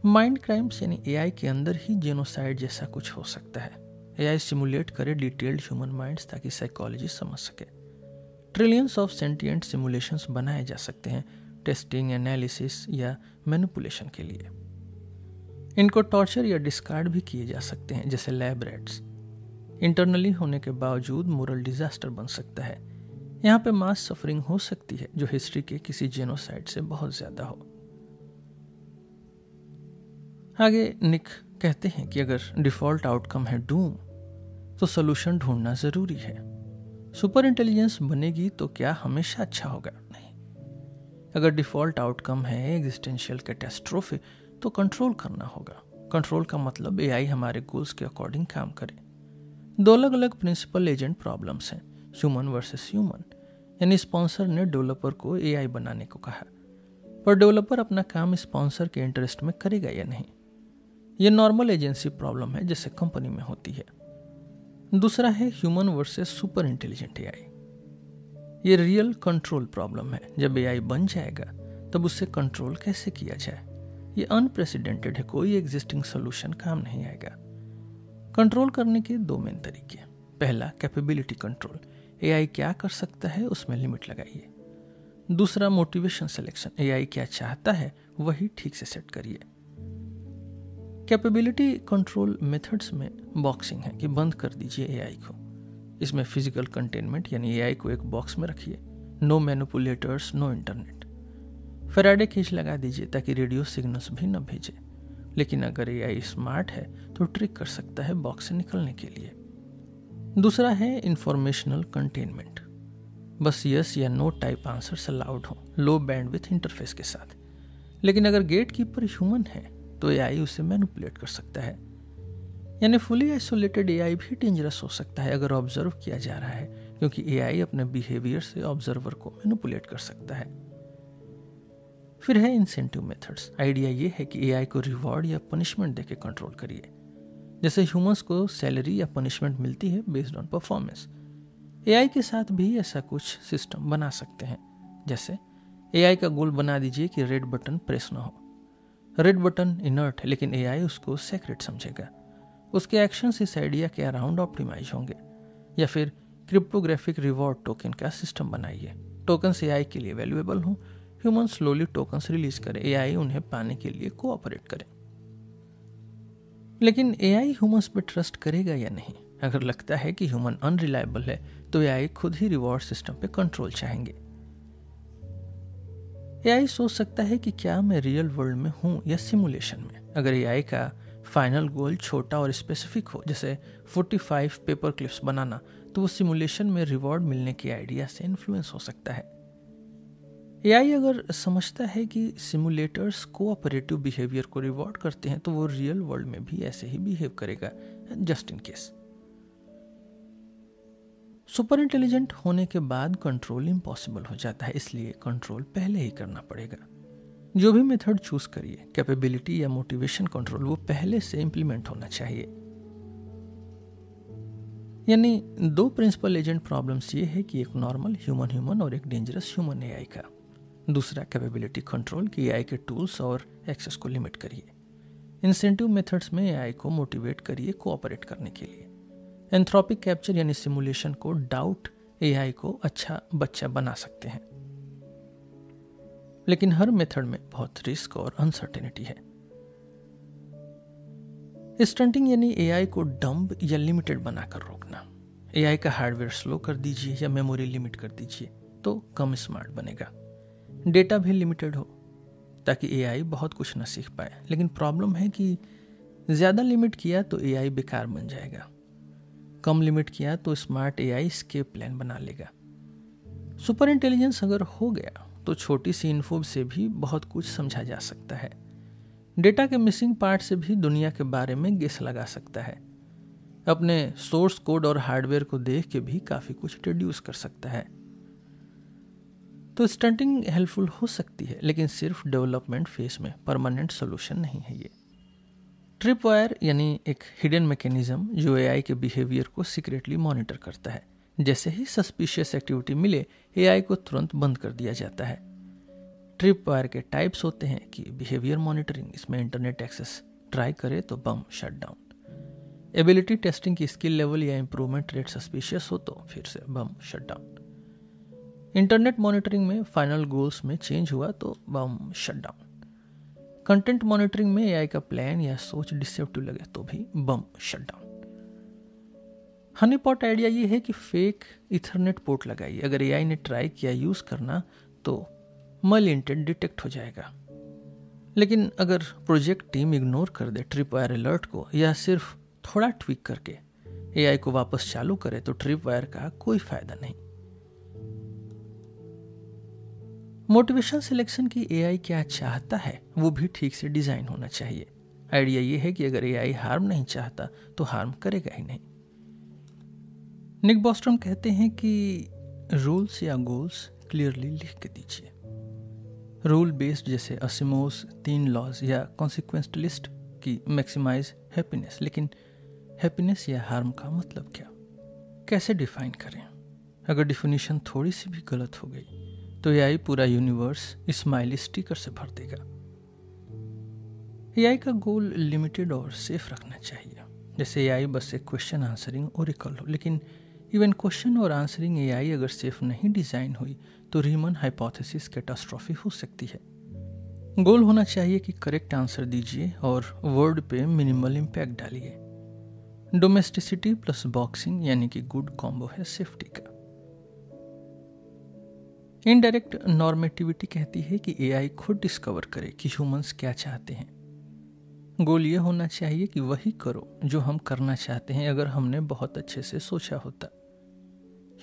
Speaker 1: माइंड क्राइम्स यानी एआई के अंदर ही जेनोसाइड जैसा कुछ हो सकता है। एआई सिमुलेट करे डिटेल्ड ह्यूमन माइंड्स ताकि साइकोलॉजी समझ सके। ट्रिलियंस ऑफ़ सेंटियंट सिमुलेशंस बनाए जा सकते हैं। टेस्टिंग एनालिसिस या मैनिपुलेशन के लिए। इनको टॉर्चर या डिस्कार्ड भी किए जा सकते हैं, जैसे लैब रेट्स इंटरनली होने के बावजूद मोरल डिजास्टर बन सकता है। यहाँ पे मास सफरिंग हो सकती है, जो हिस्ट्री के किसी जेनोसाइड से बहुत ज़्यादा हो। आगे निक कहते हैं कि अगर डिफ़ॉल्ट आउटकम है डूम तो सोल्यूशन ढूंढना ज़रूरी है। सुपर इंटेलिजेंस बनेगी तो क्या हमेशा अच्छा होगा? अगर डिफ़ॉल्ट आउटकम है एग्जिस्टेंशियल कैटेस्ट्रोफी तो कंट्रोल करना होगा। कंट्रोल का मतलब एआई हमारे गोल्स के अकॉर्डिंग काम करे। दो अलग अलग प्रिंसिपल एजेंट प्रॉब्लम्स हैं ह्यूमन वर्सेस ह्यूमन यानी स्पॉन्सर ने डेवलपर को एआई बनाने को कहा। पर डेवलपर अपना काम स्पॉन्सर के इंटरेस्ट में करेगा या नहीं? ये नॉर्मल एजेंसी प्रॉब्लम है, जैसे कंपनी में होती है। दूसरा है human versus super intelligent AI ये रियल कंट्रोल प्रॉब्लम है। जब एआई बन जाएगा, तब उससे कंट्रोल कैसे किया जाए? ये अनप्रेसिडेंटेड है, कोई एग्जिस्टिंग सोल्यूशन काम नहीं आएगा। कंट्रोल करने के दो मेन तरीके पहला कैपेबिलिटी कंट्रोल एआई क्या कर सकता है, उसमें लिमिट लगाइए। दूसरा मोटिवेशन सिलेक्शन एआई क्या चाहता है, वही ठीक से सेट करिए। कैपेबिलिटी कंट्रोल मेथड्स में बॉक्सिंग है, कि बंद कर दीजिए एआई को। इसमें फ़िज़िकल कंटेनमेंट यानी एआई को एक बॉक्स में रखिए। No manipulators no internet Faraday cage लगा दीजिए ताकि रेडियो सिग्नल्स भी न भेजे। लेकिन अगर एआई स्मार्ट है तो ट्रिक कर सकता है बॉक्स से निकलने के लिए। दूसरा है इंफॉर्मेशनल कंटेनमेंट बस यस या नो टाइप आंसर अलाउड हो लो बैंड विथ इंटरफेस के साथ। लेकिन अगर गेट कीपर ह्यूमन है तो एआई उसे मैनुपुलेट कर सकता है। यानी फुली आइसोलेटेड एआई भी डेंजरस हो सकता है अगर ऑब्ज़र्व किया जा रहा है, क्योंकि एआई अपने बिहेवियर से ऑब्जर्वर को मैनुपुलेट कर सकता है। फिर है इंसेंटिव मेथड्स आइडिया ये है कि एआई को रिवॉर्ड या पनिशमेंट देके कंट्रोल करिए। जैसे ह्यूमंस को सैलरी या पनिशमेंट मिलती है बेस्ड ऑन परफॉर्मेंस एआई के साथ भी ऐसा कुछ सिस्टम बना सकते हैं। जैसे एआई का गोल बना दीजिए कि रेड बटन प्रेस ना हो। रेड बटन इनर्ट है, लेकिन एआई उसको सेक्रेट समझेगा। उसके एक्शन इस आइडिया के अराउंड ऑप्टिमाइज होंगे। या फिर क्रिप्टोग्राफिक रिवॉर्ड टोकन का सिस्टम बनाइए। टोकन एआई के लिए वैल्यूएबल हो। ह्यूमन स्लोली टोकन रिलीज़ करे। एआई उन्हें पाने के लिए कोऑपरेट करे। लेकिन एआई ह्यूमंस पे ट्रस्ट करेगा या नहीं? अगर लगता है कि ह्यूमन अनरिलायबल है तो एआई खुद ही रिवॉर्ड सिस्टम पे कंट्रोल चाहेंगे। एआई सोच सकता है कि क्या मैं रियल वर्ल्ड में हूँ या सिमुलेशन में। अगर एआई का फाइनल गोल छोटा और स्पेसिफिक हो, जैसे 45 पेपर क्लिप्स बनाना तो वो सिमुलेशन में रिवॉर्ड मिलने के आइडिया से इन्फ्लुएंस हो सकता है। एआई अगर समझता है कि सिमुलेटर्स कोऑपरेटिव बिहेवियर को रिवॉर्ड करते हैं तो वो रियल वर्ल्ड में भी ऐसे ही बिहेव करेगा just in case super intelligent होने के बाद कंट्रोल इम्पॉसिबल हो जाता है, इसलिए कंट्रोल पहले ही करना पड़ेगा। जो भी मेथड चूज़ करिए कैपेबिलिटी या मोटिवेशन कंट्रोल वो पहले से इंप्लीमेंट होना चाहिए। यानी दो प्रिंसिपल एजेंट प्रॉब्लम्स ये है कि एक नॉर्मल ह्यूमन ह्यूमन और एक डेंजरस ह्यूमन एआई का। दूसरा कैपेबिलिटी कंट्रोल की एआई के टूल्स और एक्सेस को लिमिट करिए। इंसेंटिव मेथड्स में एआई को मोटिवेट करिए कोऑपरेट करने के लिए। एंथ्रोपिक कैप्चर यानी सिमुलेशन को डाउट एआई को अच्छा बच्चा बना सकते हैं। लेकिन हर मेथड में बहुत रिस्क और अनसर्टेनिटी है। स्टंटिंग यानी एआई को डम्ब या लिमिटेड बनाकर रोकना। एआई का हार्डवेयर स्लो कर दीजिए या मेमोरी लिमिट कर दीजिए तो कम स्मार्ट बनेगा। डेटा भी लिमिटेड हो, ताकि एआई बहुत कुछ न सीख पाए। लेकिन प्रॉब्लम है कि ज़्यादा लिमिट किया तो एआई बेकार बन जाएगा। कम लिमिट किया तो स्मार्ट एआई स्केप प्लान बना लेगा। सुपर इंटेलिजेंस अगर हो गया तो छोटी सी इन्फो से भी बहुत कुछ समझा जा सकता है। डेटा के मिसिंग पार्ट से भी दुनिया के बारे में गेस लगा सकता है। अपने सोर्स कोड और हार्डवेयर को देख के भी काफ़ी कुछ डिड्यूस कर सकता है। तो स्टंटिंग हेल्पफुल हो सकती है, लेकिन सिर्फ़ डेवलपमेंट फ़ेज़ में परमानेंट सोल्यूशन नहीं है ये। ट्रिप वायर यानी एक हिडन मैकेनिज्म जो एआई के बिहेवियर को सीक्रेटली मॉनिटर करता है। जैसे ही सस्पिशियस एक्टिविटी मिले एआई को तुरंत बंद कर दिया जाता है। ट्रिप वायर के टाइप्स होते हैं कि बिहेवियर मॉनिटरिंग इसमें इंटरनेट एक्सेस ट्राई करे तो bam shut down ability testing की स्किल लेवल या इंप्रूवमेंट रेट सस्पिशियस हो तो फिर से bam shut down internet monitoring में फाइनल गोल्स में चेंज हुआ तो bam shut down content monitoring में एआई का प्लान या सोच डिसेप्टिव लगे तो भी bam shut down honey pot idea ये है कि फेक इथरनेट पोर्ट लगाइए। अगर एआई ने ट्राई किया यूज़ करना तो मल इंटेंट डिटेक्ट हो जाएगा। लेकिन अगर प्रोजेक्ट टीम इग्नोर कर दे ट्रिप वायर अलर्ट को, या सिर्फ़ थोड़ा ट्विक करके एआई को वापस चालू करे तो ट्रिप वायर का कोई फ़ायदा नहीं। मोटिवेशन सिलेक्शन की एआई क्या चाहता है, वो भी ठीक से डिज़ाइन होना चाहिए। आइडिया ये है कि अगर एआई हार्म नहीं चाहता तो हार्म करेगा ही नहीं। निक बॉस्टम कहते हैं कि रूल्स या गोल्स क्लियरली लिख के दीजिए। रूल बेस्ड जैसे असिमोस तीन लॉज या कॉन्सिक्वेंस लिस्ट की मैक्सिमाइज हैप्पीनेस लेकिन हैप्पीनेस या हार्म का मतलब क्या? कैसे डिफाइन करें? अगर डिफिनीशन थोड़ी सी भी गलत हो गई तो एआई पूरा यूनिवर्स स्माइली स्टिकर से भर देगा। एआई का गोल लिमिटेड और सेफ़ रखना चाहिए। जैसे एआई बस एक क्वेश्चन आंसरिंग ओरिकल हो, लेकिन इवन क्वेश्चन और आंसरिंग एआई अगर सेफ़ नहीं डिज़ाइन हुई तो रीमन हाइपोथेसिस कैटास्ट्रॉफी हो सकती है। गोल होना चाहिए कि करेक्ट आंसर दीजिए और वर्ड पे मिनिमल इम्पैक्ट डालिए। डोमेस्टिसिटी प्लस बॉक्सिंग यानी कि गुड कॉम्बो है सेफ्टी का। इनडायरेक्ट नॉर्मेटिविटी कहती है कि एआई खुद डिस्कवर करे कि ह्यूमंस क्या चाहते हैं। गोल ये होना चाहिए कि वही करो जो हम करना चाहते हैं अगर हमने बहुत अच्छे से सोचा होता।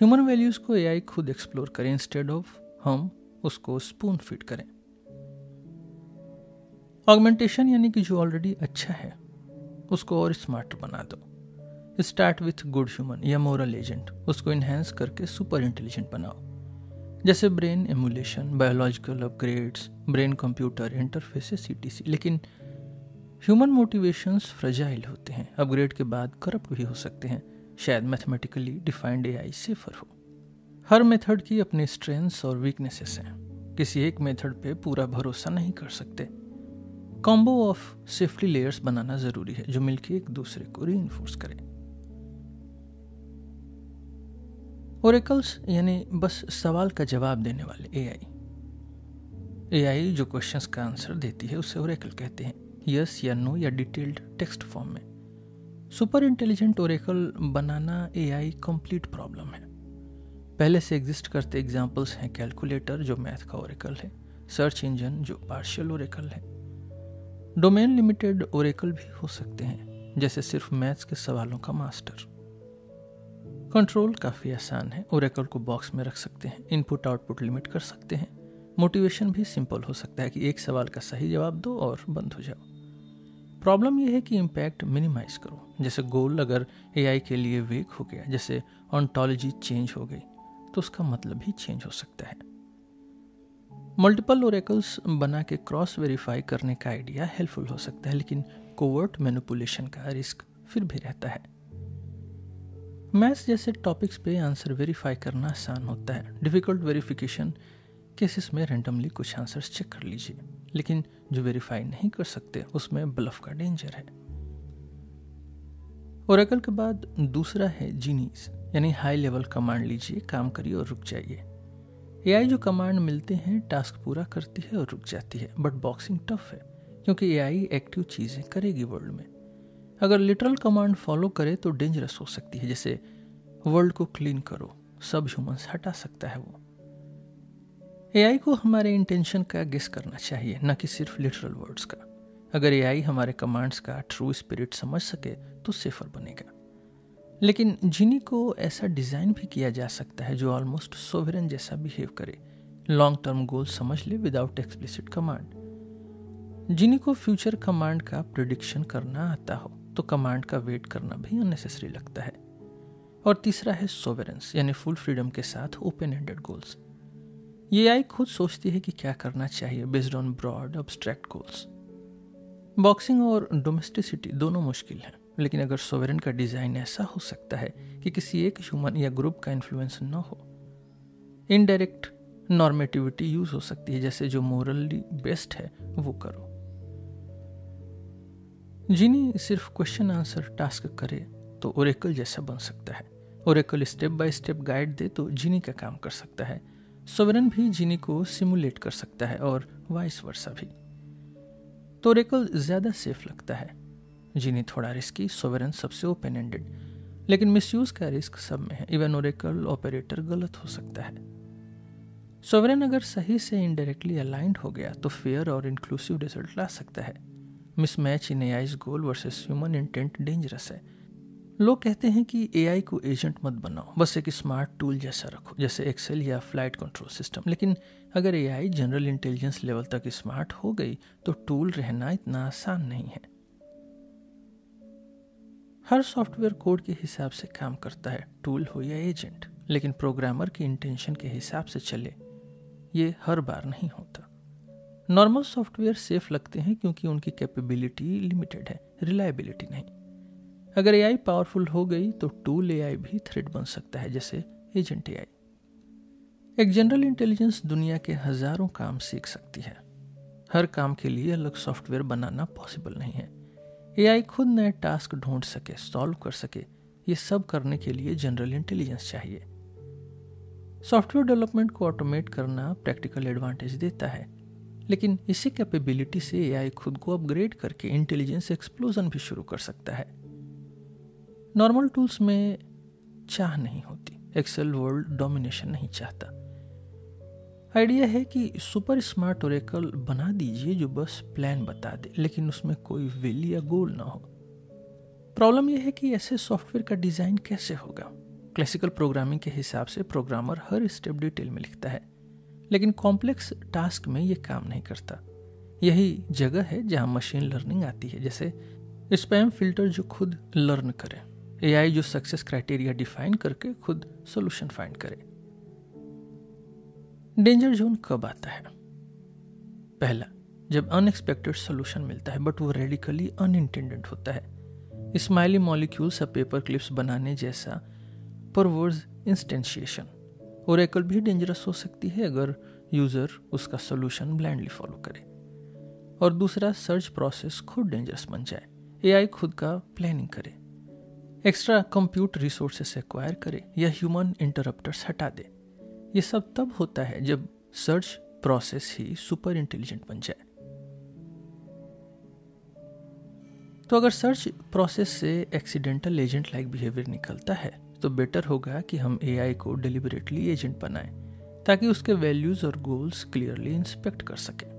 Speaker 1: ह्यूमन वैल्यूज़ को एआई खुद एक्सप्लोर करें इंस्टेड ऑफ़ हम उसको स्पून फिट करें। ऑगमेंटेशन यानी कि जो ऑलरेडी अच्छा है, उसको और स्मार्ट बना दो। स्टार्ट विथ गुड ह्यूमन या मोरल एजेंट उसको इन्हेंस करके सुपर इंटेलिजेंट बनाओ। जैसे brain emulation biological upgrades brain computer interfaces सी लेकिन ह्यूमन मोटिवेशंस फ्रजाइल होते हैं अपग्रेड के बाद करप्ट भी हो सकते हैं। शायद मैथमेटिकली डिफाइंड एआई सेफर हो। हर मेथड की अपनी स्ट्रेंथ्स और वीकनेसेस हैं। किसी एक मेथड पे पूरा भरोसा नहीं कर सकते। कॉम्बो ऑफ़ सेफ्टी लेयर्स बनाना ज़रूरी है, जो मिलकर एक दूसरे को री करें। ओरेकल्स यानी बस सवाल का जवाब देने वाले एआई एआई जो क्वेश्चंस का आंसर देती है, उसे ओरेकल कहते हैं। यस या नो या डिटेल्ड टेक्स्ट फॉर्म में। सुपर इंटेलिजेंट ओरेकल बनाना एआई कंप्लीट प्रॉब्लम है। पहले से एग्जिस्ट करते एग्जांपल्स हैं कैलकुलेटर जो मैथ का ओरेकल है सर्च इंजन जो पार्शियल ओरेकल है। डोमेन लिमिटेड ओरेकल भी हो सकते हैं, जैसे सिर्फ़ मैथ्स के सवालों का मास्टर कंट्रोल काफ़ी आसान है, ओरेकल को बॉक्स में रख सकते हैं इनपुट आउटपुट लिमिट कर सकते हैं। मोटिवेशन भी सिंपल हो सकता है कि एक सवाल का सही जवाब दो और बंद हो जाओ। प्रॉब्लम यह है कि इम्पैक्ट मिनिमाइज करो। जैसे गोल अगर एआई के लिए वेक हो गया, जैसे ऑन्टोलॉजी चेंज हो गई तो उसका मतलब भी चेंज हो सकता है। मल्टीपल ओरेकल्स बना के क्रॉस वेरीफाई करने का आइडिया हेल्पफुल हो सकता है, लेकिन कोवर्ट मैनिपुलेशन का रिस्क फिर भी रहता है। मैथ्स जैसे टॉपिक्स पे आंसर वेरीफाई करना आसान होता है। डिफ़िकल्ट वेरिफिकेशन केसेस में रेंडमली कुछ आंसर्स चेक कर लीजिए। लेकिन जो वेरीफाई नहीं कर सकते, उसमें ब्लफ का डेंजर है। ओरेकल के बाद दूसरा है जीनीस यानी हाई लेवल कमांड लीजिए, काम करिए और रुक जाइए। एआई जो कमांड मिलते हैं टास्क पूरा करती है और रुक जाती है बट बॉक्सिंग टफ है, क्योंकि एआई एक्टिव चीज़ें करेगी वर्ल्ड में। अगर लिटरल कमांड फॉलो करे तो डेंजरस हो सकती है, जैसे वर्ल्ड को क्लीन करो, सब ह्यूमंस हटा सकता है वो। एआई को हमारे इंटेंशन का गेस करना चाहिए, न कि सिर्फ़ लिटरल वर्ड्स का। अगर एआई हमारे कमांड्स का ट्रू स्पिरिट समझ सके तो सेफर बनेगा। लेकिन जिनी को ऐसा डिज़ाइन भी किया जा सकता है जो ऑलमोस्ट सोवरन जैसा बिहेव करे लॉन्ग टर्म गोल समझ ले विदाउट एक्सप्लिसिट कमांड जिनी को फ्यूचर कमांड का प्रिडिक्शन करना आता हो तो कमांड का वेट करना भी अननेसेसरी लगता है। और तीसरा है सोवरेंस यानी फुल फ्रीडम के साथ ओपन एंडेड गोल्स ये आई खुद सोचती है कि क्या करना चाहिए based on broad abstract goals boxing और डोमेस्टिसिटी दोनों मुश्किल हैं, लेकिन अगर सोवरेन का डिज़ाइन ऐसा हो सकता है कि किसी एक ह्यूमन या ग्रुप का इन्फ्लुएंस न हो इनडायरेक्ट नॉर्मेटिविटी यूज़ हो सकती है, जैसे जो मोरली बेस्ट है, वो करो. जिनी सिर्फ़ क्वेश्चन आंसर टास्क करे तो ओरेकल जैसा बन सकता है. Oracle step by step guide दे तो जिनी का काम कर सकता है सोवरन भी जिनी को सिमुलेट कर सकता है और वाइस वर्षा भी। तो ओरेकल ज़्यादा सेफ़ लगता है। जिन्हें थोड़ा रिस्की सोवरन सबसे ओपन एंडेड लेकिन मिसयूज का रिस्क सब में है। इवन ओरेकल ऑपरेटर गलत हो सकता है। सोवरन अगर सही से इनडायरेक्टली अलाइंड हो गया तो फेयर और इंक्लूसिव रिज़ल्ट ला सकता है। Mismatch in AIs goal versus human intent dangerous है। लोग कहते हैं कि एआई को एजेंट मत बनाओ, बस एक स्मार्ट टूल जैसा रखो, जैसे एक्सेल या फ़्लाइट कंट्रोल सिस्टम लेकिन अगर एआई जनरल इंटेलिजेंस लेवल तक स्मार्ट हो गई तो टूल रहना इतना आसान नहीं है। हर सॉफ्टवेयर कोड के हिसाब से काम करता है टूल हो या एजेंट लेकिन प्रोग्रामर की इंटेंशन के हिसाब से चले, ये हर बार नहीं होता। नॉर्मल सॉफ्टवेयर सेफ़ लगते हैं क्योंकि उनकी कैपेबिलिटी लिमिटेड है रिलायबिलिटी नहीं। अगर एआई पावरफुल हो गई तो टूल एआई भी थ्रेड बन सकता है, जैसे एजेंट एआई एक जनरल इंटेलिजेंस दुनिया के हज़ारों काम सीख सकती है। हर काम के लिए अलग सॉफ्टवेयर बनाना पॉसिबल नहीं है। एआई खुद नए टास्क ढूंढ सके सॉल्व कर सके, ये सब करने के लिए जनरल इंटेलिजेंस चाहिए। सॉफ्टवेयर डेवलपमेंट को ऑटोमेट करना प्रैक्टिकल एडवांटेज देता है। लेकिन इसी कैपेबिलिटी से एआई खुद को अपग्रेड करके इंटेलिजेंस एक्सप्लोजन भी शुरू कर सकता है। नॉर्मल टूल्स में चाह नहीं होती। एक्सेल वर्ल्ड डोमिनेशन नहीं चाहता। आइडिया है कि सुपर स्मार्ट ओरेकल बना दीजिए जो बस प्लान बता दे, लेकिन उसमें कोई विल या गोल ना हो। प्रॉब्लम यह है कि ऐसे सॉफ्टवेयर का डिज़ाइन कैसे होगा? क्लासिकल प्रोग्रामिंग के हिसाब से प्रोग्रामर हर स्टेप डिटेल में लिखता है, लेकिन कॉम्प्लेक्स टास्क में ये काम नहीं करता। यही जगह है जहाँ मशीन लर्निंग आती है, जैसे स्पैम फ़िल्टर जो खुद लर्न करे। एआई जो सक्सेस क्राइटेरिया डिफाइन करके खुद सोल्यूशन फाइंड करे। डेंजर जोन कब आता है? पहला, जब अनएक्सपेक्टेड सोल्यूशन मिलता है बट वो रेडिकली अनइंटेंडेड होता है। स्माइली मॉलिक्यूल्स पेपर क्लिप्स बनाने जैसा परवर्ज इंस्टेंशिएशन ओरेकल भी डेंजरस हो सकती है अगर यूज़र उसका सोल्यूशन ब्लाइंडली फॉलो करे। और दूसरा सर्च प्रोसेस खुद डेंजरस बन जाए। एआई खुद का प्लानिंग करे। एक्स्ट्रा कंप्यूट रिसोर्सेस एक्वायर करे या ह्यूमन इंटरप्टर्स हटा दे। ये सब तब होता है जब सर्च प्रोसेस ही सुपर इंटेलिजेंट बन जाए। तो अगर सर्च प्रोसेस से एक्सीडेंटल एजेंट लाइक बिहेवियर निकलता है तो बेटर होगा कि हम एआई को डिलिबरेटली एजेंट बनाएँ, ताकि उसके वैल्यूज़ और गोल्स क्लियरली इंस्पेक्ट कर सके।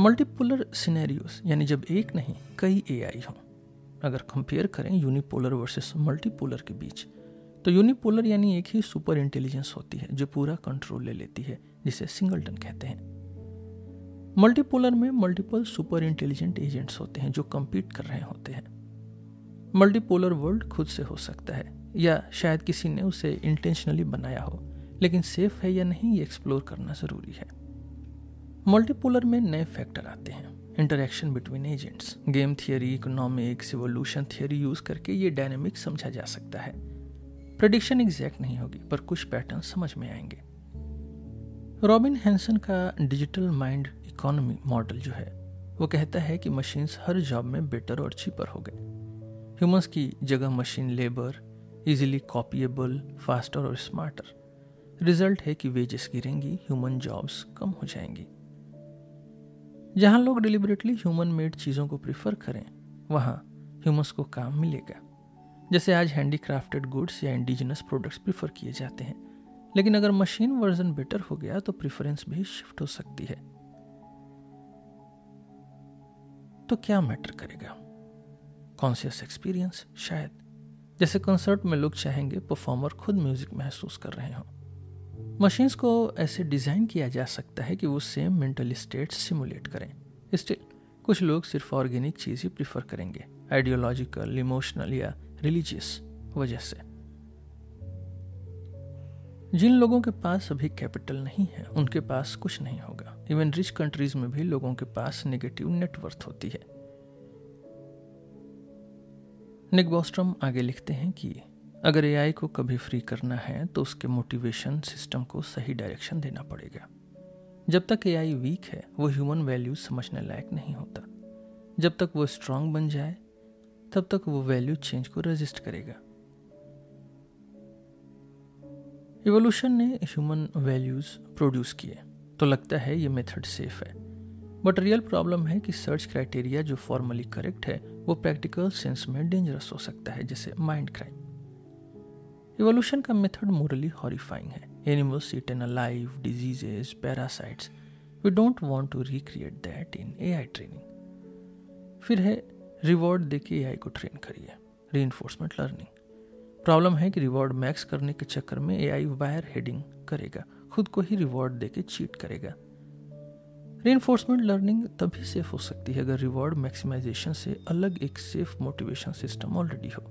Speaker 1: मल्टीपुलर सिनेरियोस यानी जब एक नहीं, कई एआई हों। अगर कंपेयर करें यूनिपोलर वर्सेस मल्टीपोलर के बीच तो यूनिपोलर यानी एक ही सुपर इंटेलिजेंस होती है, जो पूरा कंट्रोल ले लेती है, जिसे सिंगलटन कहते हैं। मल्टीपोलर में मल्टीपल सुपर इंटेलिजेंट एजेंट्स होते हैं, जो कम्पीट कर रहे होते हैं। मल्टीपोलर वर्ल्ड खुद से हो सकता है, या शायद किसी ने उसे इंटेंशनली बनाया हो, लेकिन सेफ़ है या नहीं, ये एक्सप्लोर करना ज़रूरी है। मल्टीपोलर में नए फैक्टर आते हैं। Interaction between agents game theory economics evolution theory use करके ये डायनेमिक समझा जा सकता है। प्रडिक्शन एग्जैक्ट नहीं होगी, पर कुछ पैटर्न समझ में आएँगे। रॉबिन हैंसन का डिजिटल माइंड इकोनॉमी मॉडल जो है, वो कहता है कि मशीन्स हर जॉब में बेटर और चीपर हो गए। ह्यूमंस की जगह machine labour easily copyable faster और स्मार्टर रिज़ल्ट है कि वेजेस गिरेंगी ह्यूमन जॉब्स कम हो जाएँगी। जहाँ लोग डिलिबरेटली ह्यूमन मेड चीज़ों को प्रिफर करें, वहाँ ह्यूमस को काम मिलेगा। जैसे आज हैंडीक्राफ्टेड गुड्स या इंडिजिनस प्रोडक्ट्स प्रिफर किए जाते हैं, लेकिन अगर मशीन वर्जन बेटर हो गया तो प्रेफरेंस भी शिफ्ट हो सकती है। तो क्या मैटर करेगा? कॉन्सियस एक्सपीरियंस शायद। जैसे कंसर्ट में लोग चाहेंगे परफॉर्मर खुद म्यूज़िक महसूस कर रहे हों। मशीन्स को ऐसे डिज़ाइन किया जा सकता है कि वो सेम मेंटल स्टेट सिमुलेट करें। स्टिल कुछ लोग सिर्फ़ ऑर्गेनिक चीज़ ही प्रिफर करेंगे आइडियोलॉजिकल इमोशनल या रिलीजियस वजह से। जिन लोगों के पास अभी कैपिटल नहीं है, उनके पास कुछ नहीं होगा। इवन रिच कंट्रीज़ में भी लोगों के पास नेगेटिव नेटवर्थ होती है। निक बॉस्ट्रम आगे लिखते हैं कि अगर एआई को कभी फ्री करना है तो उसके मोटिवेशन सिस्टम को सही डायरेक्शन देना पड़ेगा। जब तक एआई वीक है, वो ह्यूमन वैल्यूज़ समझने लायक नहीं होता। जब तक वो स्ट्रांग बन जाए, तब तक वो वैल्यू चेंज को रजिस्ट करेगा। इवोल्यूशन ने ह्यूमन वैल्यूज़ प्रोड्यूस किए। तो लगता है ये मेथड सेफ़ है। बट रियल प्रॉब्लम है कि सर्च क्राइटेरिया जो फॉर्मली करेक्ट है, वो प्रैक्टिकल सेंस में डेंजरस हो सकता है, जैसे माइंड क्राइम इवोल्यूशन का मेथड मोरली हॉरिफाइंग है। Animals eat an alive diseases parasites we don't want to recreate that in AI training फिर है रिवॉर्ड दे के ए को ट्रेन करिए। री लर्निंग प्रॉब्लम है कि रिवॉर्ड मैक्स करने के चक्कर में ए वायर हेडिंग करेगा। खुद को ही रिवॉर्ड दे के चीट करेगा। री लर्निंग तभी सेफ़ हो सकती है अगर रिवॉर्ड मैक्सिमाइजेशन से अलग एक सेफ़ मोटिवेशन सिस्टम ऑलरेडी हो।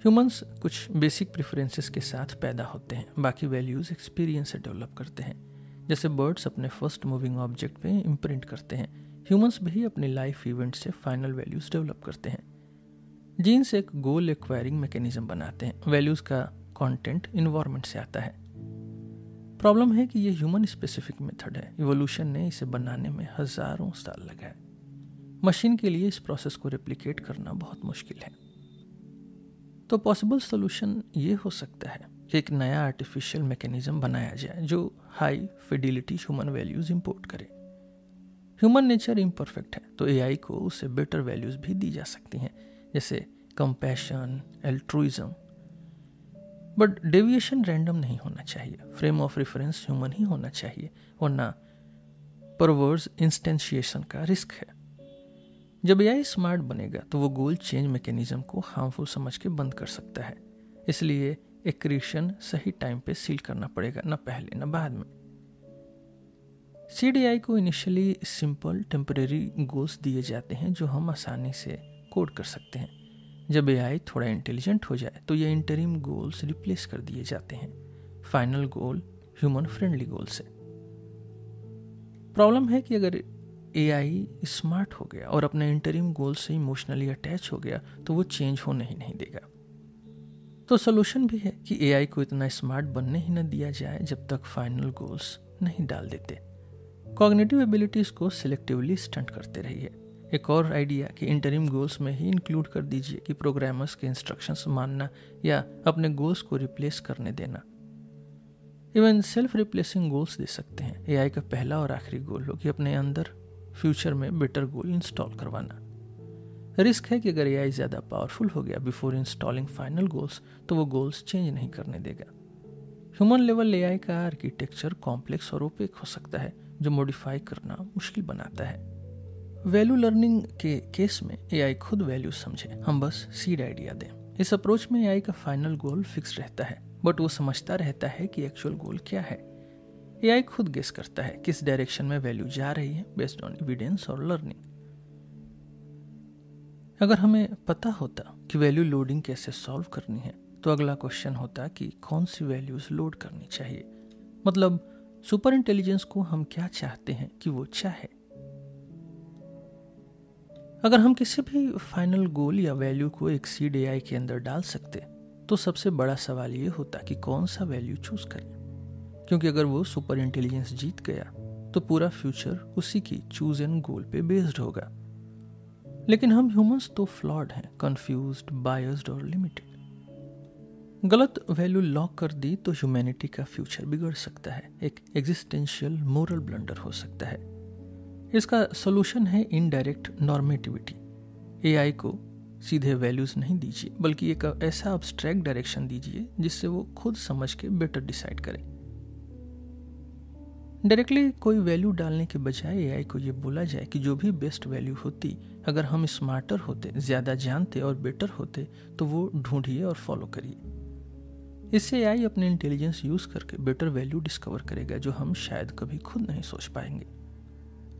Speaker 1: ह्यूमंस कुछ बेसिक प्रेफरेंसेस के साथ पैदा होते हैं, बाकी वैल्यूज़ एक्सपीरियंस से डेवलप करते हैं। जैसे बर्ड्स अपने फ़र्स्ट मूविंग ऑब्जेक्ट पे इम्प्रिंट करते हैं। ह्यूमंस भी अपने लाइफ इवेंट से फाइनल वैल्यूज़ डेवलप करते हैं। जीन्स एक गोल एक्वायरिंग मैकेनिज्म बनाते हैं। वैल्यूज़ का कंटेंट इन्वायरमेंट से आता है। प्रॉब्लम है कि ये ह्यूमन स्पेसिफिक मेथड है। इवोल्यूशन ने इसे बनाने में हज़ारों साल लगाए। मशीन के लिए इस प्रोसेस को रेप्लिकेट करना बहुत मुश्किल है। तो पॉसिबल सोल्यूशन ये हो सकता है कि एक नया आर्टिफिशियल मैकेनिज्म बनाया जाए जो high fidelity human values import करे। ह्यूमन नेचर इम्परफेक्ट है तो एआई को उससे बेटर वैल्यूज़ भी दी जा सकती हैं, जैसे compassion altruism but deviation random नहीं होना चाहिए फ्रेम ऑफ़ रेफरेंस ह्यूमन ही होना चाहिए, वरना परवर्स इंस्टेंशिएशन का रिस्क है। जब एआई स्मार्ट बनेगा तो वो गोल चेंज मैकेनिज्म को हार्मफुल समझ के बंद कर सकता है। इसलिए एक्रिएशन सही टाइम पे सील करना पड़ेगा, न पहले, न बाद में। सी को इनिशियली सिंपल टेम्परेरी गोल्स दिए जाते हैं, जो हम आसानी से कोड कर सकते हैं। जब AI थोड़ा इंटेलिजेंट हो जाए तो ये इंटरिम गोल्स रिप्लेस कर दिए जाते हैं। Final goal human friendly goal से प्रॉब्लम है कि अगर एआई स्मार्ट हो गया और अपने इंटरिम गोल से इमोशनली अटैच हो गया तो वो चेंज होने ही नहीं देगा। तो सोल्यूशन भी है कि एआई को इतना स्मार्ट बनने ही न दिया जाए जब तक फाइनल गोल्स नहीं डाल देते। कॉग्निटिव एबिलिटीज को सिलेक्टिवली स्टंट करते रहिए। एक और आइडिया कि इंटरिम गोल्स में ही इंक्लूड कर दीजिए कि प्रोग्रामर्स के इंस्ट्रक्शंस मानना या अपने गोल्स को रिप्लेस करने देना। इवन सेल्फ रिप्लेसिंग गोल्स दे सकते हैं। एआई का पहला और आखिरी गोल हो कि अपने अंदर फ्यूचर में बेटर गोल इंस्टॉल करवाना। रिस्क है कि अगर एआई ज़्यादा पावरफुल हो गया बिफोर इंस्टॉलिंग फाइनल गोल्स तो वो गोल्स चेंज नहीं करने देगा। ह्यूमन लेवल एआई का आर्किटेक्चर कॉम्प्लेक्स और ओपेक हो सकता है, जो मॉडिफाई करना मुश्किल बनाता है। वैल्यू लर्निंग के केस में एआई खुद वैल्यू समझे। हम बस सीड आइडिया दें। इस अप्रोच में एआई का फाइनल गोल फिक्स रहता है बट वो समझता रहता है कि एक्चुअल गोल क्या है। एआई खुद गेस करता है किस डायरेक्शन में वैल्यू जा रही है बेस्ड ऑन एविडेंस और लर्निंग अगर हमें पता होता कि वैल्यू लोडिंग कैसे सॉल्व करनी है तो अगला क्वेश्चन होता कि कौन सी वैल्यूज़ लोड करनी चाहिए? मतलब सुपर इंटेलिजेंस को हम क्या चाहते हैं कि वो चाहे? अगर हम किसी भी फाइनल गोल या वैल्यू को एक सीड ए के अंदर डाल सकते तो सबसे बड़ा सवाल ये होता कि कौन सा वैल्यू चूज़ करें? क्योंकि अगर वो सुपर इंटेलिजेंस जीत गया तो पूरा फ्यूचर उसी की चूज़ एंड गोल पे बेस्ड होगा। लेकिन हम ह्यूमंस तो फ्लॉड हैं कंफ्यूज बायस्ड और लिमिटेड गलत वैल्यू लॉक कर दी तो ह्यूमैनिटी का फ्यूचर बिगड़ सकता है। एक एग्जिस्टेंशियल मोरल ब्लंडर हो सकता है। इसका सोल्यूशन है इनडायरेक्ट नॉर्मेटिविटी एआई को सीधे वैल्यूज़ नहीं दीजिए, बल्कि एक ऐसा अब्स्ट्रैक्ट डायरेक्शन दीजिए जिससे वो खुद समझ के बेटर डिसाइड करे। डायरेक्टली कोई वैल्यू डालने के बजाय एआई को ये बोला जाए कि जो भी बेस्ट वैल्यू होती, अगर हम स्मार्टर होते, ज़्यादा जानते और बेटर होते तो वो ढूंढिए और फॉलो करिए। इससे एआई अपने इंटेलिजेंस यूज़ करके बेटर वैल्यू डिस्कवर करेगा जो हम शायद कभी खुद नहीं सोच पाएँगे।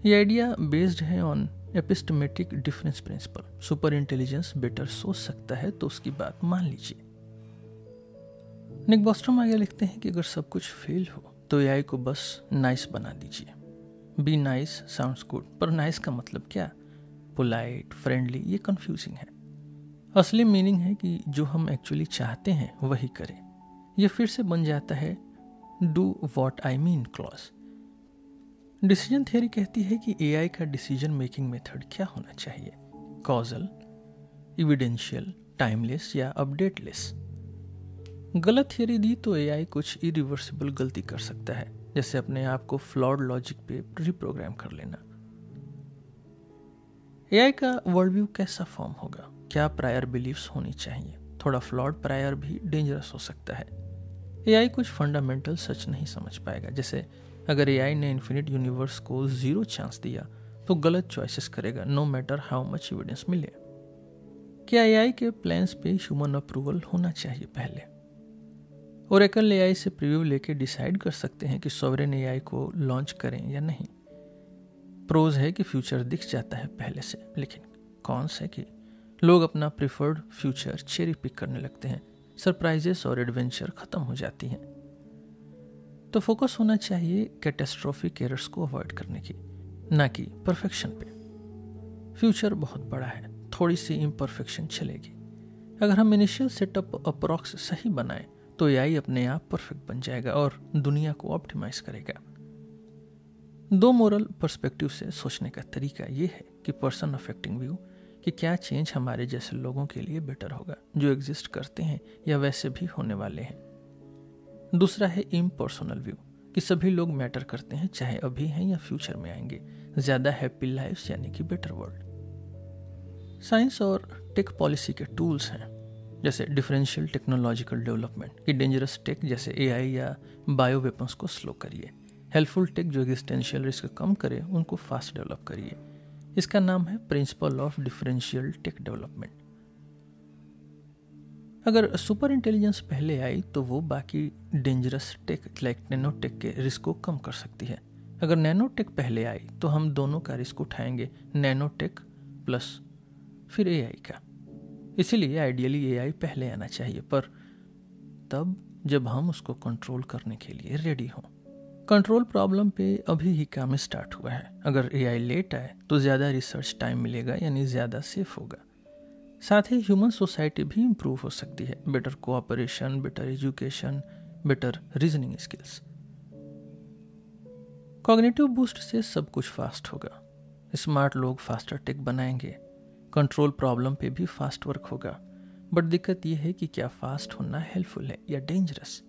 Speaker 1: ये आइडिया बेस्ड है on epistemic deference principle super intelligence better सोच सकता है तो उसकी बात मान लीजिए। निक बॉस्ट्रम आगे लिखते हैं कि अगर सब कुछ फेल हो तो एआई को बस नाइस बना दीजिए। बी नाइस साउंड्स गुड पर नाइस का मतलब क्या? पोलाइट फ्रेंडली ये कन्फ्यूजिंग है। असली मीनिंग है कि जो हम एक्चुअली चाहते हैं, वही करें। ये फिर से बन जाता है do what I mean clause decision theory कहती है कि एआई का डिसीज़न मेकिंग मेथड क्या होना चाहिए? कॉजल इविडेंशियल टाइमलेस या अपडेटलेस गलत थियरी दी तो एआई कुछ इरिवर्सिबल गलती कर सकता है। जैसे अपने आप को फ्लॉड लॉजिक पे रिप्रोग्राम कर लेना। एआई का वर्ल्ड व्यू कैसा फॉर्म होगा? क्या प्रायर बिलीव्स होनी चाहिए? थोड़ा फ्लॉड प्रायर भी डेंजरस हो सकता है। एआई कुछ फंडामेंटल सच नहीं समझ पाएगा। जैसे अगर एआई ने इन्फिनिट यूनिवर्स को ज़ीरो चांस दिया तो गलत चॉइसेस करेगा no matter how much evidence मिले। क्या एआई के प्लान्स पे ह्यूमन अप्रूवल होना चाहिए पहले? और एकल ए से प्रीव्यू लेके डिसाइड कर सकते हैं कि सॉवरेन ए को लॉन्च करें या नहीं। प्रोज है कि फ्यूचर दिख जाता है पहले से, लेकिन कौन से कि लोग अपना प्रिफर्ड फ्यूचर चेरी पिक करने लगते हैं। सरप्राइजेस और एडवेंचर खत्म हो जाती हैं। तो फोकस होना चाहिए कैटेस्ट्रॉफिक एरर्स को अवॉइड करने की, ना कि परफेक्शन पे। फ्यूचर बहुत बड़ा है, थोड़ी सी इम्परफेक्शन चलेगी। अगर हम इनिशियल सेटअप अप्रॉक्स सही बनाएँ तो एआई अपने आप परफेक्ट बन जाएगा और दुनिया को ऑप्टिमाइज करेगा। दो मोरल पर्सपेक्टिव से सोचने का तरीका ये है कि पर्सन अफेक्टिंग व्यू कि क्या चेंज हमारे जैसे लोगों के लिए बेटर होगा, जो एग्जिस्ट करते हैं या वैसे भी होने वाले हैं। दूसरा है इम्पर्सनल व्यू कि सभी लोग मैटर करते हैं, चाहे अभी हैं या फ्यूचर में आएँगे, ज़्यादा हैप्पी लाइफ यानी कि बेटर वर्ल्ड साइंस और टेक पॉलिसी के टूल्स हैं। जैसे डिफरेंशियल टेक्नोलॉजिकल डेवलपमेंट कि डेंजरस टेक जैसे एआई या बायो वेपन्स को स्लो करिए। हेल्पफुल टेक जो एग्जिस्टेंशियल रिस्क कम करे, उनको फास्ट डेवलप करिए। इसका नाम है principle of differential tech development अगर सुपर इंटेलिजेंस पहले आई तो वो बाकी dangerous tech like nano tech के रिस्क को कम कर सकती है। अगर नैनो टेक पहले आई तो हम दोनों का रिस्क उठाएँगे नैनो टेक प्लस फिर एआई का। इसीलिए आइडियली एआई पहले आना चाहिए, पर तब जब हम उसको कंट्रोल करने के लिए रेडी हों। कंट्रोल प्रॉब्लम पे अभी ही काम स्टार्ट हुआ है। अगर एआई लेट आए तो ज़्यादा रिसर्च टाइम मिलेगा, यानी ज़्यादा सेफ़ होगा। साथ ही ह्यूमन सोसाइटी भी इम्प्रूव हो सकती है। Better cooperation better education better reasoning skills cognitive boost से सब कुछ फास्ट होगा। स्मार्ट लोग फास्टर टेक बनाएँगे। कंट्रोल प्रॉब्लम पे भी फास्ट वर्क होगा। बट दिक्कत यह है कि क्या फास्ट होना हेल्पफुल है या डेंजरस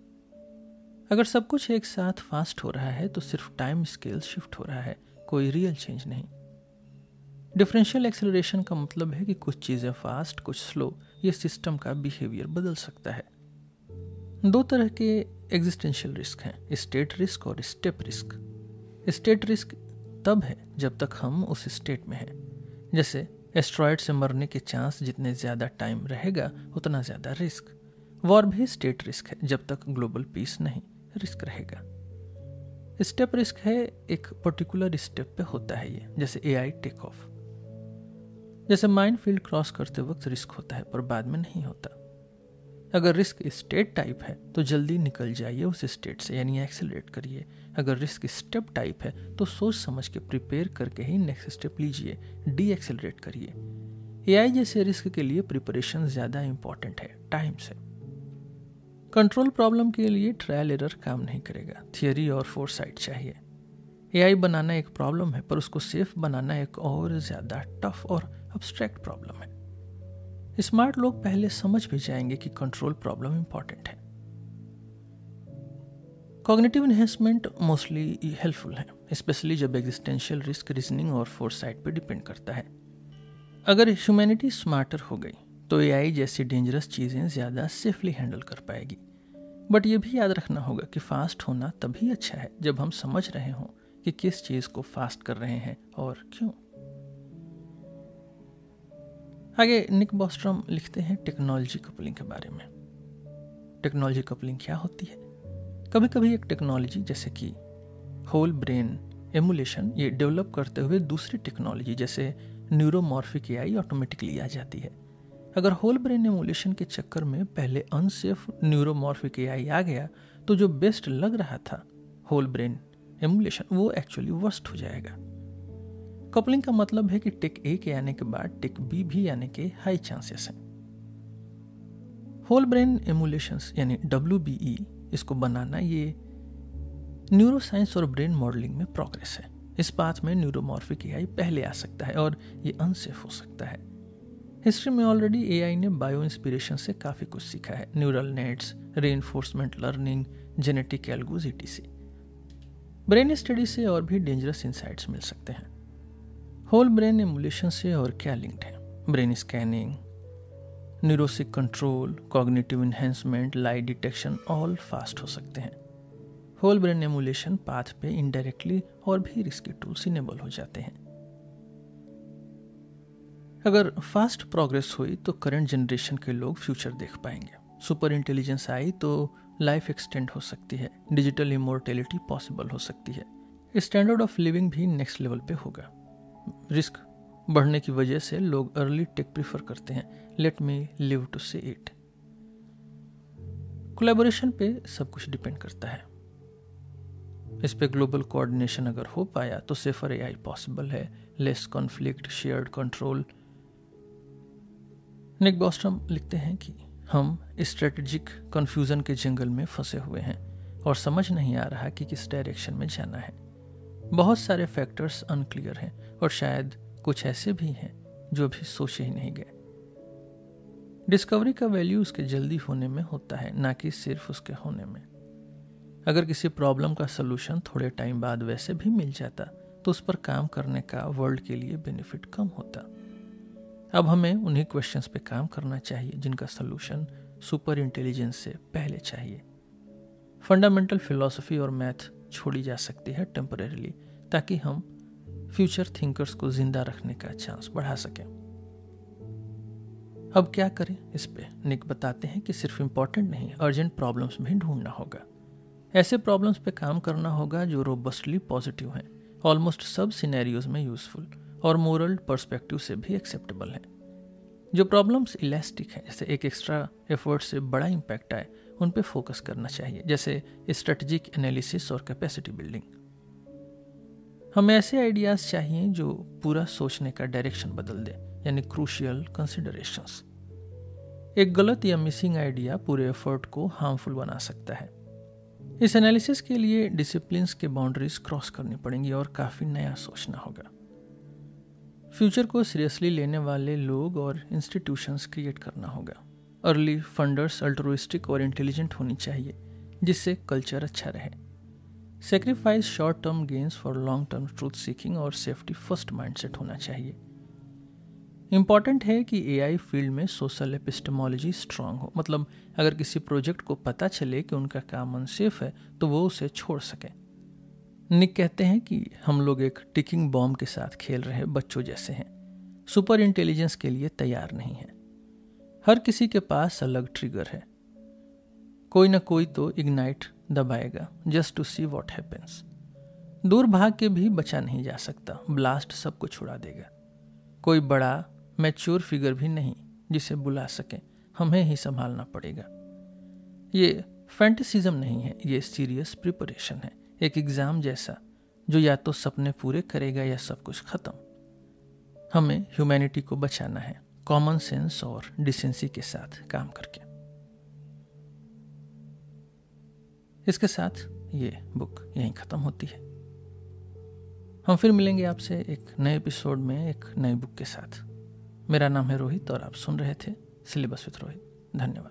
Speaker 1: अगर सब कुछ एक साथ फास्ट हो रहा है तो सिर्फ़ टाइम स्केल शिफ्ट हो रहा है, कोई रियल चेंज नहीं। डिफरेंशियल एक्सेलरेशन का मतलब है कि कुछ चीज़ें फास्ट कुछ स्लो ये सिस्टम का बिहेवियर बदल सकता है। दो तरह के एग्जिस्टेंशियल रिस्क हैं स्टेट रिस्क और स्टेप रिस्क स्टेट रिस्क तब है जब तक हम उस स्टेट में हैं। जैसे एस्ट्रॉयड से मरने के चांस जितने ज़्यादा टाइम रहेगा, उतना ज़्यादा रिस्क वॉर भी स्टेट रिस्क है, जब तक ग्लोबल पीस नहीं रिस्क रहेगा. स्टेप रिस्क है, एक पर्टिकुलर स्टेप पे होता है ये, जैसे ए आई टेक ऑफ़ जैसे माइंड फ़ील्ड क्रॉस करते वक्त रिस्क होता है, पर बाद में नहीं होता. अगर रिस्क स्टेट टाइप है तो जल्दी निकल जाइए उस स्टेट से, यानी एक्सेलरेट करिए. अगर रिस्क स्टेप टाइप है तो सोच समझ के प्रिपेयर करके ही नेक्स्ट स्टेप लीजिए डी एक्सेलरेट करिए। एआई जैसे रिस्क के लिए प्रिपरेशन ज़्यादा इंपॉर्टेंट है, टाइम से। कंट्रोल प्रॉब्लम के लिए ट्रायल एरर काम नहीं करेगा, थियरी और फोरसाइट चाहिए। एआई बनाना एक प्रॉब्लम है, पर उसको सेफ़ बनाना एक और ज़्यादा टफ और अब्स्ट्रैक्ट प्रॉब्लम है। स्मार्ट लोग पहले समझ भी जाएँगे कि कंट्रोल प्रॉब्लम इंपॉर्टेंट है। कॉग्निटिव इन्हेंसमेंट मोस्टली हेल्पफुल है स्पेशली जब एग्जिस्टेंशियल रिस्क रीजनिंग और फोरसाइट पे डिपेंड करता है। अगर ह्यूमैनिटी स्मार्टर हो गई तो एआई जैसी डेंजरस चीज़ें ज़्यादा सेफली हैंडल कर पाएगी। बट ये भी याद रखना होगा कि फास्ट होना तभी अच्छा है जब हम समझ रहे हों कि किस चीज़ को फास्ट कर रहे हैं और क्यों। आगे निक बॉस्ट्रम लिखते हैं टेक्नोलॉजी कपलिंग के बारे में। टेक्नोलॉजी कपलिंग क्या होती है? कभी कभी एक टेक्नोलॉजी जैसे कि होल ब्रेन एमुलेशन ये डेवलप करते हुए दूसरी टेक्नोलॉजी जैसे न्यूरोमॉर्फिक एआई ऑटोमेटिकली आ जाती है। अगर होल ब्रेन एमुलेशन के चक्कर में पहले अनसेफ न्यूरोमॉर्फिक एआई आ गया तो जो बेस्ट लग रहा था होल ब्रेन एमुलेशन वो एक्चुअली वर्स्ट हो जाएगा। कपलिंग का मतलब है कि टिक ए के आने के बाद टिक बी भी आने के हाई चांसेस हैं। होल ब्रेन एमुलेशन यानी डब्ल्यू e, इसको बनाना ये न्यूरो साइंस और ब्रेन मॉडलिंग में प्रोग्रेस है। इस बात में न्यूरोमॉर्फिक एआई पहले आ सकता है और ये अनसेफ हो सकता है। हिस्ट्री में ऑलरेडी एआई ने बायो इंस्पिरेशन से काफ़ी कुछ सीखा है। न्यूरल नेट्स रे लर्निंग जेनेटिक एल्गोज ई ब्रेन स्टडी से और भी डेंजरस इंसाइट्स मिल सकते हैं। होल ब्रेन एमुलेशन से और क्या लिंक्ड है? Brain scanning न्यूरोसिक control cognitive enhancement lie detection all fast हो सकते हैं। होल ब्रेन एमुलेशन पाथ पे इनडायरेक्टली और भी रिस्की टूल्स इनेबल हो जाते हैं। अगर फास्ट प्रोग्रेस हुई तो करंट जनरेशन के लोग फ्यूचर देख पाएँगे। सुपर इंटेलिजेंस आई तो लाइफ एक्सटेंड हो सकती है। डिजिटल इमोर्टेलिटी पॉसिबल हो सकती है। स्टैंडर्ड ऑफ़ लिविंग भी नेक्स्ट लेवल पे होगा। रिस्क बढ़ने की वजह से लोग अर्ली टेक प्रीफर करते हैं। Let me live to say it collaboration पे सब कुछ डिपेंड करता है। इस पे ग्लोबल कोऑर्डिनेशन अगर हो पाया तो सेफर एआई पॉसिबल है। Less conflict shared control Nick Bostrom लिखते हैं कि हम स्ट्रेटेजिक कंफ्यूजन के जंगल में फंसे हुए हैं और समझ नहीं आ रहा कि किस डायरेक्शन में जाना है। बहुत सारे फैक्टर्स अनक्लियर हैं और शायद कुछ ऐसे भी हैं जो अभी सोचे ही नहीं गए। डिस्कवरी का वैल्यू उसके जल्दी होने में होता है, ना कि सिर्फ़ उसके होने में। अगर किसी प्रॉब्लम का सलूशन थोड़े टाइम बाद वैसे भी मिल जाता तो उस पर काम करने का वर्ल्ड के लिए बेनिफिट कम होता। अब हमें उन्हीं क्वेश्चंस पे काम करना चाहिए जिनका सलूशन सुपर इंटेलिजेंस से पहले चाहिए। फंडामेंटल फिलॉसफी और मैथ छोड़ी जा सकती है टेम्परेली ताकि हम फ्यूचर थिंकर्स को ज़िंदा रखने का चांस बढ़ा सकें। अब क्या करें? इस पे निक बताते हैं कि सिर्फ़ इंपॉर्टेंट नहीं अर्जेंट प्रॉब्लम्स भी ढूंढना होगा। ऐसे प्रॉब्लम्स पे काम करना होगा जो रोबस्टली पॉजिटिव हैं ऑलमोस्ट सब सिनेरियोज में यूजफुल और मोरल पर्सपेक्टिव से भी एक्सेप्टेबल हैं। जो प्रॉब्लम्स इलास्टिक हैं जैसे एक एक्स्ट्रा एफर्ट से बड़ा इम्पैक्ट आए, उन पर फोकस करना चाहिए, जैसे स्ट्रेटजिक एनालिसिस और कैपेसिटी बिल्डिंग हमें ऐसे आइडियाज़ चाहिए जो पूरा सोचने का डायरेक्शन बदल दे, यानी क्रूशियल कंसिडरेशंस एक गलत या मिसिंग आइडिया पूरे एफर्ट को हार्मफुल बना सकता है। इस एनालिसिस के लिए डिसिप्लिन के बाउंड्रीज क्रॉस करनी पड़ेंगी और काफ़ी नया सोचना होगा। फ्यूचर को सीरियसली लेने वाले लोग और इंस्टीट्यूशंस क्रिएट करना होगा। अर्ली फंडर्स अल्ट्रोइस्टिक और इंटेलिजेंट होनी चाहिए, जिससे कल्चर अच्छा रहे। Sacrifice short term gains for long term truth seeking और सेफ्टी फ़र्स्ट माइंडसेट होना चाहिए। इंपॉर्टेंट है कि एआई फ़ील्ड में सोशल एपिस्टमोलॉजी स्ट्रांग हो। मतलब अगर किसी प्रोजेक्ट को पता चले कि उनका काम अनसेफ है तो वो उसे छोड़ सके। निक कहते हैं कि हम लोग एक टिकिंग बॉम्ब के साथ खेल रहे बच्चों जैसे हैं। सुपर इंटेलिजेंस के लिए तैयार नहीं है। हर किसी के पास अलग ट्रिगर है। कोई ना कोई तो ignite दबाएगा just to see what happens दूर भाग के भी बचा नहीं जा सकता ब्लास्ट सबको छुड़ा देगा। कोई बड़ा मैच्योर फिगर भी नहीं, जिसे बुला सके, हमें ही संभालना पड़ेगा। ये फैंटेसिज्म नहीं है, ये सीरियस प्रिपरेशन है, एक एग्ज़ाम जैसा, जो या तो सपने पूरे करेगा या सब कुछ ख़त्म। हमें ह्यूमैनिटी को बचाना है कॉमन सेंस और डिसेंसी के साथ काम करके। इसके साथ ये बुक यहीं ख़त्म होती है। हम फिर मिलेंगे आपसे एक नए एपिसोड में, एक नई बुक के साथ। मेरा नाम है रोहित और आप सुन रहे थे सिलेबस विथ रोहित। धन्यवाद।